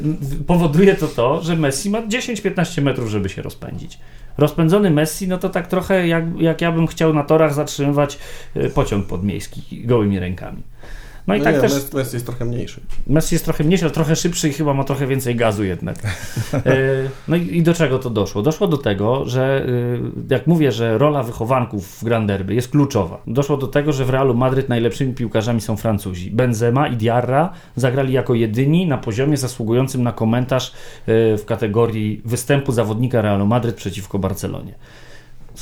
powoduje to to, że Messi ma 10-15 metrów, żeby się rozpędzić. Rozpędzony Messi, no to tak trochę jak, jak ja bym chciał na torach zatrzymywać y, pociąg podmiejski gołymi rękami. No i No tak nie, też Messi- jest trochę mniejszy. Messi jest trochę mniejszy, ale trochę szybszy i chyba ma trochę więcej gazu jednak. E, No i i do czego to doszło? Doszło do tego, że y, jak mówię, że rola wychowanków w Grand Derby jest kluczowa. Doszło do tego, że w Realu Madryt najlepszymi piłkarzami są Francuzi. Benzema i Diarra zagrali jako jedyni na poziomie zasługującym na komentarz y, w kategorii występu zawodnika Realu Madryt przeciwko Barcelonie.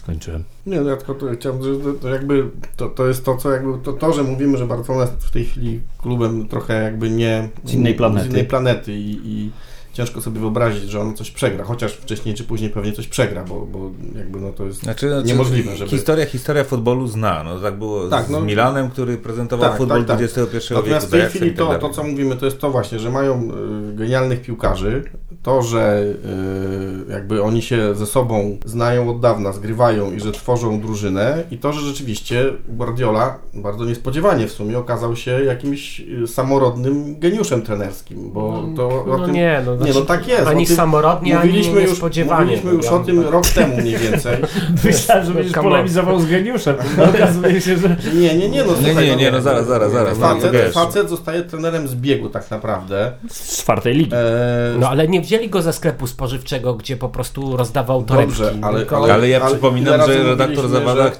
Skończyłem. Nie, no ja tylko to chciałem, że jakby to, to jest to, co jakby to, to, że mówimy, że Barcelona jest w tej chwili klubem trochę jakby nie Z innej planety. z innej planety i, i ciężko sobie wyobrazić, że on coś przegra, chociaż wcześniej czy później pewnie coś przegra, bo, bo jakby no to jest Znaczy, znaczy niemożliwe, żeby... Historia, historia futbolu zna. No, tak było Tak, z no. Milanem, który prezentował Tak, futbol tak, tak. XXI wieku. Natomiast w tej chwili tak to, dalej. to, co mówimy, to jest to właśnie, że mają y, genialnych piłkarzy, to, że y, jakby oni się ze sobą znają od dawna, zgrywają i że tworzą drużynę i to, że rzeczywiście Guardiola bardzo niespodziewanie w sumie okazał się jakimś y, samorodnym geniuszem trenerskim, bo to o No tym... nie, no, Nie, znaczy, no tak jest. Ani samorodnie, ani mówiliśmy już, niespodziewanie. mówiliśmy już o tym rok temu mniej więcej. Myślałem, że będziesz come on. polemizował z geniuszem. No, okazuje się, że Nie, nie, nie, no Nie, nie, nie, no zaraz, zaraz, zaraz. no, Facet, wiesz. facet zostaje trenerem z biegu tak naprawdę. z czwartej ligi. E, No ale nie, w wzięli go ze sklepu spożywczego, gdzie po prostu rozdawał torebki. Dobrze, ale- tylko- ale- Ale ja ile przypominam, że redaktor Zawada y,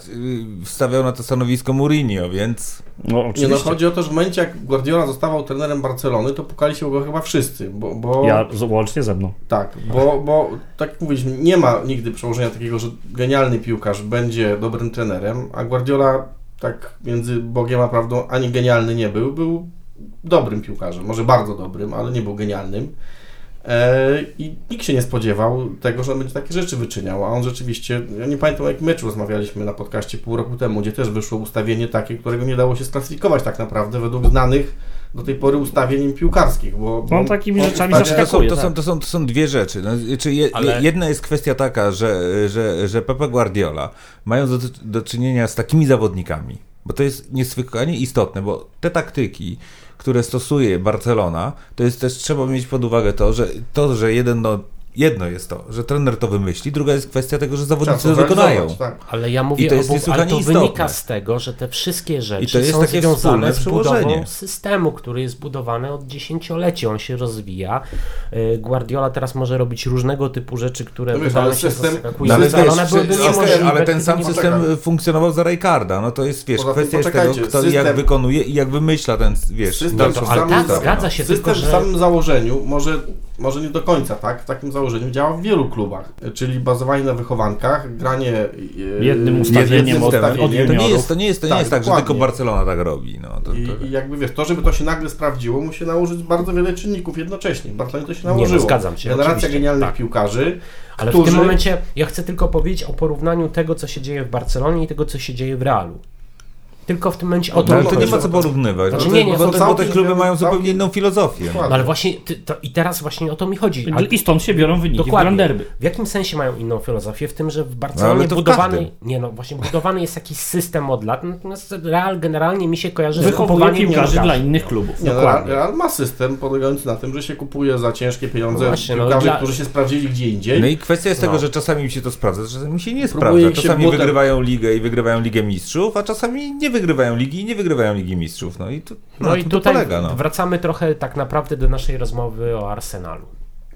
wstawiał na to stanowisko Mourinho, więc... No Nie no, oczywiście. chodzi o to, że w momencie jak Guardiola zostawał trenerem Barcelony, to pukali się go chyba wszyscy, bo, bo Ja łącznie ze mną. tak, bo, bo tak jak mówiliśmy, nie ma nigdy przełożenia takiego, że genialny piłkarz będzie dobrym trenerem, a Guardiola tak między Bogiem a prawdą ani genialny nie był, był dobrym piłkarzem, może bardzo dobrym, ale nie był genialnym. E, I nikt się nie spodziewał tego, że on będzie takie rzeczy wyczyniał, a on rzeczywiście, ja nie pamiętam o jakim meczu rozmawialiśmy na podcaście pół roku temu, gdzie też wyszło ustawienie takie, którego nie dało się sklasyfikować tak naprawdę według znanych do tej pory ustawień piłkarskich, bo... bo On takimi on rzeczami Znaczy, to, są, zaskakuje, to, są, tak. to, są, to są dwie rzeczy. No, czy je, Ale- Jedna jest kwestia taka, że, że, że Pepe Guardiola mają do, do czynienia z takimi zawodnikami, bo to jest niesłychanie istotne, bo te taktyki, które stosuje Barcelona, to jest też trzeba mieć pod uwagę to, że to, że jeden no, jedno jest to, że trener to wymyśli, druga jest kwestia tego, że zawodnicy to wykonają. Tak. Ale ja mówię I to jest o, ale to istotne. wynika z tego, że te wszystkie rzeczy I to jest są takie związane z budową systemu, który jest budowany od dziesięcioleci. On się rozwija. Y, Guardiola teraz może robić różnego typu rzeczy, które No wiesz, wydają ale się system- No ale, wiesz, one byłyby niemożliwe. ale ten sam nie system poczekaj. funkcjonował za Rijkaarda. No to jest, wiesz, Poza kwestia jest tego, kto i system- jak wykonuje i jak wymyśla ten, wiesz, System dalszą to- ale tak, zgadza się, System tylko w że- samym założeniu, może, może nie do końca, tak? W takim założeniu działa w wielu klubach, czyli bazowanie na wychowankach, granie e, Jednym Nie, ustawieniem jednym od- ustawieniem. od to nie jest, to nie jest, to nie Tak, jest tak, że tylko Barcelona tak robi. No, to, I, to... I jakby wiesz, to żeby to się nagle sprawdziło, musi nałożyć bardzo wiele czynników jednocześnie. W Barcelonie to się Nie, no, nałożyło. zgadzam się, Generacja oczywiście, genialnych tak. piłkarzy, Ale którzy... w tym momencie ja chcę tylko powiedzieć o porównaniu tego, co się dzieje w Barcelonie i tego, co się dzieje w Realu. Tylko w tym momencie o to No, ale mi to nie ma co porównywać, Znaczy, bo, te, nie, nie, bo, to bo te kluby mają zupełnie inną filozofię. No ale właśnie, ty, to, i teraz właśnie o to mi chodzi. Ale I stąd się biorą wyniki w Dokładnie. W jakim sensie mają inną filozofię? W tym, że w No, Barcelonie ale to w budowany, nie no, właśnie budowany jest jakiś system od lat, natomiast Real generalnie mi się kojarzy z Wychowuje kupowaniem piłkarzy dla innych klubów. Nie, no, Dokładnie. Real ma system polegający na tym, że się kupuje za ciężkie pieniądze No właśnie, no piłkarzy, dla- którzy się sprawdzili gdzie indziej. No i kwestia jest No. tego, że czasami mi się to sprawdza, czasami mi się nie sprawdza. Czasami wygrywają ligę i wygrywają Ligę Mistrzów, a czasami nie wygrywają ligi i nie wygrywają Ligi Mistrzów. No i to, No na i tutaj polega. No. wracamy trochę tak naprawdę do naszej rozmowy o Arsenalu.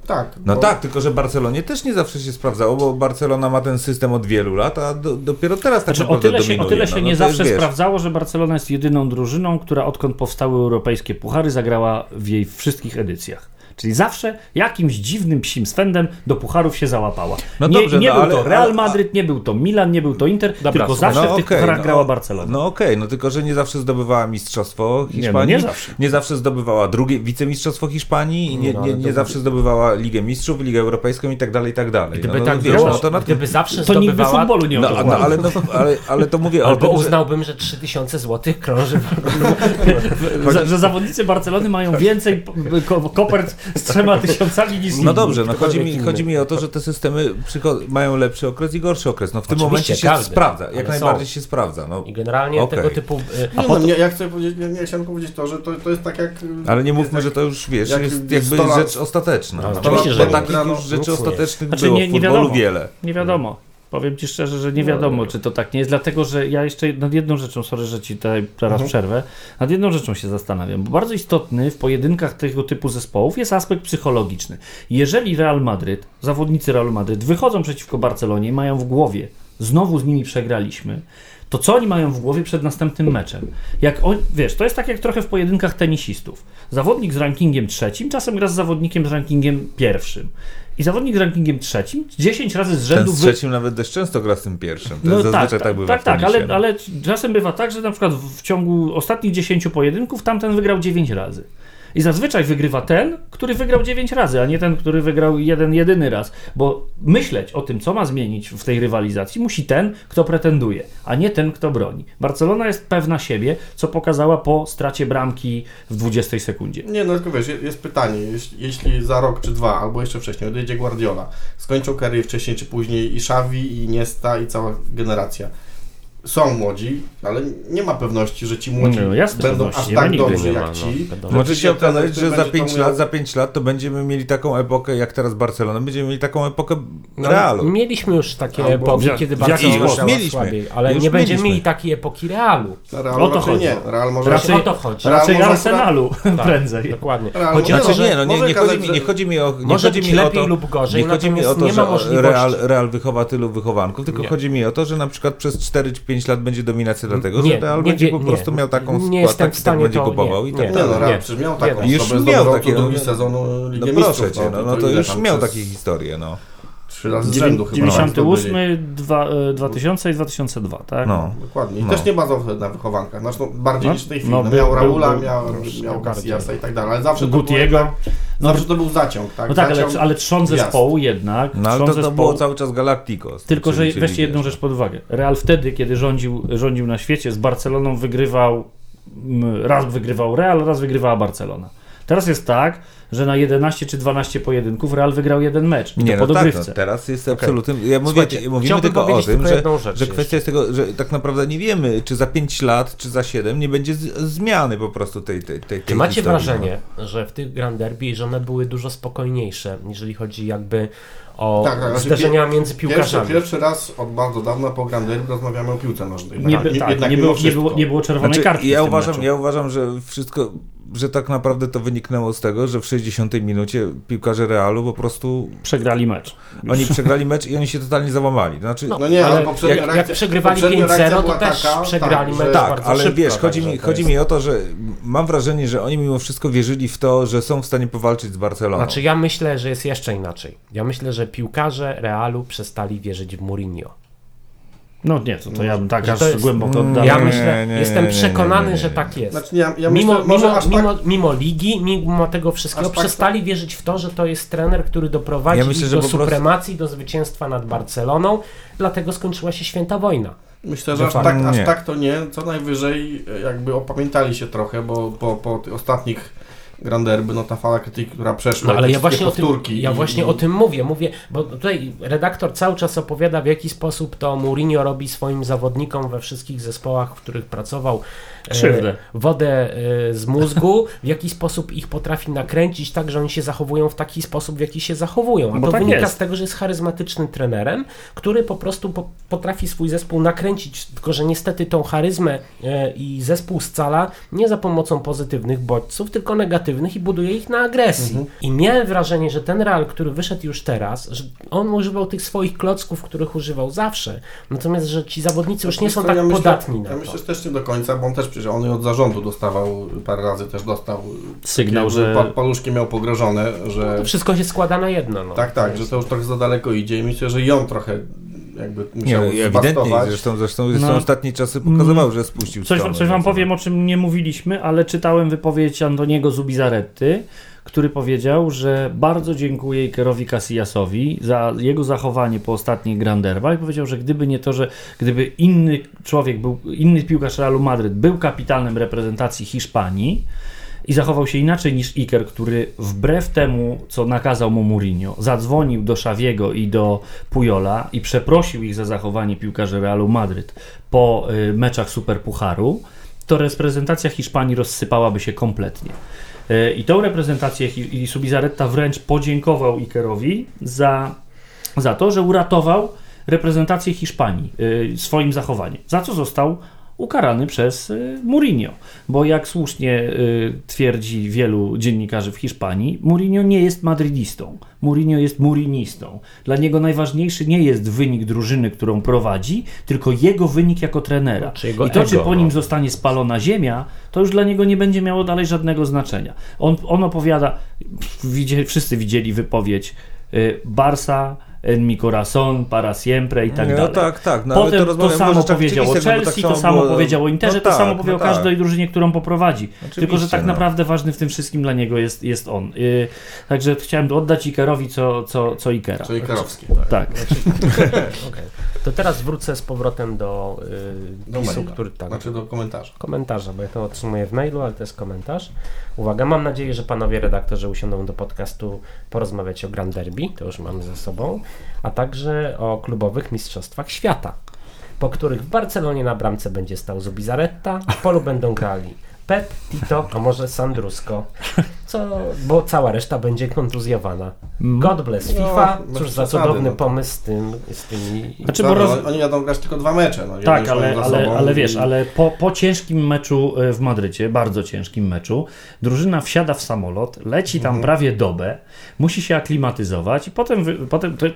Tak. No bo- tak, tylko że Barcelonie też nie zawsze się sprawdzało, bo Barcelona ma ten system od wielu lat, a do, dopiero teraz tak Znaczy, o naprawdę tyle się, o dominuje. tyle się no, nie no jest, zawsze wiesz, sprawdzało, że Barcelona jest jedyną drużyną, która odkąd powstały europejskie puchary, zagrała w jej wszystkich edycjach. Czyli zawsze jakimś dziwnym psim swędem do pucharów się załapała. No nie dobrze, nie no był ale- to Real Madryt, nie był to Milan, nie był to Inter, Dobra, tylko słuchaj, zawsze no w tych okej, pucharach no, grała Barcelona. No okej, no tylko, że nie zawsze zdobywała mistrzostwo Hiszpanii. nie zawsze. Nie zawsze zdobywała drugie wicemistrzostwo Hiszpanii i nie, No, nie, nie zawsze zdobywała Ligę Mistrzów, Ligę Europejską i tak dalej, i tak dalej. Gdyby no, tak no, wiesz, było, no, to na gdyby zawsze to nigdy futbolu nie no, no, ale, no, ale, ale to mówię o Albo tym, że... uznałbym, że 3000 zł krąży że, że zawodnicy Barcelony mają więcej ko- kopert z trzema tysiącami niż No dobrze, no chodzi mi, chodzi mi o to, że te systemy mają lepszy okres i gorszy okres. No w tym Oczywiście, momencie się każdy, sprawdza, jak są. najbardziej się sprawdza. No. I generalnie Okej. tego typu... y, A Nie, potem- no, nie, ja chcę powiedzieć, nie, nie chciałem powiedzieć to, że to, to jest tak jak... Ale nie mówmy, jak- że to już, wiesz, jak jest jakby 100 lat- rzecz ostateczna. No, No, oczywiście, bo że takich już rzeczy ostatecznych Znaczy, było w futbolu wiele. Nie wiadomo. Powiem ci szczerze, że nie wiadomo, czy to tak nie jest, dlatego że ja jeszcze nad jedną rzeczą, sorry, że ci tutaj teraz Mhm. przerwę, nad jedną rzeczą się zastanawiam, bo bardzo istotny w pojedynkach tego typu zespołów jest aspekt psychologiczny. Jeżeli Real Madryt, zawodnicy Real Madryt wychodzą przeciwko Barcelonie i mają w głowie, znowu z nimi przegraliśmy, to co oni mają w głowie przed następnym meczem? Jak on, wiesz, to jest tak jak trochę w pojedynkach tenisistów. Zawodnik z rankingiem trzecim czasem gra z zawodnikiem z rankingiem pierwszym. I zawodnik z rankingiem trzecim 10 razy z Ten rzędu z wy- trzecim nawet dość często gra z tym pierwszym. To no tak, tak, tak bywa tak, tak ale, no. ale czasem bywa tak, że na przykład w ciągu ostatnich 10 pojedynków tamten wygrał 9 razy. I zazwyczaj wygrywa ten, który wygrał 9 razy, a nie ten, który wygrał jeden jedyny raz. Bo myśleć o tym, co ma zmienić w tej rywalizacji, musi ten, kto pretenduje, a nie ten, kto broni. Barcelona jest pewna siebie, co pokazała po stracie bramki w 20 sekundzie. Nie, no tylko wiesz, je- jest pytanie, jeśli, jeśli za rok czy dwa, albo jeszcze wcześniej odejdzie Guardiola, skończą karierę wcześniej czy później i Xavi, i Niesta, i cała generacja. Są młodzi, ale nie ma pewności, że ci młodzi No, jasne, będą aż tak dobrzy jak ma, no, ci. wiadomo. Może się Trener, okazać, że za będzie 5 to lat, miał- za 5 lat to będziemy mieli taką epokę, jak teraz Barcelona, będziemy mieli taką epokę No, Realu. Mieliśmy już takie Albo epoki, kiedy Barcelona grała Mieliśmy. słabiej, ale Już nie będziemy mieliśmy. mieli takiej epoki Realu. Real O to chodzi. nie. Real może Raczej- o to chodzi. Real Raczej może Arsenalu Tak, prędzej. Dokładnie. Real Chodzi może- Znaczy że nie, no nie, może nie, chodzi mi, nie chodzi mi o nie Może chodzi mi o lepiej to, lub gorzej, nie chodzi mi o to, nie że. Real, Real wychowa tylu wychowanków, tylko Nie. chodzi mi o to, że na przykład przez 4 czy 5 lat będzie dominacja dlatego, Nie, że Real nie będzie wie- po nie. prostu miał taką Nie skład, jestem w tak, stanie tak będzie to- kupował nie, i tak nie. Nie no, dalej. Real Nie. przecież miał Nie, taką no. Już miał takie, drugi no, sezon No proszę Mistrzów. cię, no, no to ile już miał przez takie historie, no. Trzy razy z rzędu chyba. 98, dwa, e, 2000 i 2002, tak? no. Dokładnie. I No. też nie bazował na wychowankach. Znaczy, no, bardziej No, niż w tej chwili. no, No, miał był- Raula, był- miał, miał i tak dalej. Ale zawsze to Gutiego. No, Zawsze to był zaciąg, tak? no tak, ale, Zaciąg ale trzon gwiazd. zespołu jednak. No ale trzon to, to zespołu, było cały czas Galacticos. Tylko, że czyli- weźcie jedną wiesz, rzecz pod uwagę. Real wtedy, kiedy rządził, rządził na świecie, z Barceloną wygrywał, raz wygrywał Real, raz wygrywała Barcelona. Teraz jest tak, że na 11 czy 12 pojedynków Real wygrał jeden mecz. I Nie, to no po tak, no, teraz jest absolutnym. Ja mówię, mówimy tylko o tym, tylko że, że jeszcze. kwestia jest tego, że tak naprawdę nie wiemy, czy za 5 lat, czy za 7 nie będzie z, zmiany po prostu tej tej tej Czy tej macie historii, wrażenie, że w tych Grand Derby, że one były dużo spokojniejsze, jeżeli chodzi jakby o Tak, tak, znaczy zderzenia między Pierwszy, piłkarzami? pierwszy raz od bardzo dawna po Grand Derby rozmawiamy o piłce nożnej. Nie, Tak, tak, nie, mimo było, nie, było, nie było czerwonej Znaczy, kartki. ja uważam, meczu. ja uważam, że wszystko, że tak naprawdę to wyniknęło z tego, że w 60 minucie piłkarze Realu po prostu Przegrali mecz. oni przegrali mecz i oni się totalnie załamali. Znaczy, No nie, ale, ale poprzednia jak- jak reakcja, przegrywali poprzednia 5-0, reakcja to też taka, przegrali tak, mecz tak, bardzo ale szybko, wiesz, chodzi, także mi, chodzi mi o to, że mam wrażenie, że oni mimo wszystko wierzyli w to, że są w stanie powalczyć z Barceloną. Znaczy ja myślę, że jest jeszcze inaczej. Ja myślę, że piłkarze Realu przestali wierzyć w Mourinho. No nie, to, to ja bym tak aż jest- głęboko oddałem. Ja myślę, nie, jestem nie, przekonany, nie, że tak jest. Znaczy, ja, ja mimo, myślę, mimo, tak, mimo, mimo ligi, mimo tego wszystkiego, Aż tak- przestali wierzyć w to, że to jest trener, który doprowadzi Ja myślę, do po prostu- supremacji, do zwycięstwa nad Barceloną, dlatego skończyła się święta wojna. Myślę, że aż tak, aż tak to nie. Co najwyżej e, jakby opamiętali się trochę, bo po, po tych ostatnich Grand Derby, no ta fala krytyki, która przeszła, No ale ja właśnie, o tym, ja i- właśnie i- o tym mówię, mówię, bo tutaj redaktor cały czas opowiada w jaki sposób to Mourinho robi swoim zawodnikom we wszystkich zespołach, w których pracował e, Krzywdę. wodę e, z mózgu, w jaki sposób ich potrafi nakręcić tak, że oni się zachowują w taki sposób, w jaki się zachowują. A Bo to tak wynika jest. z tego, że jest charyzmatycznym trenerem, który po prostu po, potrafi swój zespół nakręcić, tylko że niestety tą charyzmę e, i zespół scala nie za pomocą pozytywnych bodźców, tylko negatywnych i buduje ich na agresji. Mhm. I miałem wrażenie, że ten Real, który wyszedł już teraz, że on używał tych swoich klocków, których używał zawsze, natomiast, że ci zawodnicy już nie są tak ja myślę- podatni na Ja to. myślę, że też nie do końca, bo on też przecież on od zarządu dostawał, parę razy też dostał Sygnał, że- pa- paluszki miał pogrążone, że To wszystko się składa na jedno. No. tak, tak, że to już trochę za daleko idzie i myślę, że ją trochę jakby Nie, musiał no, ewidentnie, zbastować. zresztą, zresztą, No. zresztą ostatnie czasy pokazywały, że spuścił Coś, stronę, coś wam powiem, o czym nie mówiliśmy, ale czytałem wypowiedź Antoniego Zubizaretty, który powiedział, że bardzo dziękuję Ikerowi Casillasowi za jego zachowanie po ostatnich Granderwach i powiedział, że gdyby nie to, że gdyby inny człowiek był, inny piłkarz Realu Madryt był kapitanem reprezentacji Hiszpanii i zachował się inaczej niż Iker, który wbrew temu, co nakazał mu Mourinho, zadzwonił do Szawiego i do Pujola i przeprosił ich za zachowanie piłkarzy Realu Madryt po y, meczach Superpucharu, to reprezentacja Hiszpanii rozsypałaby się kompletnie. Y, I tą reprezentację i Subizarreta wręcz podziękował Ikerowi za, za to, że uratował reprezentację Hiszpanii y, swoim zachowaniem, za co został ukarany przez y, Mourinho. Bo jak słusznie y, twierdzi wielu dziennikarzy w Hiszpanii, Mourinho nie jest madrydistą. Mourinho jest mourinistą. Dla niego najważniejszy nie jest wynik drużyny, którą prowadzi, tylko jego wynik jako trenera. Czy jego I to, czy ego, po nim no. zostanie spalona ziemia, to już dla niego nie będzie miało dalej żadnego znaczenia. On, on opowiada, widzie, wszyscy widzieli wypowiedź y, Barça, en mi corazón, para siempre i tak no, dalej. tak, tak. No, Potem to, rozmawiamy o samo powiedział o no Chelsea, tak to samo było- powiedział o Interze, no to tak, samo no powiedział o tak. każdej drużynie, którą poprowadzi. Tylko, że tak no. naprawdę ważny w tym wszystkim dla niego jest, jest on. Y, także chciałem oddać Ikerowi co, co, co Ikera. Czyli Karowski. Tak. Okej. To teraz wrócę z powrotem do, y, Do pisu, maila. który tak. Znaczy do komentarza. komentarza, bo ja to otrzymuję w mailu, ale to jest komentarz. Uwaga, mam nadzieję, że panowie redaktorzy usiądą do podcastu porozmawiać o Grand Derby, to już mamy ze sobą, a także o klubowych mistrzostwach świata. po których w Barcelonie na bramce będzie stał Zubizarreta, w polu będą grali Pep, Tito, a może Sandrusko. Co, bo cała reszta będzie kontuzjowana. God bless FIFA. No, Cóż bez za cudowny no. pomysł z, tym, z tymi... Znaczy, bo Dobra, roz... no, Oni jadą grać tylko dwa mecze. No, Tak, ale, ale, ale i- wiesz, ale po, po ciężkim meczu e, w Madrycie, bardzo ciężkim meczu, drużyna wsiada w samolot, leci Mhm. tam prawie dobę, musi się aklimatyzować i potem, wy- potem to,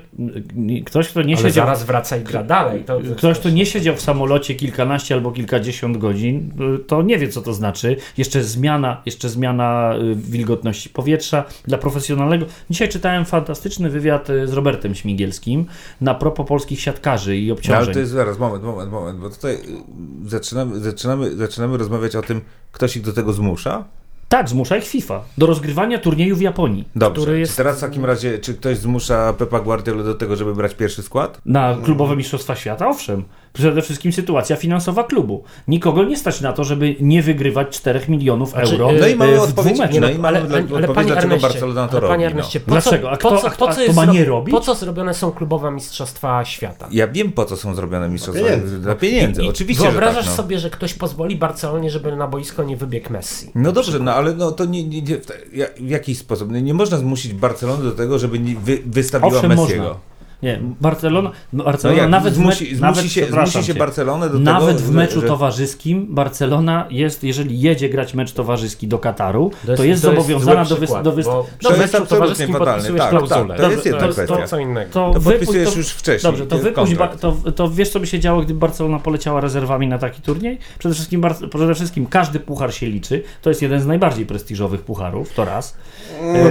ktoś, kto nie Ale siedział... zaraz wraca i gra dalej. To, Ktoś, kto nie siedział w samolocie kilkanaście albo kilkadziesiąt godzin, y, to nie wie, co to znaczy. Jeszcze zmiana, jeszcze zmiana y, wilgotności powietrza dla profesjonalnego. Dzisiaj czytałem fantastyczny wywiad y, z Robertem Śmigielskim na propos polskich siatkarzy i No, obciążeń. ale to jest zaraz, moment, moment, moment, bo tutaj y, zaczynamy, zaczynamy, zaczynamy rozmawiać o tym, ktoś ich do tego zmusza. Tak, zmusza ich FIFA do rozgrywania turnieju w Japonii, Dobrze. który Czy jest teraz w takim razie, czy ktoś zmusza Pepa Guardiola do tego, żeby brać pierwszy skład? na klubowe mistrzostwa świata? Owszem. Przede wszystkim sytuacja finansowa klubu. Nikogo nie stać na to, żeby nie wygrywać 4 milionów Znaczy, euro y, No i mamy y, w odpowiedź, no i mamy ale, ale, ale odpowiedź, panie dlaczego Erneście, Barcelona to ale robi. No. Erneście, po Dlaczego? Co, A kto- po co, a kto- a jest to ma nie robić? Po co zrobione są klubowe mistrzostwa świata? Ja wiem, po co są zrobione mistrzostwa. pieniędzy. Dla pieniędzy, I oczywiście, że Wyobrażasz tak, no. sobie, że ktoś pozwoli Barcelonie, żeby na boisko nie wybiegł Messi? No dobrze, no ale no to nie, nie, nie w, ja- w jakiś sposób. Nie, nie można zmusić Barcelony do tego, żeby nie, wy, wystawiła Owszem, Messiego. można. Nie, Barcelona, no No Barcelona jak, nawet, w me- zmusi, nawet, zmusi, się, zmusi się Barcelonę do nawet tego, w meczu że, towarzyskim Barcelona jest, jeżeli jedzie grać mecz towarzyski do Kataru, to jest, to jest zobowiązana do, przykład, do wystawienia. bo To meczu towarzyskim fatalny. podpisujesz Tak, klauzulę. tak, to jest jedna to, kwestia. to co innego. To, To wypuść- podpisujesz to- już wcześniej. Dobrze, to, wypuść, ba- to, to wiesz, co by się działo, gdyby Barcelona poleciała rezerwami na taki turniej? Przede wszystkim, Bar- przede wszystkim każdy puchar się liczy. To jest jeden z najbardziej prestiżowych pucharów, to raz.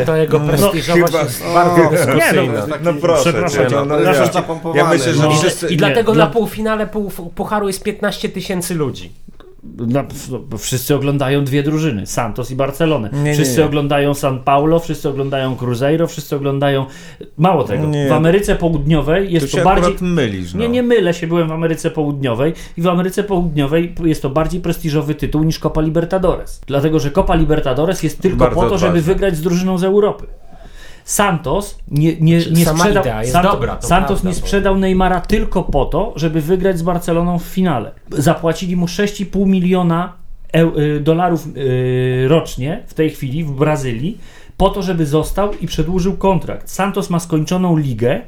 To jego No, prestiżowość chyba- jest bardzo dyskusyjna. nie, no, taki- No no, no, no, ja, myślę, że no. wszyscy... I dlatego nie, na dla- półfinale pół, pucharu jest 15 tysięcy ludzi. Na, bo wszyscy oglądają dwie drużyny, Santos i Barcelonę. Nie, nie, wszyscy nie. oglądają San Paulo, wszyscy oglądają Cruzeiro, wszyscy oglądają... Mało tego, Nie. w Ameryce Południowej jest się to bardziej... mylisz, no. Nie, nie mylę się, byłem w Ameryce Południowej i w Ameryce Południowej jest to bardziej prestiżowy tytuł niż Copa Libertadores. Dlatego, że Copa Libertadores jest tylko Bardzo po to, żeby wygrać z drużyną z Europy. Santos nie, nie, Znaczy, nie sama sprzedał, idea jest Santo- dobra, to Santos prawda, nie sprzedał Neymara tylko po to, żeby wygrać z Barceloną w finale. Zapłacili mu 6,5 miliona y, dolarów y, rocznie w tej chwili w Brazylii po to, żeby został i przedłużył kontrakt. Santos ma skończoną ligę.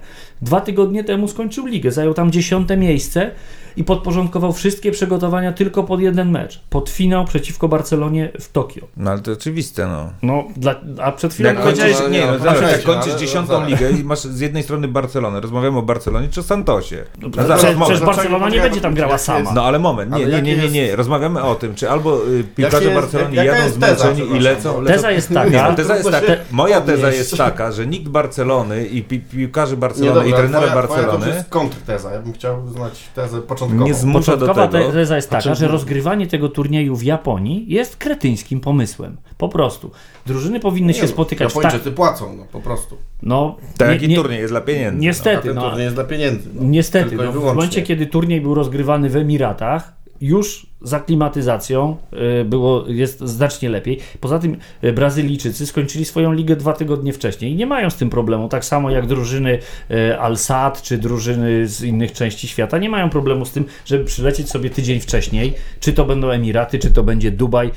Dwa tygodnie temu skończył ligę. Zajął tam dziesiąte miejsce i podporządkował wszystkie przygotowania tylko pod jeden mecz. Pod finał przeciwko Barcelonie w Tokio. No ale to oczywiste, no. No, dla, a przed chwilą Jak No, kończysz, ale nie, no, no, zaraz, jak czekajcie, kończysz ale- dziesiątą ligę i masz z jednej strony Barcelonę, rozmawiamy o Barcelonie czy o Santosie. No Przecież, zaraz, przecież. Barcelona nie będzie tam grała sama. No ale moment, nie, nie, nie, nie, nie, rozmawiamy o tym, czy albo y, piłkarze Barcelony jadą zmęczeni i lecą. Teza jest taka, no, moja teza jest taka, że nikt Barcelony i pi piłkarzy Barcelony i trenera twoja, Twoja to Barcelony jest kontrteza. Ja bym chciał znać tezę początkową. nie zmusza do Początkowa tego. te- teza jest taka, Znaczy- że rozgrywanie tego turnieju w Japonii jest kretyńskim pomysłem. Po prostu. Drużyny powinny Nie się no, spotykać w tak... Japończycy płacą, no po prostu. No, Tak nie- nie- turniej jest dla pieniędzy. A Niestety, ten no, turniej jest dla pieniędzy. No. niestety no, w momencie, kiedy turniej był rozgrywany w Emiratach, już z aklimatyzacją y, było, jest znacznie lepiej. Poza tym y, Brazylijczycy skończyli swoją ligę dwa tygodnie wcześniej i nie mają z tym problemu. Tak samo jak drużyny y, Al-Sad czy drużyny z innych części świata nie mają problemu z tym, żeby przylecieć sobie tydzień wcześniej. Czy to będą Emiraty, czy to będzie Dubaj,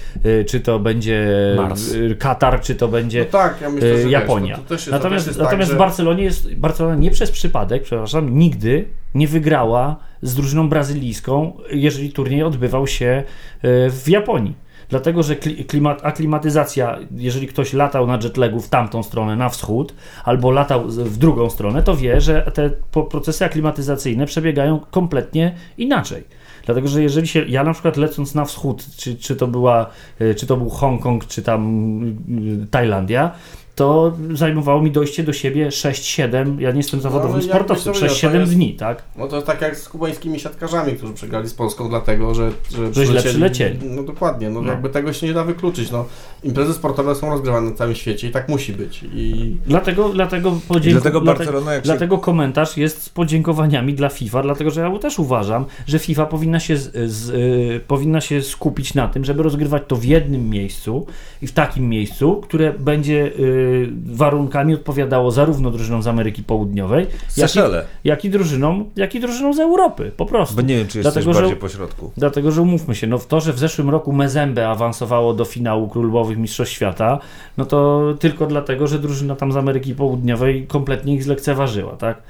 czy to będzie Mars. Katar, czy to będzie No tak, ja myślę, że wiesz, Japonia. to, to też jest, natomiast natomiast tak, w Barcelonie jest Barcelona nie przez przypadek, przepraszam, nigdy nie wygrała z drużyną brazylijską, jeżeli turniej odbywał się y, w Japonii. Dlatego, że kli- klimat, aklimatyzacja, jeżeli ktoś latał na jetlagu w tamtą stronę, na wschód, albo latał w drugą stronę, to wie, że te procesy aklimatyzacyjne przebiegają kompletnie inaczej. Dlatego, że jeżeli się, ja na przykład lecąc na wschód, czy, czy, to, była, y, czy to był Hongkong, czy tam y, Tajlandia, to zajmowało mi dojście do siebie 6-7, ja nie jestem zawodowym ale sportowcem, jakbyś to 6-7 powiedział, to dni, tak? No to jest tak jak z kubańskimi siatkarzami, którzy przegrali z Polską dlatego, że, że, Że źle przylecieli. No dokładnie, no, No. jakby tego się nie da wykluczyć. No, imprezy sportowe są rozgrywane na całym świecie i tak musi być. I Dlatego, dlatego, I podzięku- dlatego dlate- Barcelona jak się... Dlatego komentarz jest z podziękowaniami dla FIFA, dlatego że ja też uważam, że FIFA powinna się, z, z, y, powinna się skupić na tym, żeby rozgrywać to w jednym miejscu i w takim miejscu, które będzie y, warunkami odpowiadało zarówno drużynom z Ameryki Południowej, jak i, jak i, drużynom, jak i drużynom z Europy, po prostu. Bo nie wiem, czy jest Dlatego, że- bardziej po środku. Dlatego, że umówmy się, no w to, że w zeszłym roku Mezembe awansowało do finału klubowych Mistrzostw Świata, no to tylko dlatego, że drużyna tam z Ameryki Południowej kompletnie ich zlekceważyła, tak?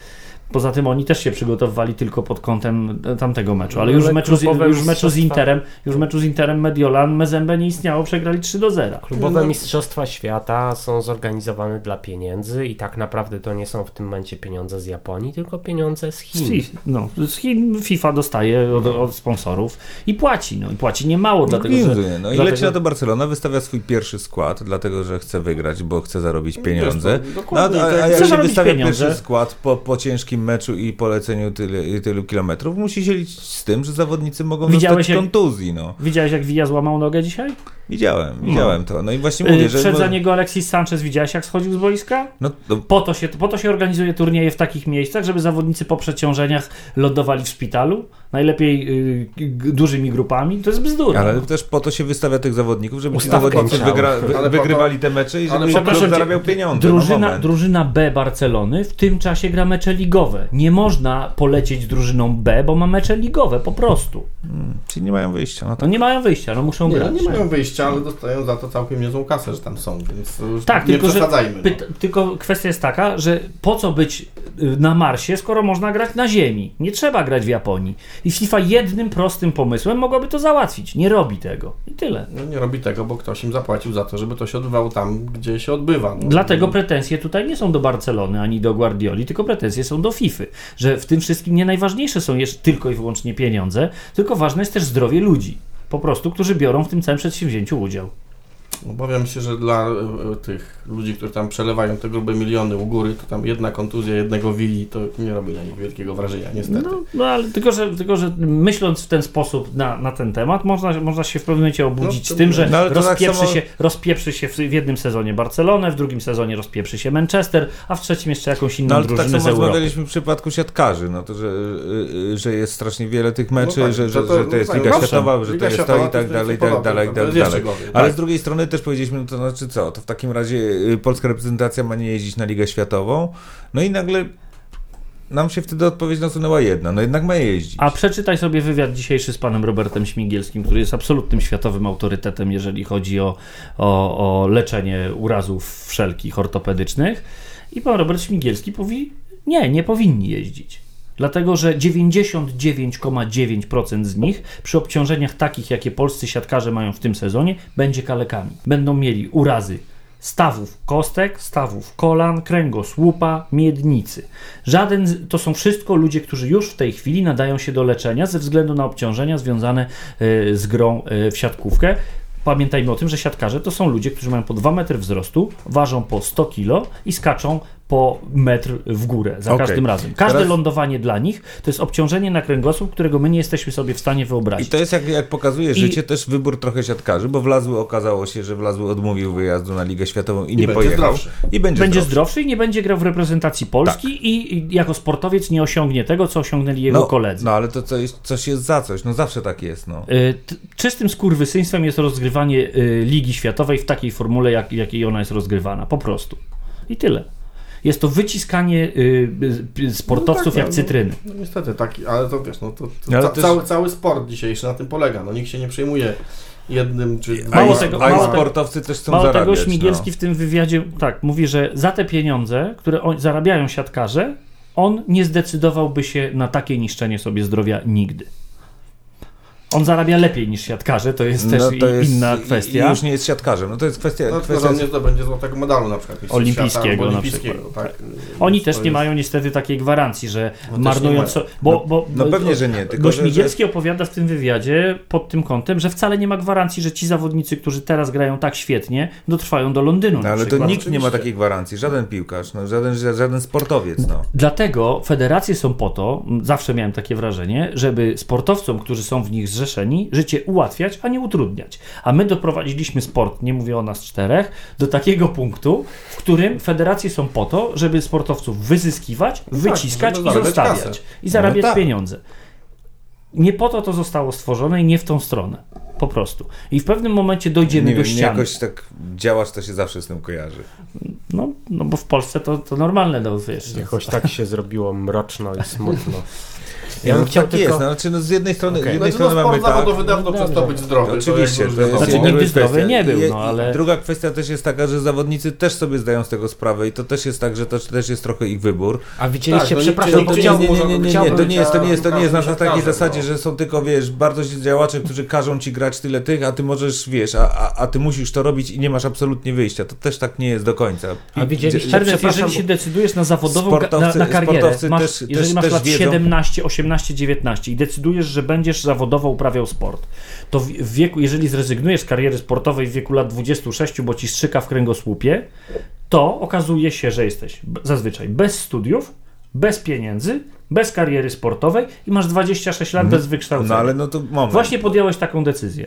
Poza tym oni też się przygotowywali tylko pod kątem e, tamtego meczu, ale No, już w meczu z, już meczu z Interem, już meczu z Interem Mediolan Mezembe nie istniało, przegrali 3 do 0. Klubowe No. Mistrzostwa Świata są zorganizowane dla pieniędzy i tak naprawdę to nie są w tym momencie pieniądze z Japonii, tylko pieniądze z Z, Chin. Fi- no, z Chin FIFA dostaje od, od sponsorów i płaci, no i płaci niemało, dlatego że... No i dlatego- leci na to Barcelona, wystawia swój pierwszy skład, dlatego że chce wygrać, bo chce zarobić pieniądze. No, dokładnie a, tak. a jak się wystawia pieniądze. pierwszy skład po, po ciężkim meczu i poleceniu tyle, tylu kilometrów, musi się liczyć z tym, że zawodnicy mogą Widziałeś, dostać jak- kontuzji. No. Widziałeś jak Villa złamał nogę dzisiaj? Widziałem, widziałem to. No i właśnie mówię, Yy, że... Przed za niego Alexis Sanchez widziałeś jak schodził z boiska? No, no, Po to, się, po to się organizuje turnieje w takich miejscach, żeby zawodnicy po przeciążeniach lądowali w szpitalu, najlepiej g- dużymi grupami. To jest bzdura. ale też po to się wystawia tych zawodników, żeby ci zawodnicy wygra, wy, wygrywali te mecze i żeby klub zarabiał pieniądze. no Drużyna, moment. drużyna B Barcelony w tym czasie gra mecze ligowe. Nie można polecieć drużyną B, bo ma mecze ligowe, po prostu. Hmm, Czyli nie mają wyjścia. No to No nie mają wyjścia, no muszą Nie, no grać. nie mają wyjścia, ale dostają za to całkiem niezłą kasę, że tam są, więc Tak, nie tylko, że przesadzajmy. pyta, tylko kwestia jest taka, że po co być y, na Marsie, skoro można grać na Ziemi? Nie trzeba grać w Japonii. I FIFA jednym prostym pomysłem mogłaby to załatwić. Nie robi tego. I tyle. No, nie robi tego, bo ktoś im zapłacił za to, żeby to się odbywało tam, gdzie się odbywa. No. Dlatego pretensje tutaj nie są do Barcelony ani do Guardioli, tylko pretensje są do FIFA. Że w tym wszystkim nie najważniejsze są jeszcze tylko i wyłącznie pieniądze, tylko ważne jest też zdrowie ludzi. Po prostu, którzy biorą w tym całym przedsięwzięciu udział. Obawiam się, że dla e, tych ludzi, którzy tam przelewają te grube miliony u góry, to tam jedna kontuzja jednego wili, to nie robi na nich wielkiego wrażenia, niestety. No, no ale tylko że, tylko, że myśląc w ten sposób na, na ten temat, można, można się w pewnym momencie obudzić No, to- z tym, że no, tak rozpieprzy, samo- się, rozpieprzy się w, w jednym sezonie Barcelonę, w drugim sezonie rozpieprzy się Manchester, a w trzecim jeszcze jakąś inną No ale tak drużynę samo z Europy. rozmawialiśmy w przypadku siatkarzy, no to, że, y, że jest strasznie wiele tych meczy, No tak, że, że, to- że to jest no Liga tak, Światowa, że to jest to i tak dalej, i tak dalej, i tak dalej. Ale tak. z drugiej strony też powiedzieliśmy, no to znaczy co, to w takim razie y, polska reprezentacja ma nie jeździć na Ligę Światową, no i nagle nam się wtedy odpowiedź nasunęła jedna, no jednak ma jeździć. A przeczytaj sobie wywiad dzisiejszy z panem Robertem Śmigielskim, który jest absolutnym światowym autorytetem, jeżeli chodzi o, o, o leczenie urazów wszelkich ortopedycznych. I pan Robert Śmigielski mówi, nie, nie powinni jeździć. Dlatego, że 99,9% z nich przy obciążeniach takich, jakie polscy siatkarze mają w tym sezonie, będzie kalekami. Będą mieli urazy stawów kostek, stawów kolan, kręgosłupa, miednicy. Żaden, to są wszystko ludzie, którzy już w tej chwili nadają się do leczenia ze względu na obciążenia związane y, z grą y, w siatkówkę. Pamiętajmy o tym, że siatkarze to są ludzie, którzy mają po 2 metry wzrostu, ważą po 100 kg i skaczą po metr w górę za Okej. każdym razem. Każde Teraz- lądowanie dla nich to jest obciążenie na kręgosłup, którego my nie jesteśmy sobie w stanie I wyobrazić. to jest, jak, jak pokazuje I- życie, też wybór trochę siatkarzy, bo Wlazły okazało się, że Wlazły odmówił wyjazdu na Ligę Światową i, nie będzie pojechał. zdrowszy. I będzie, będzie zdrowszy. zdrowszy i nie będzie grał w reprezentacji Polski Tak. i, i jako sportowiec nie osiągnie tego, co osiągnęli jego no, koledzy. No ale to coś, coś jest za coś, no zawsze tak jest, no. Y, Czystym skurwysyństwem jest rozgrywanie y, Ligi Światowej w takiej formule, jak, jakiej ona jest rozgrywana. Po prostu. I tyle. Jest to wyciskanie y, y, sportowców No tak, jak no, cytryny. No, niestety, tak, ale to wiesz, no to, to Ale ca- też- cały, cały sport dzisiejszy na tym polega. No, nikt się nie przejmuje jednym czy A, Mało tego- mało tego- sportowcy też chcą Mało zarabiać. tego, Śmigielski no. w tym wywiadzie tak mówi, że za te pieniądze, które on, zarabiają siatkarze, on nie zdecydowałby się na takie niszczenie sobie zdrowia nigdy. On zarabia lepiej niż siatkarze, to jest też No, to jest- inna kwestia. I już nie jest siatkarzem, no to jest kwestia... No, kwestia on nie zdobędzie złotego medalu na przykład. Olimpijskiego świata na olimpijskiego, przykład. Tak. Oni To też nie jest- mają niestety takiej gwarancji, że No marnując. nie so- bo, bo, no bo- pewnie, że nie, tylko Bo że- opowiada w tym wywiadzie pod tym kątem, że wcale nie ma gwarancji, że ci zawodnicy, którzy teraz grają tak świetnie, dotrwają do Londynu. No ale to nikt nie ma oczywiście. takiej gwarancji, żaden piłkarz, no, żaden, żaden sportowiec, no. Dlatego federacje są po to, zawsze miałem takie wrażenie, żeby sportowcom, którzy są w nich zrzeszeni, życie ułatwiać, a nie utrudniać. A my doprowadziliśmy sport, nie mówię o nas czterech, do takiego punktu, w którym federacje są po to, żeby sportowców wyzyskiwać, wyciskać żeby i zostawiać. kasę. I zarabiać No tak. pieniądze. Nie po to to zostało stworzone i nie w tą stronę. Po prostu. I w pewnym momencie dojdziemy Nie do ściany. jakoś tak działasz, to się zawsze z tym kojarzy. No, no bo w Polsce to, to normalne, no wiesz. Jakoś tak się zrobiło mroczno i smutno. Ja bym no, chciał tak tylko... jest, no, znaczy, no, z jednej strony, Okej. z jednej Znaczy, no, strony mamy sport tak, zawodowy dawno Dobrze. przestał być zdrowy. to Oczywiście, to już jest Znaczy, nigdy zdrowy nie był, no, ale- Druga kwestia też jest taka, że zawodnicy też sobie zdają z tego sprawę i to też jest tak, że to też jest trochę ich wybór. A widzieliście, Tak, no nie- przepraszam, nie- to nie- chciał... nie, nie, nie, nie, nie, chciałbym- to nie jest, to nie jest, to nie jest na Chciałbym takiej siatkarzem, zasadzie, no. że są tylko, wiesz, bardzo źli działacze, którzy każą ci grać tyle tych, a ty możesz, wiesz, a, a, a ty musisz to robić i nie masz absolutnie wyjścia. To też tak nie jest do końca. A widzieliście- jeżeli się decydujesz na zawodową na, na karierę, sportowcy masz, też- jeżeli masz też lat wiedzą- 17, 18, 19 i decydujesz, że będziesz zawodowo uprawiał sport, to w, wieku, jeżeli zrezygnujesz z kariery sportowej w wieku lat 26, bo ci strzyka w kręgosłupie, to okazuje się, że jesteś zazwyczaj bez studiów, bez pieniędzy, bez kariery sportowej i masz 26 lat bez wykształcenia. No ale no to moment. Właśnie podjąłeś taką decyzję.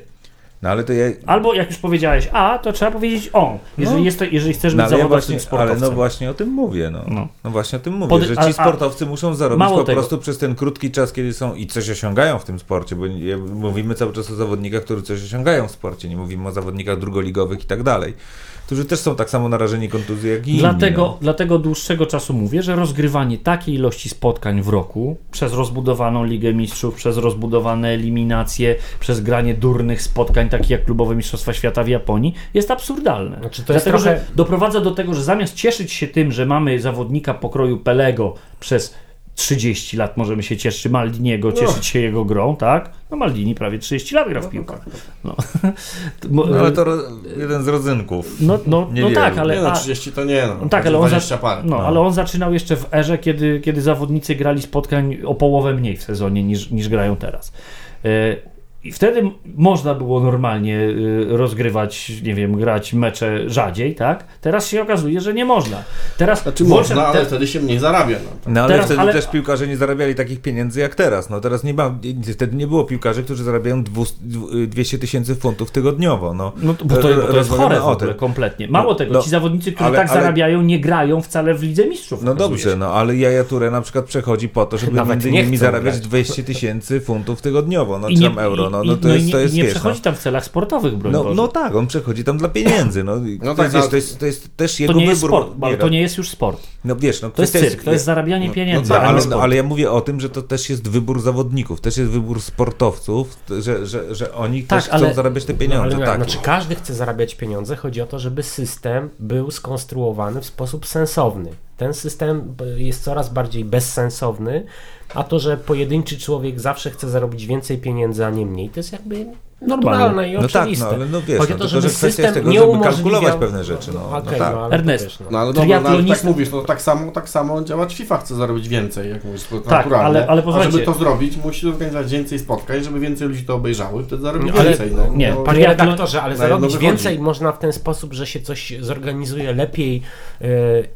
No ale to ja... Albo jak już powiedziałeś A, to trzeba powiedzieć on. Jeżeli, No. jest to, jeżeli chcesz No, być ja zawodowcem właśnie, sportowcem. ale no właśnie o tym mówię, no. No. No, właśnie o tym mówię, Pod- że a- ci a- sportowcy muszą zarobić mało po tego. prostu przez ten krótki czas, kiedy są i coś osiągają w tym sporcie, bo nie, mówimy cały czas o zawodnikach, którzy coś osiągają w sporcie, nie mówimy o zawodnikach drugoligowych i tak dalej, którzy też są tak samo narażeni kontuzji jak i inni. Dlatego, no. dlatego dłuższego czasu mówię, że rozgrywanie takiej ilości spotkań w roku, przez rozbudowaną Ligę Mistrzów, przez rozbudowane eliminacje, przez granie durnych spotkań, takich jak klubowe Mistrzostwa Świata w Japonii, jest absurdalne. Znaczy, to jest Dlatego, trochę- że doprowadza do tego, że zamiast cieszyć się tym, że mamy zawodnika pokroju Pelego przez 30 lat możemy się cieszyć, czy Maldiniego, cieszyć się jego grą, tak? No Maldini prawie 30 lat gra w piłkę. No. No, ale to ro, jeden z rodzynków. No, no, no tak, ale... Nie no, a- 30 to nie, no. no tak, ale on, 20 za... parę. no, ale on zaczynał jeszcze w erze, kiedy, kiedy zawodnicy grali spotkań o połowę mniej w sezonie niż, niż grają teraz. I wtedy można było normalnie y, rozgrywać, nie wiem, grać mecze rzadziej, tak? Teraz się okazuje, że nie można. Teraz Znaczy można, ale te- wtedy się mniej zarabia. No. No ale Teraz- wtedy ale- też piłkarze nie zarabiali takich pieniędzy jak teraz. No teraz nie ma, wtedy nie było piłkarzy, którzy zarabiają 200 200 tysięcy funtów tygodniowo. No, No to, bo to, bo to jest chore w o ogóle tym. kompletnie. Mało No, tego, no, ci zawodnicy, którzy ale- tak ale- zarabiają, nie grają wcale w Lidze Mistrzów. No dobrze, się. no ale Jaja Touré na przykład przechodzi po to, żeby Nawet między innymi zarabiać grać. 200 tysięcy funtów tygodniowo, no czy tam euro, no, i- no i- to i jest, nie, to jest nie wiesz, przechodzi tam w celach sportowych, broń no, Boże. no tak, on przechodzi tam dla pieniędzy, no, No to, tak, jest, to, jest, to jest też To jego nie jest wybór. sport, ale to nie jest już sport. No wiesz, no To jest cyrk, to jest zarabianie no, pieniędzy, No, tak, nie ale, ale ja mówię o tym, że to też jest wybór zawodników, też jest wybór sportowców, że, że, że oni Tak, też chcą ale- zarabiać te No, pieniądze. ale, tak. Znaczy każdy chce zarabiać pieniądze, chodzi o to, żeby system był skonstruowany w sposób sensowny. Ten system jest coraz bardziej bezsensowny, a to, że pojedynczy człowiek zawsze chce zarobić więcej pieniędzy, a nie mniej, to jest jakby naturalne i No tak, oczywiste. no ale no wiesz, Chodzi no, o to, tylko, żeby że kwestia system jest tego, nie żeby kalkulować pewne rzeczy, no, no okej, tak. no, ale to Ernest, wiesz, no. No ale dobra, no, ale tak mówisz, no tak samo, tak samo działać FIFA chce zarobić więcej, jak mówisz, to Tak, naturalnie. ale- ale A żeby to zrobić, musi zorganizować więcej spotkań, żeby więcej ludzi to obejrzały, wtedy zarobi Ale- więcej. No, nie, no, Panie redaktorze, ale zarobić więcej można w ten sposób, że się coś zorganizuje lepiej yy,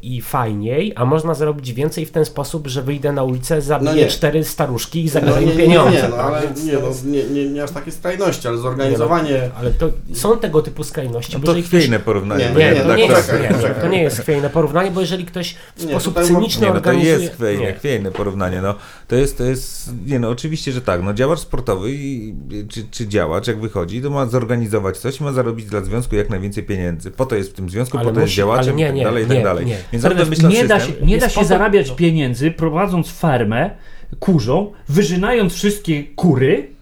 i fajniej, a można zarobić więcej w ten sposób, że wyjdę na ulicę, zabiję No cztery staruszki i no, zabiorę im pieniądze. nie, no, ale Więc nie, no, nie, nie, nie aż takie skrajności, ale zorganizowanie... Ale to są tego typu skrajności, No bo to ktoś... chwiejne porównanie. Nie, Nie, to nie, to- jest, czekaj, nie, czekaj. to nie jest chwiejne porównanie, bo jeżeli ktoś w Nie, sposób cyniczny Nie, no to organizuje... jest chwiejne, nie. chwiejne porównanie. No, to jest, to jest, nie no, oczywiście, że tak. No, działacz sportowy i, czy, czy działacz, jak wychodzi, to ma zorganizować coś i ma zarobić dla związku jak najwięcej pieniędzy. Po to jest w tym związku, Ale po to jest musi- działaczem ale nie, i tak nie, dalej, i nie, tak dalej. nie. Więc on Ernest, wymyśla nie da się, nie da Jest się sposób- zarabiać no. pieniędzy prowadząc fermę kurzą, wyżynając wszystkie kury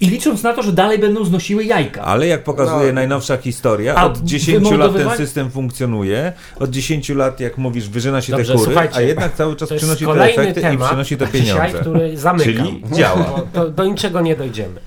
i licząc na to, że dalej będą znosiły jajka. Ale jak pokazuje No. najnowsza historia, A od 10 lat ten system funkcjonuje. Od 10 lat, jak mówisz, wyżyna się Dobrze, te kury, a jednak cały czas To przynosi te efekty i przynosi te dzisiaj, pieniądze. który zamykam. Czyli działa. Bo do, do niczego nie dojdziemy.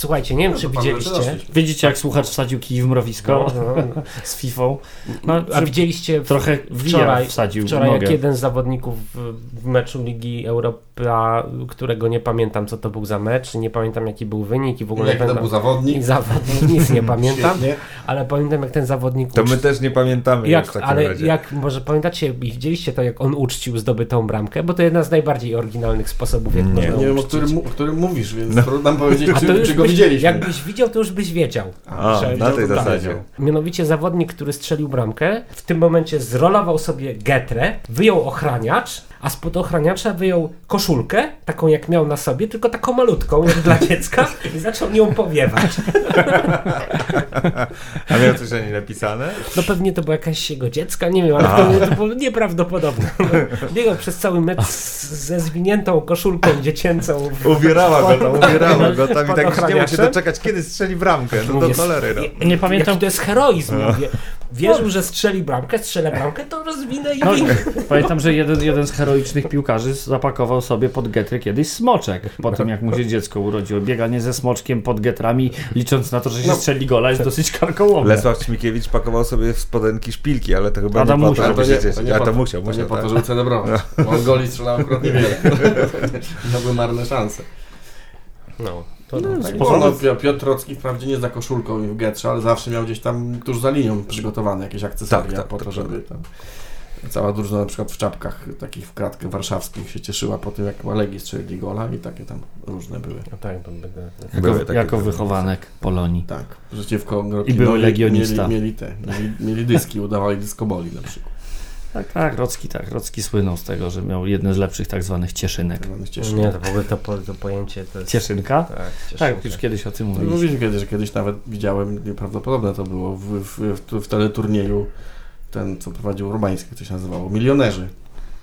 Słuchajcie, nie wiem, czy to pan widzieliście... Widzicie, jak słuchacz wsadził kij w mrowisko No, no, z Fifą? No, A widzieliście w- trochę wczoraj wsadził wczoraj jak nogę. jeden z zawodników w, meczu Ligi Europa, którego nie pamiętam co to był za mecz, nie pamiętam jaki był wynik i w ogóle Jaki to pamiętam- był zawodnik? i zawodnik, nic nie pamiętam, Świetnie. ale pamiętam jak ten zawodnik To my też nie pamiętamy jak, takim ale razie. jak może pamiętacie i widzieliście to jak on uczcił zdobytą bramkę, bo to jedna z najbardziej oryginalnych sposobów jak Nie. można Nie wiem, o którym, o którym mówisz, więc No. trudno nam powiedzieć, A to czy, już czy go widzieliśmy. jakbyś widział, to już byś wiedział. A, że- na tej zasadzie. Mianowicie zawodnik, który strzelił bramkę, w tym momencie zrolował sobie getrę, wyjął ochraniacz, a spod ochraniacza wyjął koszulkę, taką jak miał na sobie, tylko taką malutką, jak dla dziecka, i zaczął nią powiewać. A miał coś na niej napisane? No pewnie to była jakaś jego dziecka, nie wiem, ale to, to było nieprawdopodobne. Biegał przez cały mecz z- ze zwiniętą koszulką dziecięcą. w- Ubierała go tam, ubierała go tam i tak już nie mógł się doczekać, kiedy strzeli bramkę. No Mówię, do cholery. No. Nie pamiętam, Jaki to jest heroizm, mówię. Wierzył, że strzeli bramkę, strzelę bramkę, to rozwinę i No, pamiętam, że jeden, jeden z heroicznych piłkarzy zapakował sobie pod getry kiedyś smoczek. Po tym, jak mu się dziecko urodziło. Bieganie ze smoczkiem pod getrami, licząc na to, że się No. strzeli gola, jest dosyć karkołomne. Lesław Ćmikiewicz pakował sobie w spodenki szpilki, ale to chyba Adam nie po musiał. to, to się nie, cieszyć. to nie A to musiał, to musiał, nie po to, żeby celebrować. Bo on goli strzelał akurat niewiele. Miałby marne szanse. No, to no, tak. No, no, Pio- Piotr Trocki wprawdzie nie za koszulką i w getrze, ale zawsze miał gdzieś tam tuż za linią przygotowane jakieś akcesoria Tak, tak, po to, tak, żeby tam cała drużyna na przykład w czapkach takich w kratkę warszawskich się cieszyła po tym, jak Malegi strzelili gola i takie tam różne były. No tak, to będę... Jako, Były takie jako wychowanek Polonii. Tak, przeciwko I były mieli, legionista. Mieli, mieli te, mieli, mieli dyski, udawali dyskoboli na przykład. Tak, tak, Rocki, tak. Rocki słynął z tego, że miał jedne z lepszych tak zwanych cieszynek. Nie, to w ogóle to, po- to pojęcie to jest... Cieszynka? Tak, Tak, już kiedyś o tym No, mówiliśmy. Mówiliśmy kiedyś, że kiedyś nawet widziałem, nieprawdopodobne to było, w, w, w, w teleturnieju, ten co prowadził Urbański, to się nazywało, milionerzy.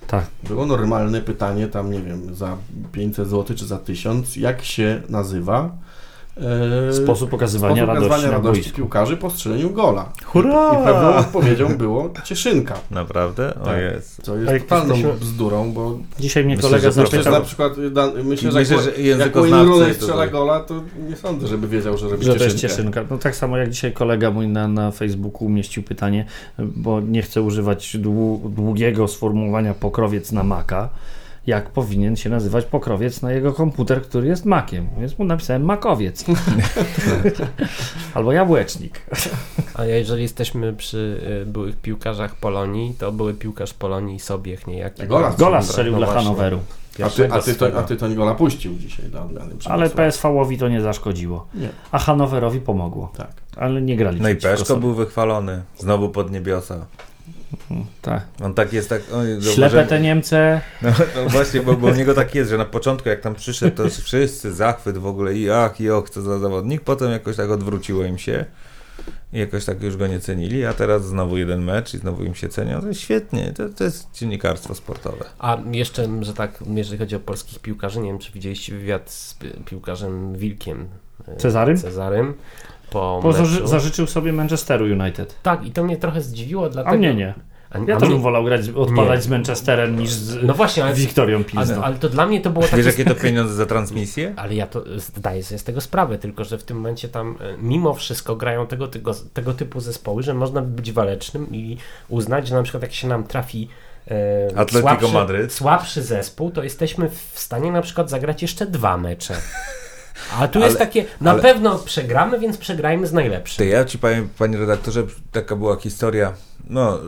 Tak. Było normalne pytanie, tam nie wiem, za 500 zł czy za 1000, jak się nazywa Sposób pokazywania sposób radości pokazywania na radości piłkarzy po strzeleniu gola. Hurra! I pewną odpowiedzią było cieszynka. Naprawdę? O Tak. jest. Co jest jak totalną jesteśmy- bzdurą, bo Dzisiaj mnie Myślę, kolega zapytał, na przykład, Dan, myślę, że, Myślę, jak, że jak Wayne strzela gola, to nie sądzę, żeby wiedział, że robi że to jest cieszynka. No tak samo jak dzisiaj kolega mój na, na Facebooku umieścił pytanie, bo nie chce używać dłu- długiego sformułowania pokrowiec na Maca, jak powinien się nazywać pokrowiec na jego komputer, który jest Maciem. Więc mu napisałem makowiec. Albo jabłecznik. A jeżeli jesteśmy przy y, byłych piłkarzach Polonii, to były piłkarz Polonii Sobiech niejaki. Gola Gola strzelił, no dla. Hanoweru. A ty, a, ty to, a ty to gola puścił dzisiaj do odmiany. Ale. PSV-owi to nie zaszkodziło. Nie, A Hanowerowi pomogło. tak. Ale nie grali No i Peszko był wychwalony. Znowu pod niebiosa. Tak. On tak jest, tak... Oj, Ślepe te Niemce. No, no właśnie, bo, bo u niego tak jest, że na początku jak tam przyszedł, to wszyscy zachwyt w ogóle i ach, i och, co za zawodnik. Potem jakoś tak odwróciło im się i jakoś tak już go nie cenili, a teraz znowu jeden mecz i znowu im się cenią. To jest świetnie, to, to jest dziennikarstwo sportowe. A jeszcze, że tak, jeżeli chodzi o polskich piłkarzy, nie wiem, czy widzieliście wywiad z pi- piłkarzem Wilkiem y, Cezarym? Cezarym po Bo meczu. zaży- zażyczył sobie Manchesteru United. Tak, i to mnie trochę zdziwiło, dlatego... A mnie nie. A, Ja a też bym wolał grać, odpalać Nie. z Manchesterem niż z No właśnie, ale, Wiktorią ale, Pilsną. ale to dla mnie to było takie... Wiesz, jakie to pieniądze za transmisję? Ale ja to zdaję sobie z tego sprawę, tylko że w tym momencie tam e, mimo wszystko grają tego, tego, tego typu zespoły, że można być walecznym i uznać, że na przykład jak się nam trafi e, Atletico słabszy, Madryt. słabszy zespół, to jesteśmy w stanie na przykład zagrać jeszcze dwa mecze. A tu Ale- jest takie, na ale- pewno przegramy, więc przegrajmy z To najlepszym. ja ci powiem, panie redaktorze, taka była historia, no,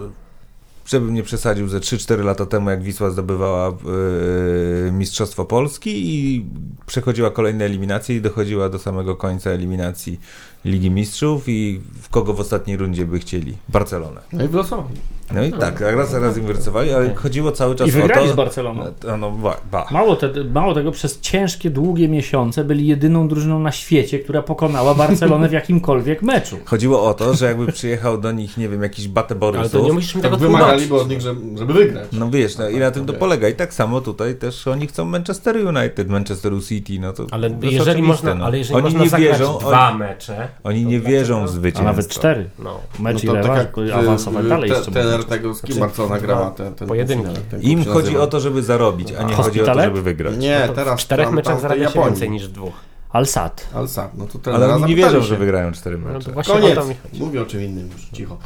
żebym nie przesadził, ze 3-4 lata temu, jak Wisła zdobywała e, Mistrzostwo Polski i przechodziła kolejne eliminacje i dochodziła do samego końca eliminacji Ligi Mistrzów i w kogo w ostatniej rundzie by chcieli? Barcelonę. No i wylosowali. No i tak, raz raz im wyrysowali, ale chodziło cały czas I o wygrali to... z Barceloną. No, no ba, ba. Mało, te, mało tego, przez ciężkie, długie miesiące byli jedyną drużyną na świecie, która pokonała Barcelonę w jakimkolwiek meczu. Chodziło o to, że jakby przyjechał do nich, nie wiem, jakiś Bate Ale to nie musisz mi Tak tego wymagaliby tłumaczyć. od nich, żeby, żeby wygrać. No wiesz, no, i na tym to Wiesz. polega. I tak samo tutaj też oni chcą Manchester United, Manchesteru City, no to Ale to jest jeżeli można, no. ale jeżeli oni można nie wierzą, dwa oni, mecze, oni nie wierzą w A zwycięstwo. nawet cztery. no, Mecz No to ile tak awansować dalej te- jeszcze można. tego, z kim Znaczy, Barcelona dwa grała ten, ten pojedynki. ten, ten, Im chodzi nazywa? o to, żeby zarobić, a nie chodzi o to, żeby wygrać. Nie, no teraz w czterech tam- meczach zarabia się więcej niż w dwóch. Alsat. Alsat, no to Ale trenera oni nie wierzą, się. że wygrają cztery No mecze. to właśnie Koniec. o to mi chodzi. Mówię o czym innym już, cicho.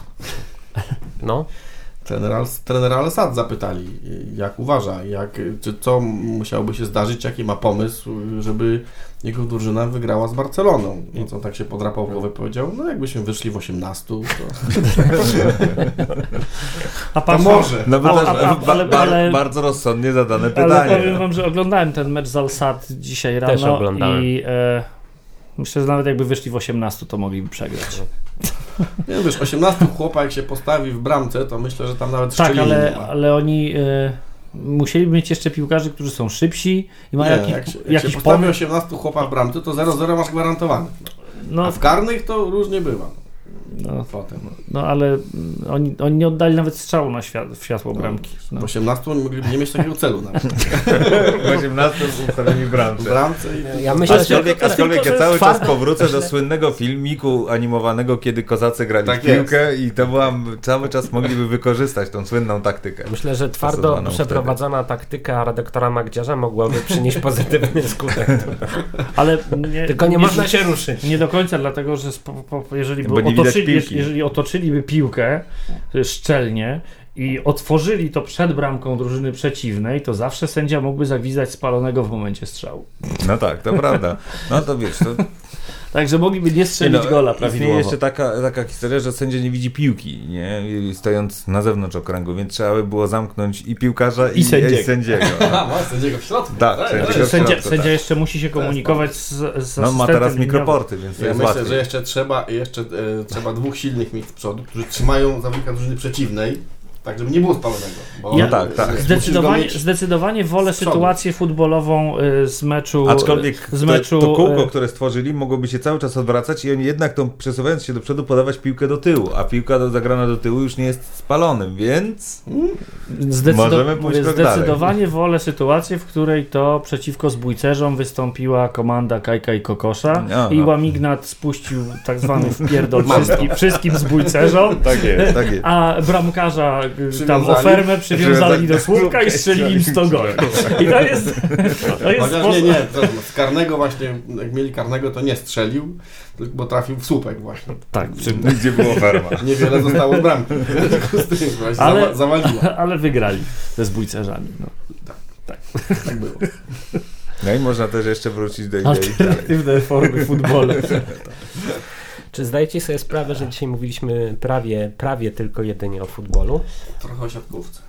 No, Trenera, Al- trenera Al-Sad zapytali, jak uważa, jak, czy co musiałoby się zdarzyć, jaki ma pomysł, żeby jego drużyna wygrała z Barceloną. I co tak się podrapał w głowę powiedział, no jakbyśmy wyszli w 18, to, A to pan może. No bo A- też, a- a- ba, ale- ba, ale- bardzo rozsądnie zadane Ale powiem pytanie. wam, że oglądałem ten mecz z Alsat dzisiaj Też rano oglądałem. i e, Myślę, że nawet jakby wyszli w 18, to mogliby przegrać. Nie wiesz, 18 chłopa jak się postawi w bramce, to myślę, że tam nawet Tak, ale, ale oni e, musieli mieć jeszcze piłkarzy, którzy są szybsi i mają jakiś, jak się, jak jakiś się postawi pomysł. 18 chłopa w bramce, to 0-0 masz gwarantowane. No, A w karnych to różnie bywa. No, Potem. no ale mm, oni, oni nie oddali nawet strzału na świat, w światło bramki. No. W 18 oni mogliby nie mieć takiego celu nawet. W 18 ustawieni bramce. bramce i... Ja myślę, że Aczkolwiek, to aczkolwiek ja że cały jest czas powrócę do słynnego filmiku animowanego, kiedy kozacy grali Tak w piłkę i to byłam, cały czas mogliby wykorzystać tą słynną taktykę. Myślę, że twardo przeprowadzona taktyka redaktora Magdziarza mogłaby przynieść pozytywny skutek. Ale nie, Tylko nie można się ruszyć. Nie do końca, dlatego że jeżeli, by nie widać otoczyli, jeżeli otoczyliby piłkę y, szczelnie i otworzyli to przed bramką drużyny przeciwnej, to zawsze sędzia mógłby zagwizdać spalonego w momencie strzału. No tak, to prawda. No to wiesz, to Także mogliby nie strzelić Nie no, gola Istnieje prawidłowo. jeszcze taka, taka historia, że sędzia nie widzi piłki, nie? Stojąc na zewnątrz okręgu, więc trzeba by było zamknąć i piłkarza, i, I sędziego. i sędziego. A, ma sędziego w środku. Tak, sędziego w Sędzia, środku, sędzia tak. jeszcze musi się komunikować z, z No ma teraz mikroporty, więc to Ja jest myślę, łatwiej. że jeszcze trzeba, jeszcze e, trzeba dwóch silnych mieć z przodu, którzy trzymają zawodnika drużyny przeciwnej, tak żeby nie było spalonego. Bo Ja- tak, tak. Zdecydowanie, zdecydowanie wolę sytuację futbolową y, z meczu. Aczkolwiek z to, meczu to kółko, y, które stworzyli, mogłoby się cały czas odwracać i oni jednak tą, przesuwając się do przodu, podawać piłkę do tyłu, a piłka do, zagrana do tyłu już nie jest spalonym, więc Zdecydo- Możemy pójść mówię, krok zdecydowanie wolę sytuację, w której to przeciwko zbójcerzom wystąpiła komanda Kajka i Kokosza No, i no. Łamignat spuścił tak zwany wpierdol wszystkim, wszystkim zbójcerzom, tak jest, tak jest. a bramkarza tam Przywiązali. ofermę przywiązali do słupka i strzelili im 100 goli. I to jest, to jest Chociaż sposób... nie, nie, z karnego właśnie, jak mieli karnego, to nie strzelił, bo trafił w słupek właśnie. Tak. Gdzie było ferma. Niewiele zostało z bramki. W związku z tym właśnie Ale- zawa- zawaliła. ale wygrali ze zbójcerzami. No. Tak było. No i można też jeszcze wrócić do idei. Alternatywne formy futbolu. Czy zdajecie sobie sprawę, że dzisiaj mówiliśmy prawie, prawie tylko jedynie o futbolu? Trochę o siatkówce.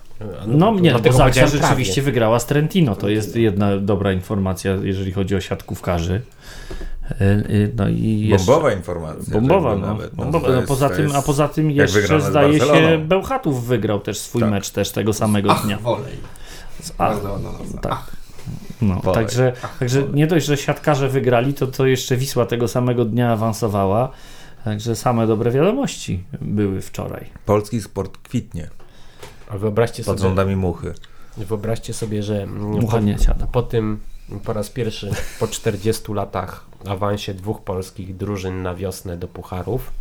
No nie, bo dlatego Zaksa powiedziałem rzeczywiście prawie. wygrała z Trentino. To jest jedna dobra informacja, jeżeli chodzi o siatkówkarzy. Y, y, No i jeszcze... Bombowa informacja. Bombowa, żeby no. nawet, Bombowa. to No, jest- poza tym, jest- a poza tym jeszcze zdaje się. Bełchatów wygrał też swój Tak. mecz też tego samego Ach, dnia. wolej. Z- A, Bardzo ładna nazwa. tak. Ach, no, także, także nie dość, że siatkarze wygrali, to, to jeszcze Wisła tego samego dnia awansowała. Także same dobre wiadomości były wczoraj. Polski sport kwitnie A wyobraźcie pod sobie, rządami muchy. wyobraźcie sobie, że mm, Mucha po, nie siada. po tym, po raz pierwszy po 40 latach awansie dwóch polskich drużyn na wiosnę do pucharów,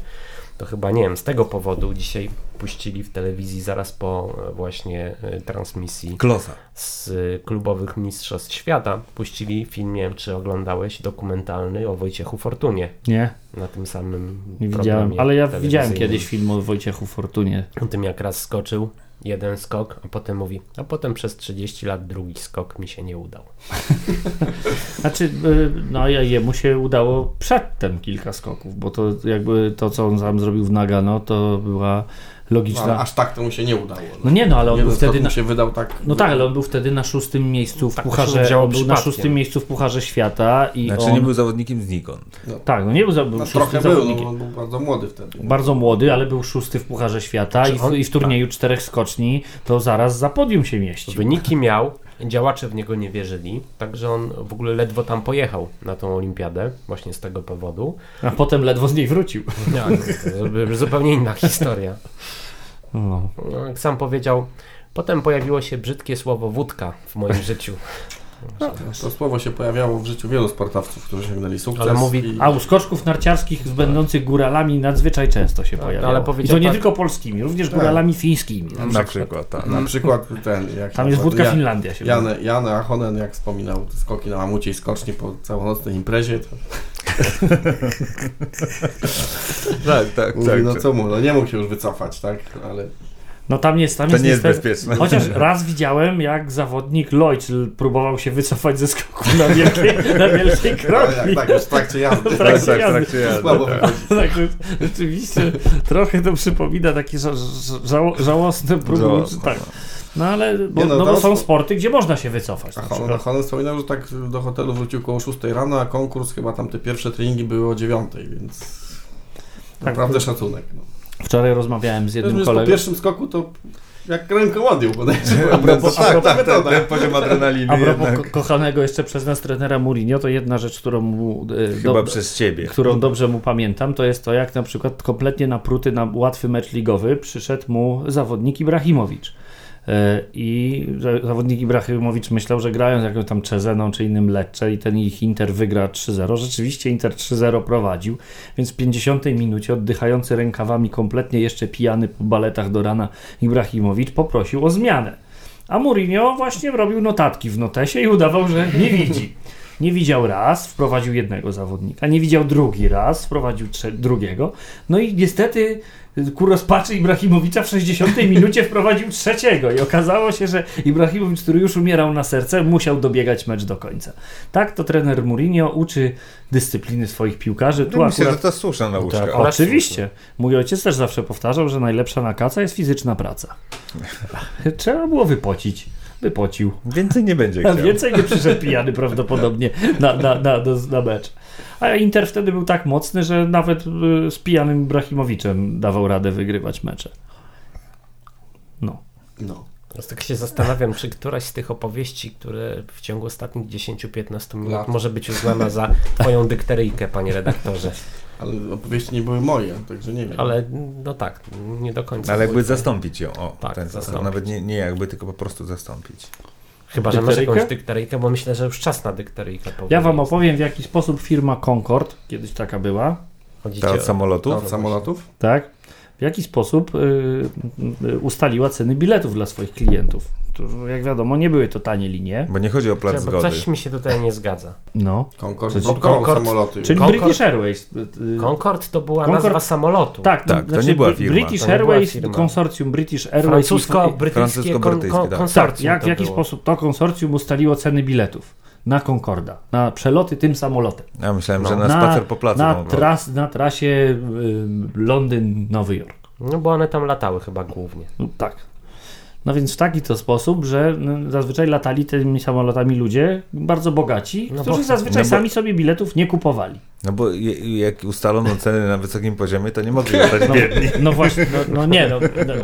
to chyba nie wiem, z tego powodu dzisiaj puścili w telewizji zaraz po e, właśnie e, transmisji Klosa. z klubowych mistrzostw świata, puścili film, nie wiem czy oglądałeś, dokumentalny o Wojciechu Fortunie Nie, na tym samym nie widziałem. Ale ja widziałem kiedyś film o Wojciechu Fortunie. O tym jak raz skoczył, jeden skok, a potem mówi, a potem przez 30 lat drugi skok mi się nie udał. Znaczy, y, no jemu się udało przedtem kilka skoków, bo to jakby to, co on sam zrobił w Nagano, to była logiczna... ale aż tak to mu się nie udało. No nie no, ale on był wtedy na, się wydał tak... No tak, ale on był wtedy na szóstym miejscu w Tak, Pucharze, był na szóstym miejscu w Pucharze Świata i Znaczy on... nie był zawodnikiem znikąd. Tak, no nie był, za- był No, trochę był, no, zawodnikiem. bo on był bardzo młody wtedy. Bardzo młody, ale był szósty w Pucharze Świata i w, on- i w turnieju czterech skoczni to zaraz za podium się mieścił. Wyniki miał, działacze w niego nie wierzyli, także on w ogóle ledwo tam pojechał na tą olimpiadę, właśnie z tego powodu. A potem ledwo z niej wrócił. No, to zupełnie inna historia. No. No, jak sam powiedział, potem pojawiło się brzydkie słowo wódka w moim życiu. To słowo się pojawiało w życiu wielu sportowców, którzy osiągnęli sukces. Ale mówi- i... A u skoczków narciarskich z będących góralami nadzwyczaj często się pojawiało. ale I to nie tylko polskimi, również Tak. góralami fińskimi. Na Na przykład. tak. Na przykład ten... Jak Tam jest wódka Ja- Finlandia się Jan, Jan Ahonen, jak wspominał, te skoki na mamucie i skoczni po całonocnej imprezie, to Tak, tak, mówi, tak. no co mu, no nie mógł się już wycofać, tak, ale No tam jest, tam To jest nie jest niestety- bezpieczne. Chociaż raz widziałem, jak zawodnik Lloyd próbował się wycofać ze skoku na wielkiej, na wielkiej krokwi. jak, tak, już w trakcie jazdy. W Tak, trakcie tak, jazdy. trakcie jazdy. Słabo tak. rzeczywiście trochę to przypomina takie ża ża żało żałosne próby. Tak. No ale bo, Nie, no, no, bo są sporty, gdzie można się wycofać. Honen, przykład. Honen wspominał, że tak do hotelu wrócił koło 6 rano, a konkurs chyba tam te pierwsze treningi były o 9, więc Tak. naprawdę szacunek. No. Wczoraj rozmawiałem z jednym po kolegą. pierwszym skoku to jak ręką odjął bodajże. A propos, A tak, propos tak, ten, ten poziom adrenaliny A propos jednak. ko- kochanego jeszcze przez nas trenera Mourinho, to jedna rzecz, którą mu e, Chyba do- przez ciebie. którą dobrze mu pamiętam, to jest to, jak na przykład kompletnie napruty na łatwy mecz ligowy przyszedł mu zawodnik Ibrahimowicz. E, I zawodnik Ibrahimowicz myślał, że grają z jakąś tam Czezeną czy innym Lecce i ten ich Inter wygra 3-0. Rzeczywiście Inter 3-0 prowadził, więc w 50 minucie oddychający rękawami, kompletnie jeszcze pijany po baletach do rana Ibrahimowicz poprosił o zmianę. A Mourinho właśnie robił notatki w notesie i udawał, że nie widzi. Nie widział raz, wprowadził jednego zawodnika. Nie widział drugi raz, wprowadził drugiego. No i niestety ku rozpaczy Ibrahimowicza w 60 minucie wprowadził trzeciego. I okazało się, że Ibrahimowicz, który już umierał na serce, musiał dobiegać mecz do końca. Tak to trener Mourinho uczy dyscypliny swoich piłkarzy. Tu No, myślę, że akurat... to słuszna nauczka. Tak, Oczywiście. Mój ojciec też zawsze powtarzał, że najlepsza nakaca jest fizyczna praca. Trzeba było wypocić. Wypocił. Więcej nie będzie A chciał. więcej nie przyszedł pijany prawdopodobnie na, na, na, na, na mecz. A Inter wtedy był tak mocny, że nawet y, z pijanym Ibrahimowiczem dawał radę wygrywać mecze. No. No. Teraz tak się zastanawiam, czy któraś z tych opowieści, które w ciągu ostatnich 10-15 minut Lat. może być uznana za twoją dykteryjkę, panie redaktorze. Ale opowieści nie były moje, także nie wiem. Ale no tak, nie do końca. Ale jakby zastąpić ją. O, Tak, ten zastąpić. Nawet nie, nie jakby, tylko po prostu zastąpić. Chyba, że masz jakąś dykteryjkę, bo myślę, że już czas na dykteryjkę. powoli Ja wam opowiem, w jaki sposób firma Concord, kiedyś taka była, Chodzicie Ta od samolotu? No, Od samolotów? tak? W jaki sposób y, y, ustaliła ceny biletów dla swoich klientów. To, jak wiadomo, nie były to tanie linie. Bo nie chodzi o plac Bo zgody. coś mi się tutaj nie zgadza. No. Concord. Czyli Blokował Concord- samoloty. Czyli Concord- British Airways. y, y, Concord to była Concord- nazwa samolotu. Tak, Tak, to nie była firma. British To była Airways, firma. konsorcjum British Airways. Francusko-brytyjskie kon, kon, tak. konsorcjum Tak, jak, w to jaki było. sposób to konsorcjum ustaliło ceny biletów na Concorda, na przeloty tym samolotem. Ja myślałem, No. że na, spacer po placu. na, tras, na trasie y, Londyn-Nowy Jork. No bo one tam latały chyba głównie. No, tak. No więc w taki to sposób, że no, zazwyczaj latali tymi samolotami ludzie bardzo bogaci, No którzy bo- zazwyczaj no bo- sami sobie biletów nie kupowali. No bo je, jak ustalono ceny na wysokim poziomie, to nie mogli latać No, biedni. no właśnie, no, no nie, no, no,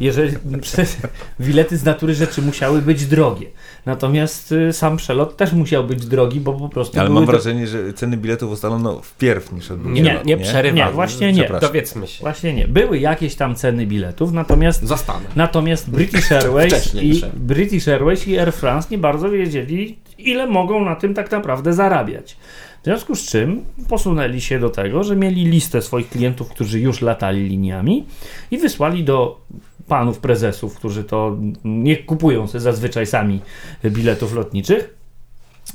jeżeli przez, bilety z natury rzeczy musiały być drogie. Natomiast y, sam przelot też musiał być drogi, bo po prostu Ale były mam to- wrażenie, że ceny biletów ustalono wpierw niż odbył Nie, nie, lot, nie przerywam. Nie, właśnie nie. Dowiedzmy się. Właśnie nie. Były jakieś tam ceny biletów, natomiast Zastanę. Natomiast British Airways, i. British Airways i Air France nie bardzo wiedzieli, ile mogą na tym tak naprawdę zarabiać. W związku z czym posunęli się do tego, że mieli listę swoich klientów, którzy już latali liniami i wysłali do panów prezesów, którzy to nie kupują sobie zazwyczaj sami biletów lotniczych,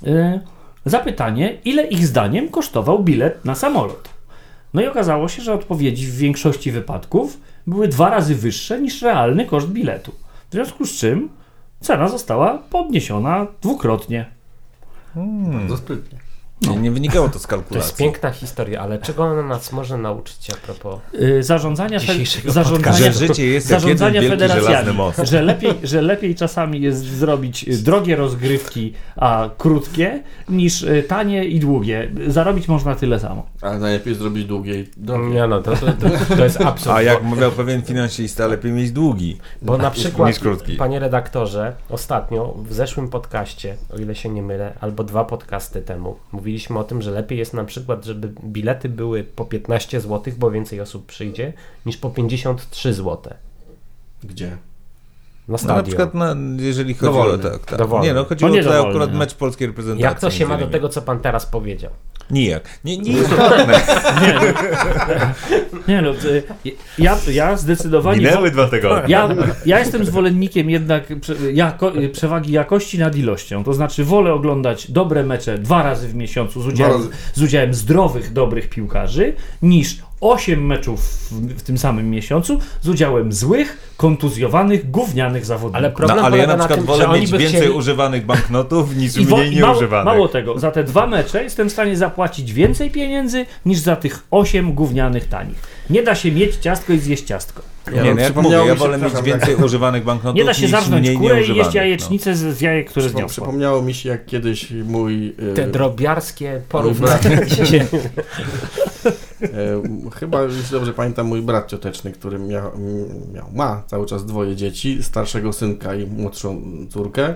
yy, zapytanie, ile ich zdaniem kosztował bilet na samolot. No i okazało się, że odpowiedzi w większości wypadków były dwa razy wyższe niż realny koszt biletu. W związku z czym cena została podniesiona dwukrotnie. Bardzo sprytnie. Nie, nie wynikało to z To jest kalkulacji. piękna historia, ale czego ona nas może nauczyć a propos... Yy, zarządzania, fe, Dzisiejszego zarządzania, Że życie jest zarządzania federacjami, że lepiej, że lepiej czasami jest zrobić y, drogie rozgrywki, a krótkie, niż y, tanie i długie. Zarobić można tyle samo. Ale najlepiej zrobić długiej drogi. Nie no, to, to, to, to jest absurd. A jak mówił pewien finansista, lepiej mieć długi. bo na przykład, niż krótki. panie redaktorze, ostatnio w zeszłym podcaście, o ile się nie mylę, albo dwa podcasty temu, mówiliśmy o tym, że lepiej jest na przykład, żeby bilety były po 15 zł, bo więcej osób przyjdzie, niż po 53 zł Gdzie? Na No, na stadion. przykład, na, jeżeli chodzi Dowolny. o tak, tak. Dowolny. Nie, no chodziło No nie tutaj dowolny, akurat no. mecz polskiej reprezentacji. Jak to się ma do tego, co pan teraz powiedział? Nijak. Nie, nie. Nie, no, nie no, ja, ja zdecydowanie... Minęły dwa tygodnie. Ja, ja jestem zwolennikiem jednak prze, jako, przewagi jakości nad ilością. To znaczy, wolę oglądać dobre mecze dwa razy w miesiącu z udziałem, z udziałem zdrowych, dobrych piłkarzy, niż 8 meczów w, w tym samym miesiącu z udziałem złych, kontuzjowanych, gównianych zawodników. Ale No, problem ale ja polega na przykład tym, wolę mieć więcej chcieli... używanych banknotów niż I mniej i mało, nieużywanych. mało tego, za te dwa mecze jestem w stanie zapłacić więcej pieniędzy niż za tych 8 gównianych tanich. Nie da się mieć ciastko i zjeść ciastko. Nie, no jak mówię, ja mi się, wolę mieć więcej używanych banknotów Nie da się mniej kurę i nieużywanych, jeść jajecznicę z, z jajek, które Przypo- zniosła. Przypomniało mi się, jak kiedyś mój... e, Te drobiarskie porównania. e, chyba, jeśli dobrze pamiętam, mój brat cioteczny, który miał, miał, ma cały czas dwoje dzieci, starszego synka i młodszą córkę, e,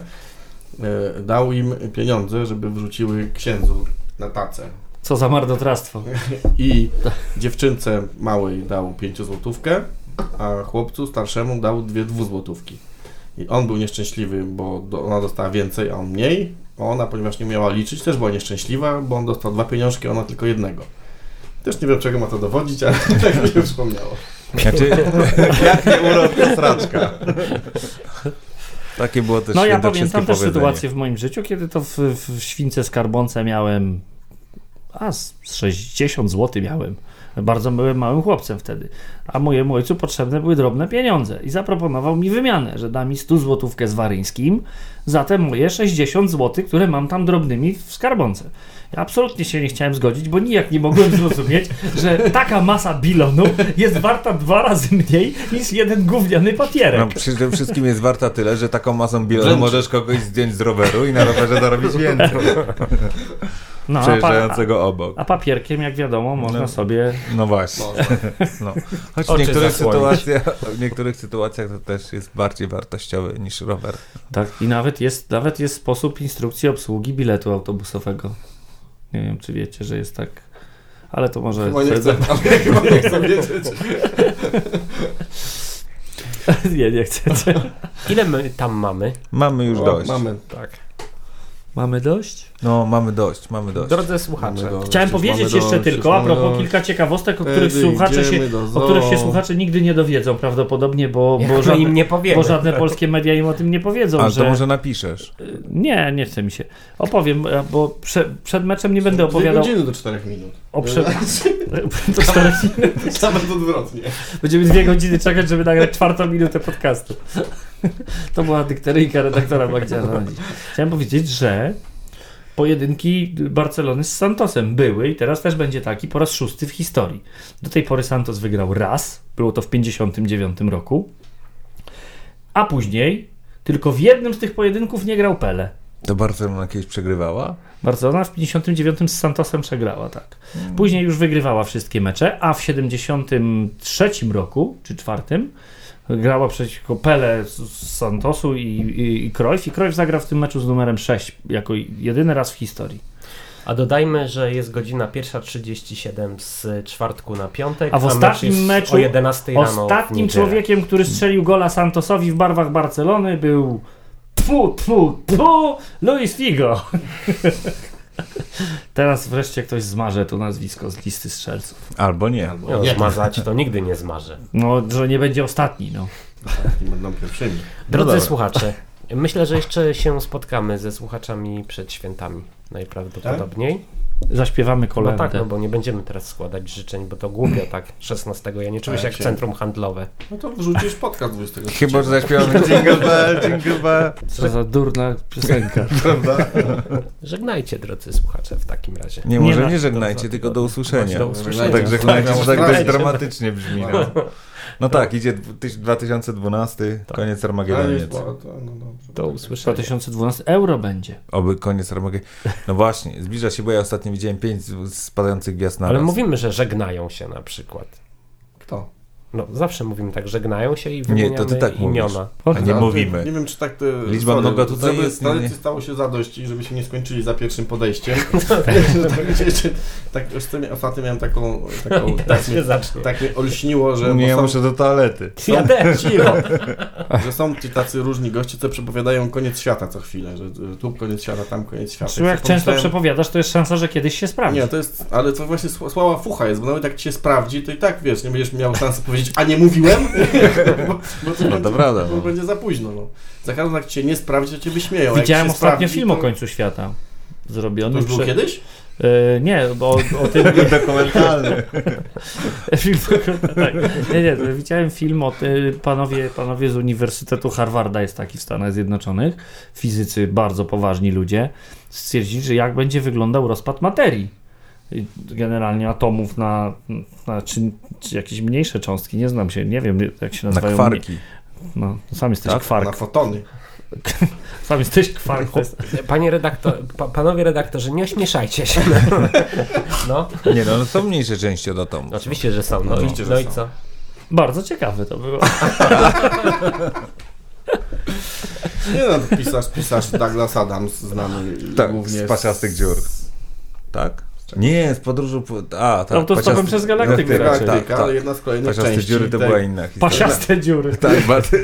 dał im pieniądze, żeby wrzuciły księdzu na tacę. Co za marnotrawstwo. I dziewczynce małej dał pięciozłotówkę, a chłopcu starszemu dał dwie dwuzłotówki. I on był nieszczęśliwy, bo do, ona dostała więcej, a on mniej. A ona, ponieważ nie umiała liczyć, też była nieszczęśliwa, bo on dostał dwa pieniążki, a ona tylko jednego. Też nie wiem, czego ma to dowodzić, ale tak mi się przypomniało. Znaczy, jak nie urodka sraczka. Takie było też No ja pamiętam też powiedzenie. sytuację w moim życiu, kiedy to w, w Śwince Skarbonce miałem a z 60 zł miałem. Bardzo byłem małym chłopcem wtedy. A mojemu ojcu potrzebne były drobne pieniądze i zaproponował mi wymianę, że da mi 100 złotówkę z Waryńskim za te moje 60 zł, które mam tam drobnymi w skarbonce. Ja absolutnie się nie chciałem zgodzić, bo nijak nie mogłem zrozumieć, że taka masa bilonu jest warta dwa razy mniej niż jeden gówniany papierek. No, przede wszystkim jest warta tyle, że taką masą bilonu Wręcz. możesz kogoś zdjąć z roweru i na rowerze zarobić więcej. No, a, Przejeżdżającego obok. a papierkiem, jak wiadomo, można No. sobie No właśnie. No. Choć w niektórych, sytuacjach, w niektórych sytuacjach to też jest bardziej wartościowy niż rower. Tak, i nawet jest, nawet jest sposób instrukcji obsługi biletu autobusowego. Nie wiem, czy wiecie, że jest tak. Ale to może. Chyba nie chcę, chyba nie chcę wiedzieć. nie, nie chcecie. Ile my tam mamy? Mamy już O, dość. Mamy. Tak. Mamy dość? No, mamy dość, mamy dość. Drodzy słuchacze, dość. Chciałem powiedzieć jeszcze dość, tylko, a propos dość. kilka ciekawostek, o których słuchacze się, o których się słuchacze nigdy nie dowiedzą prawdopodobnie, bo, bo, żadne, im nie powiemy. bo żadne polskie media im o tym nie powiedzą, Ale że... to może napiszesz. Nie, nie chce mi się. Opowiem, bo prze, przed meczem nie będę Dwie opowiadał godziny do czterech minut. o prze... to czterech Nawet odwrotnie. Będziemy dwie godziny czekać, żeby nagrać czwartą minutę podcastu. To była dykteryjka redaktora Magdziana. Chciałem powiedzieć, że pojedynki Barcelony z Santosem były i teraz też będzie taki po raz szósty w historii. Do tej pory Santos wygrał raz, było to w 1959 roku, a później tylko w jednym z tych pojedynków nie grał Pele. To Barcelona kiedyś przegrywała? Barcelona w 59 z Santosem przegrała, tak. Później już wygrywała wszystkie mecze, a w 73 roku, czy czwartym, grała przeciwko Pele z Santosu i, i, i Cruyff. I Cruyff zagrał w tym meczu z numerem 6 jako jedyny raz w historii. A dodajmy, że jest godzina 1.37 z czwartku na piątek, A w mecz ostatnim jest meczu o 11 rano Ostatnim człowiekiem, który strzelił gola Santosowi w barwach Barcelony był tfu, tfu, tfu, Luis Figo. Teraz wreszcie ktoś zmarze to nazwisko z listy strzelców. Albo nie. No, Nie. zmazać to nigdy nie zmarzy. No, że nie będzie ostatni, no. I będą pierwszymi. Drodzy dobra. słuchacze, myślę, że jeszcze się spotkamy ze słuchaczami przed świętami najprawdopodobniej. Zaśpiewamy No kolędę. tak, no bo nie będziemy teraz składać życzeń, bo to głupio tak 16. Ja nie czuję się jak centrum handlowe. No to wrzucisz podcast 23. Chyba, że zaśpiewamy Jingle Bell, Jingle Bell. Co za durna piosenka. Prawda? Żegnajcie, drodzy słuchacze, w takim razie. Nie, Nie może na- nie żegnajcie, tylko do usłyszenia. Do usłyszenia. Tak żegnajcie, że tak dość dramatycznie brzmi. No, no tak, idzie dwu- 2012, koniec Ale Armagedoniec. jest, bo to, no usłyszenia. 2012 euro będzie. Oby koniec Armagedoniec. No właśnie, zbliża się, bo ja ostatnio widziałem pięć spadających gwiazd na Ale raz. mówimy, że żegnają się na przykład. No zawsze mówimy tak, żegnają się i Nie, wymieniamy to ty tak mówisz. imiona. A nie mówimy. Nie wiem, czy tak te... Liczba sorry, mnoga tutaj żeby jest, nie- nie. stało się zadość i żeby się nie skończyli za pierwszym podejściem. Tak. wiecie, tak, ostatnio miałem taką... taką I tak, tak mnie, się zacznie. tak mnie olśniło, że, Nie, ja są, muszę do toalety. Ja też, że są ci tacy różni goście, co przepowiadają koniec świata co chwilę, że, że tu koniec świata, tam koniec świata. Zresztą jak często pomyślałem- przepowiadasz, to jest szansa, że kiedyś się sprawdzi. Nie, to jest, ale to właśnie sł- słaba fucha jest, bo nawet jak ci się sprawdzi, to i tak wiesz, nie będziesz miał szansy powiedzieć, a nie mówiłem, bo, bo to No będzie, to prawda, bo no. będzie za późno. No. Za każdym jak cię nie sprawdzi, to cię wyśmieją. Widziałem ostatnio sprawdzi, film to, o końcu świata. To Zrobiony już był prze- kiedyś? E, nie, bo o, o tym... Dokumentalny. film, tak. Nie, nie, widziałem film o tym, panowie, panowie z Uniwersytetu Harvarda jest taki w Stanach Zjednoczonych, fizycy, bardzo poważni ludzie, stwierdzili, że jak będzie wyglądał rozpad materii. Generalnie atomów na, na czy jakieś mniejsze cząstki, nie znam się, nie wiem jak się Na nazywają. kwarki. No, sam jesteś Tak? kwark. Na fotony. Sam jesteś kwark. Panie redaktor, pa, panowie redaktorzy, nie ośmieszajcie się. No, Nie no, no są mniejsze części od atomu. oczywiście, że są. No, Oczywiście, że no i co? Bardzo ciekawe to było. Nie no, pisarz, pisarz Douglas Adams, znany Tak, głównie z pasiastych dziur. Tak? Nie, z podróży... Po... A, tak. Autostopem pasiasty- przez galaktykę tak, raczej. tak, Galaktyka, ale tak. jedna z kolejnych Pasiaste części. dziury to tej- była inna historia. Pasiaste dziury. Tak, bardzo,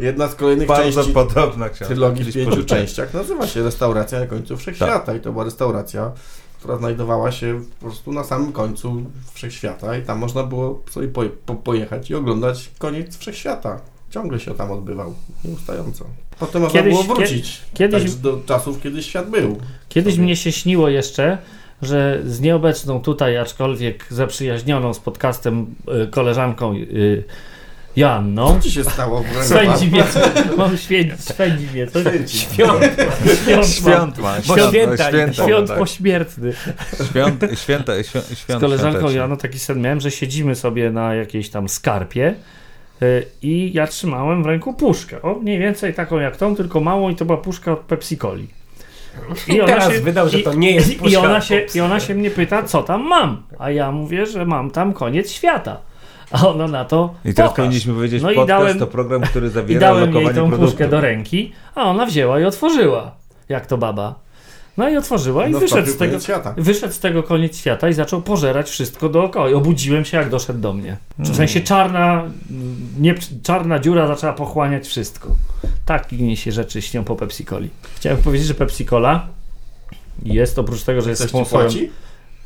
Jedna z kolejnych bardzo części podobna książka. trylogii w pięciu częściach nazywa się Restauracja na końcu Wszechświata Tak. i to była restauracja, która znajdowała się po prostu na samym końcu Wszechświata i tam można było sobie po, po, pojechać i oglądać koniec Wszechświata. Ciągle się tam odbywał, nieustająco. Potem można Kiedyś- było wrócić kiedyś- tak, do czasów, kiedy świat był. Kiedyś sobie. mnie się śniło jeszcze, że z nieobecną tutaj, aczkolwiek zaprzyjaźnioną z podcastem y, koleżanką y, Joanną. Co ci się stało w Swędzi mnie, mam święć, swędzi mnie. To świąt, świąt, Świąt ma. Świąt, święta- święta, świąt tak. pośmiertny. Świąt, święta, świąt, świąt Z koleżanką. Joanną taki sen miałem, że siedzimy sobie na jakiejś tam skarpie y, i ja trzymałem w ręku puszkę. O, mniej więcej taką jak tą, tylko małą i to była puszka od Pepsi Coli. I teraz wydał, że to nie jest i, i, ona się. I ona się mnie pyta, co tam mam. A ja mówię, że mam tam koniec świata. A ona na to. I teraz pokaż. powinniśmy powiedzieć, No i dałem- to program, który I zawiera dałem jej lokowanie tą produktu. puszkę do ręki, a ona wzięła i otworzyła. Jak to baba. No i otworzyła i No, wyszedł wpadł z tego. koniec świata. Wyszedł z tego koniec świata i zaczął pożerać wszystko dookoła. I obudziłem się, jak doszedł do mnie. W sensie czarna, nie, czarna dziura zaczęła pochłaniać wszystko. Tak mi się rzeczy śnią po Pepsi Coli. Chciałem powiedzieć, że Pepsi Cola jest oprócz tego, że jest Ktoś sponsorem.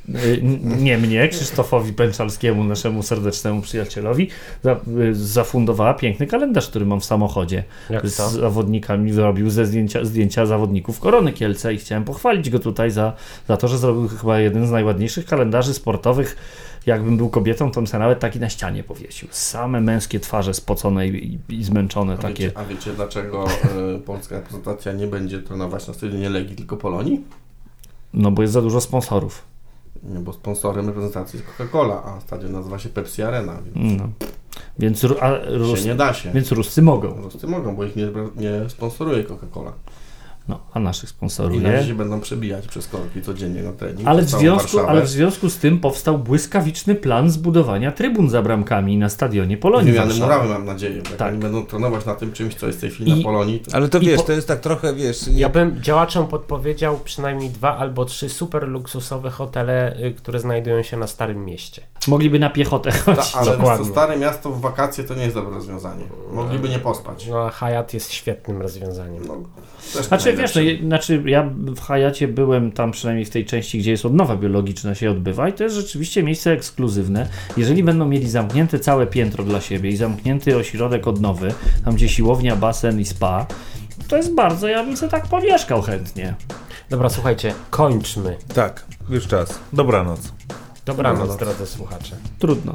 Y, Nie mnie, Krzysztofowi Pęczalskiemu, naszemu serdecznemu przyjacielowi, y, zafundowała piękny kalendarz, który mam w samochodzie. Jak z to? zawodnikami zrobił ze zdjęcia, zdjęcia zawodników Korony Kielce i chciałem pochwalić go tutaj za, za to, że zrobił chyba jeden z najładniejszych kalendarzy sportowych. Jakbym był kobietą, to bym sobie nawet taki na ścianie powiesił. Same męskie twarze spocone i, i zmęczone A takie. wiecie, a wiecie dlaczego e, polska reprezentacja nie będzie trenować na stadionie Legii, tylko Polonii? No bo jest za dużo sponsorów. Nie, bo sponsorem reprezentacji jest Coca-Cola, a stadion nazywa się Pepsi Arena, więc No. Więc, a, Rus, nie da się. więc Ruscy mogą. Ruscy mogą, bo ich nie, nie sponsoruje Coca-Cola. No, a naszych I sponsoruje. na razie się będą przebijać przez korki codziennie na trening. Ale w, związku, ale w związku z tym powstał błyskawiczny plan zbudowania trybun za bramkami na stadionie Polonii Wymiany murawy mam nadzieję, bo jak Tak. oni będą trenować na tym czymś, co jest w tej chwili I- na Polonii, to Ale to I wiesz, po- to jest tak trochę, wiesz... Ja bym działaczom podpowiedział przynajmniej dwa albo trzy super luksusowe hotele, y, które znajdują się na Starym Mieście. Mogliby na piechotę ta, chodzić. ale dokładnie. to stare miasto w wakacje to nie jest dobre rozwiązanie. Mogliby nie pospać. No a Hyatt jest świetnym rozwiązaniem. No, też Znaczy, nie wiesz, no, je- znaczy, ja w Hayacie byłem tam przynajmniej w tej części, gdzie jest odnowa biologiczna się odbywa i to jest rzeczywiście miejsce ekskluzywne. Jeżeli będą mieli zamknięte całe piętro dla siebie i zamknięty ośrodek odnowy, tam gdzie siłownia, basen i spa, to jest bardzo, ja bym sobie tak powieszkał chętnie. Dobra, słuchajcie, kończmy. Tak, już czas. Dobranoc. Dobranoc, Dobranoc. drodzy słuchacze. Trudno.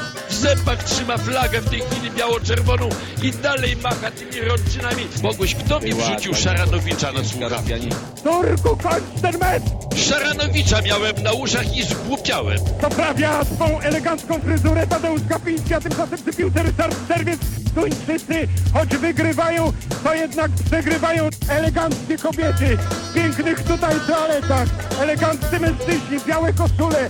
Zębach trzyma flagę w tej chwili biało-czerwoną i dalej macha tymi rączynami. Mogłeś, kto mi wrzucił Szaranowicza na słuchawki? Turku, kończ ten mecz! Szaranowicza miałem na uszach i zgłupiałem. Poprawia swą elegancką fryzurę Tadeusz Gapiński, a tymczasem przy piłce Ryszard Czerwiec. Duńczycy, choć wygrywają, to jednak przegrywają eleganckie kobiety w pięknych tutaj toaletach. Eleganccy mężczyźni, białe koszule,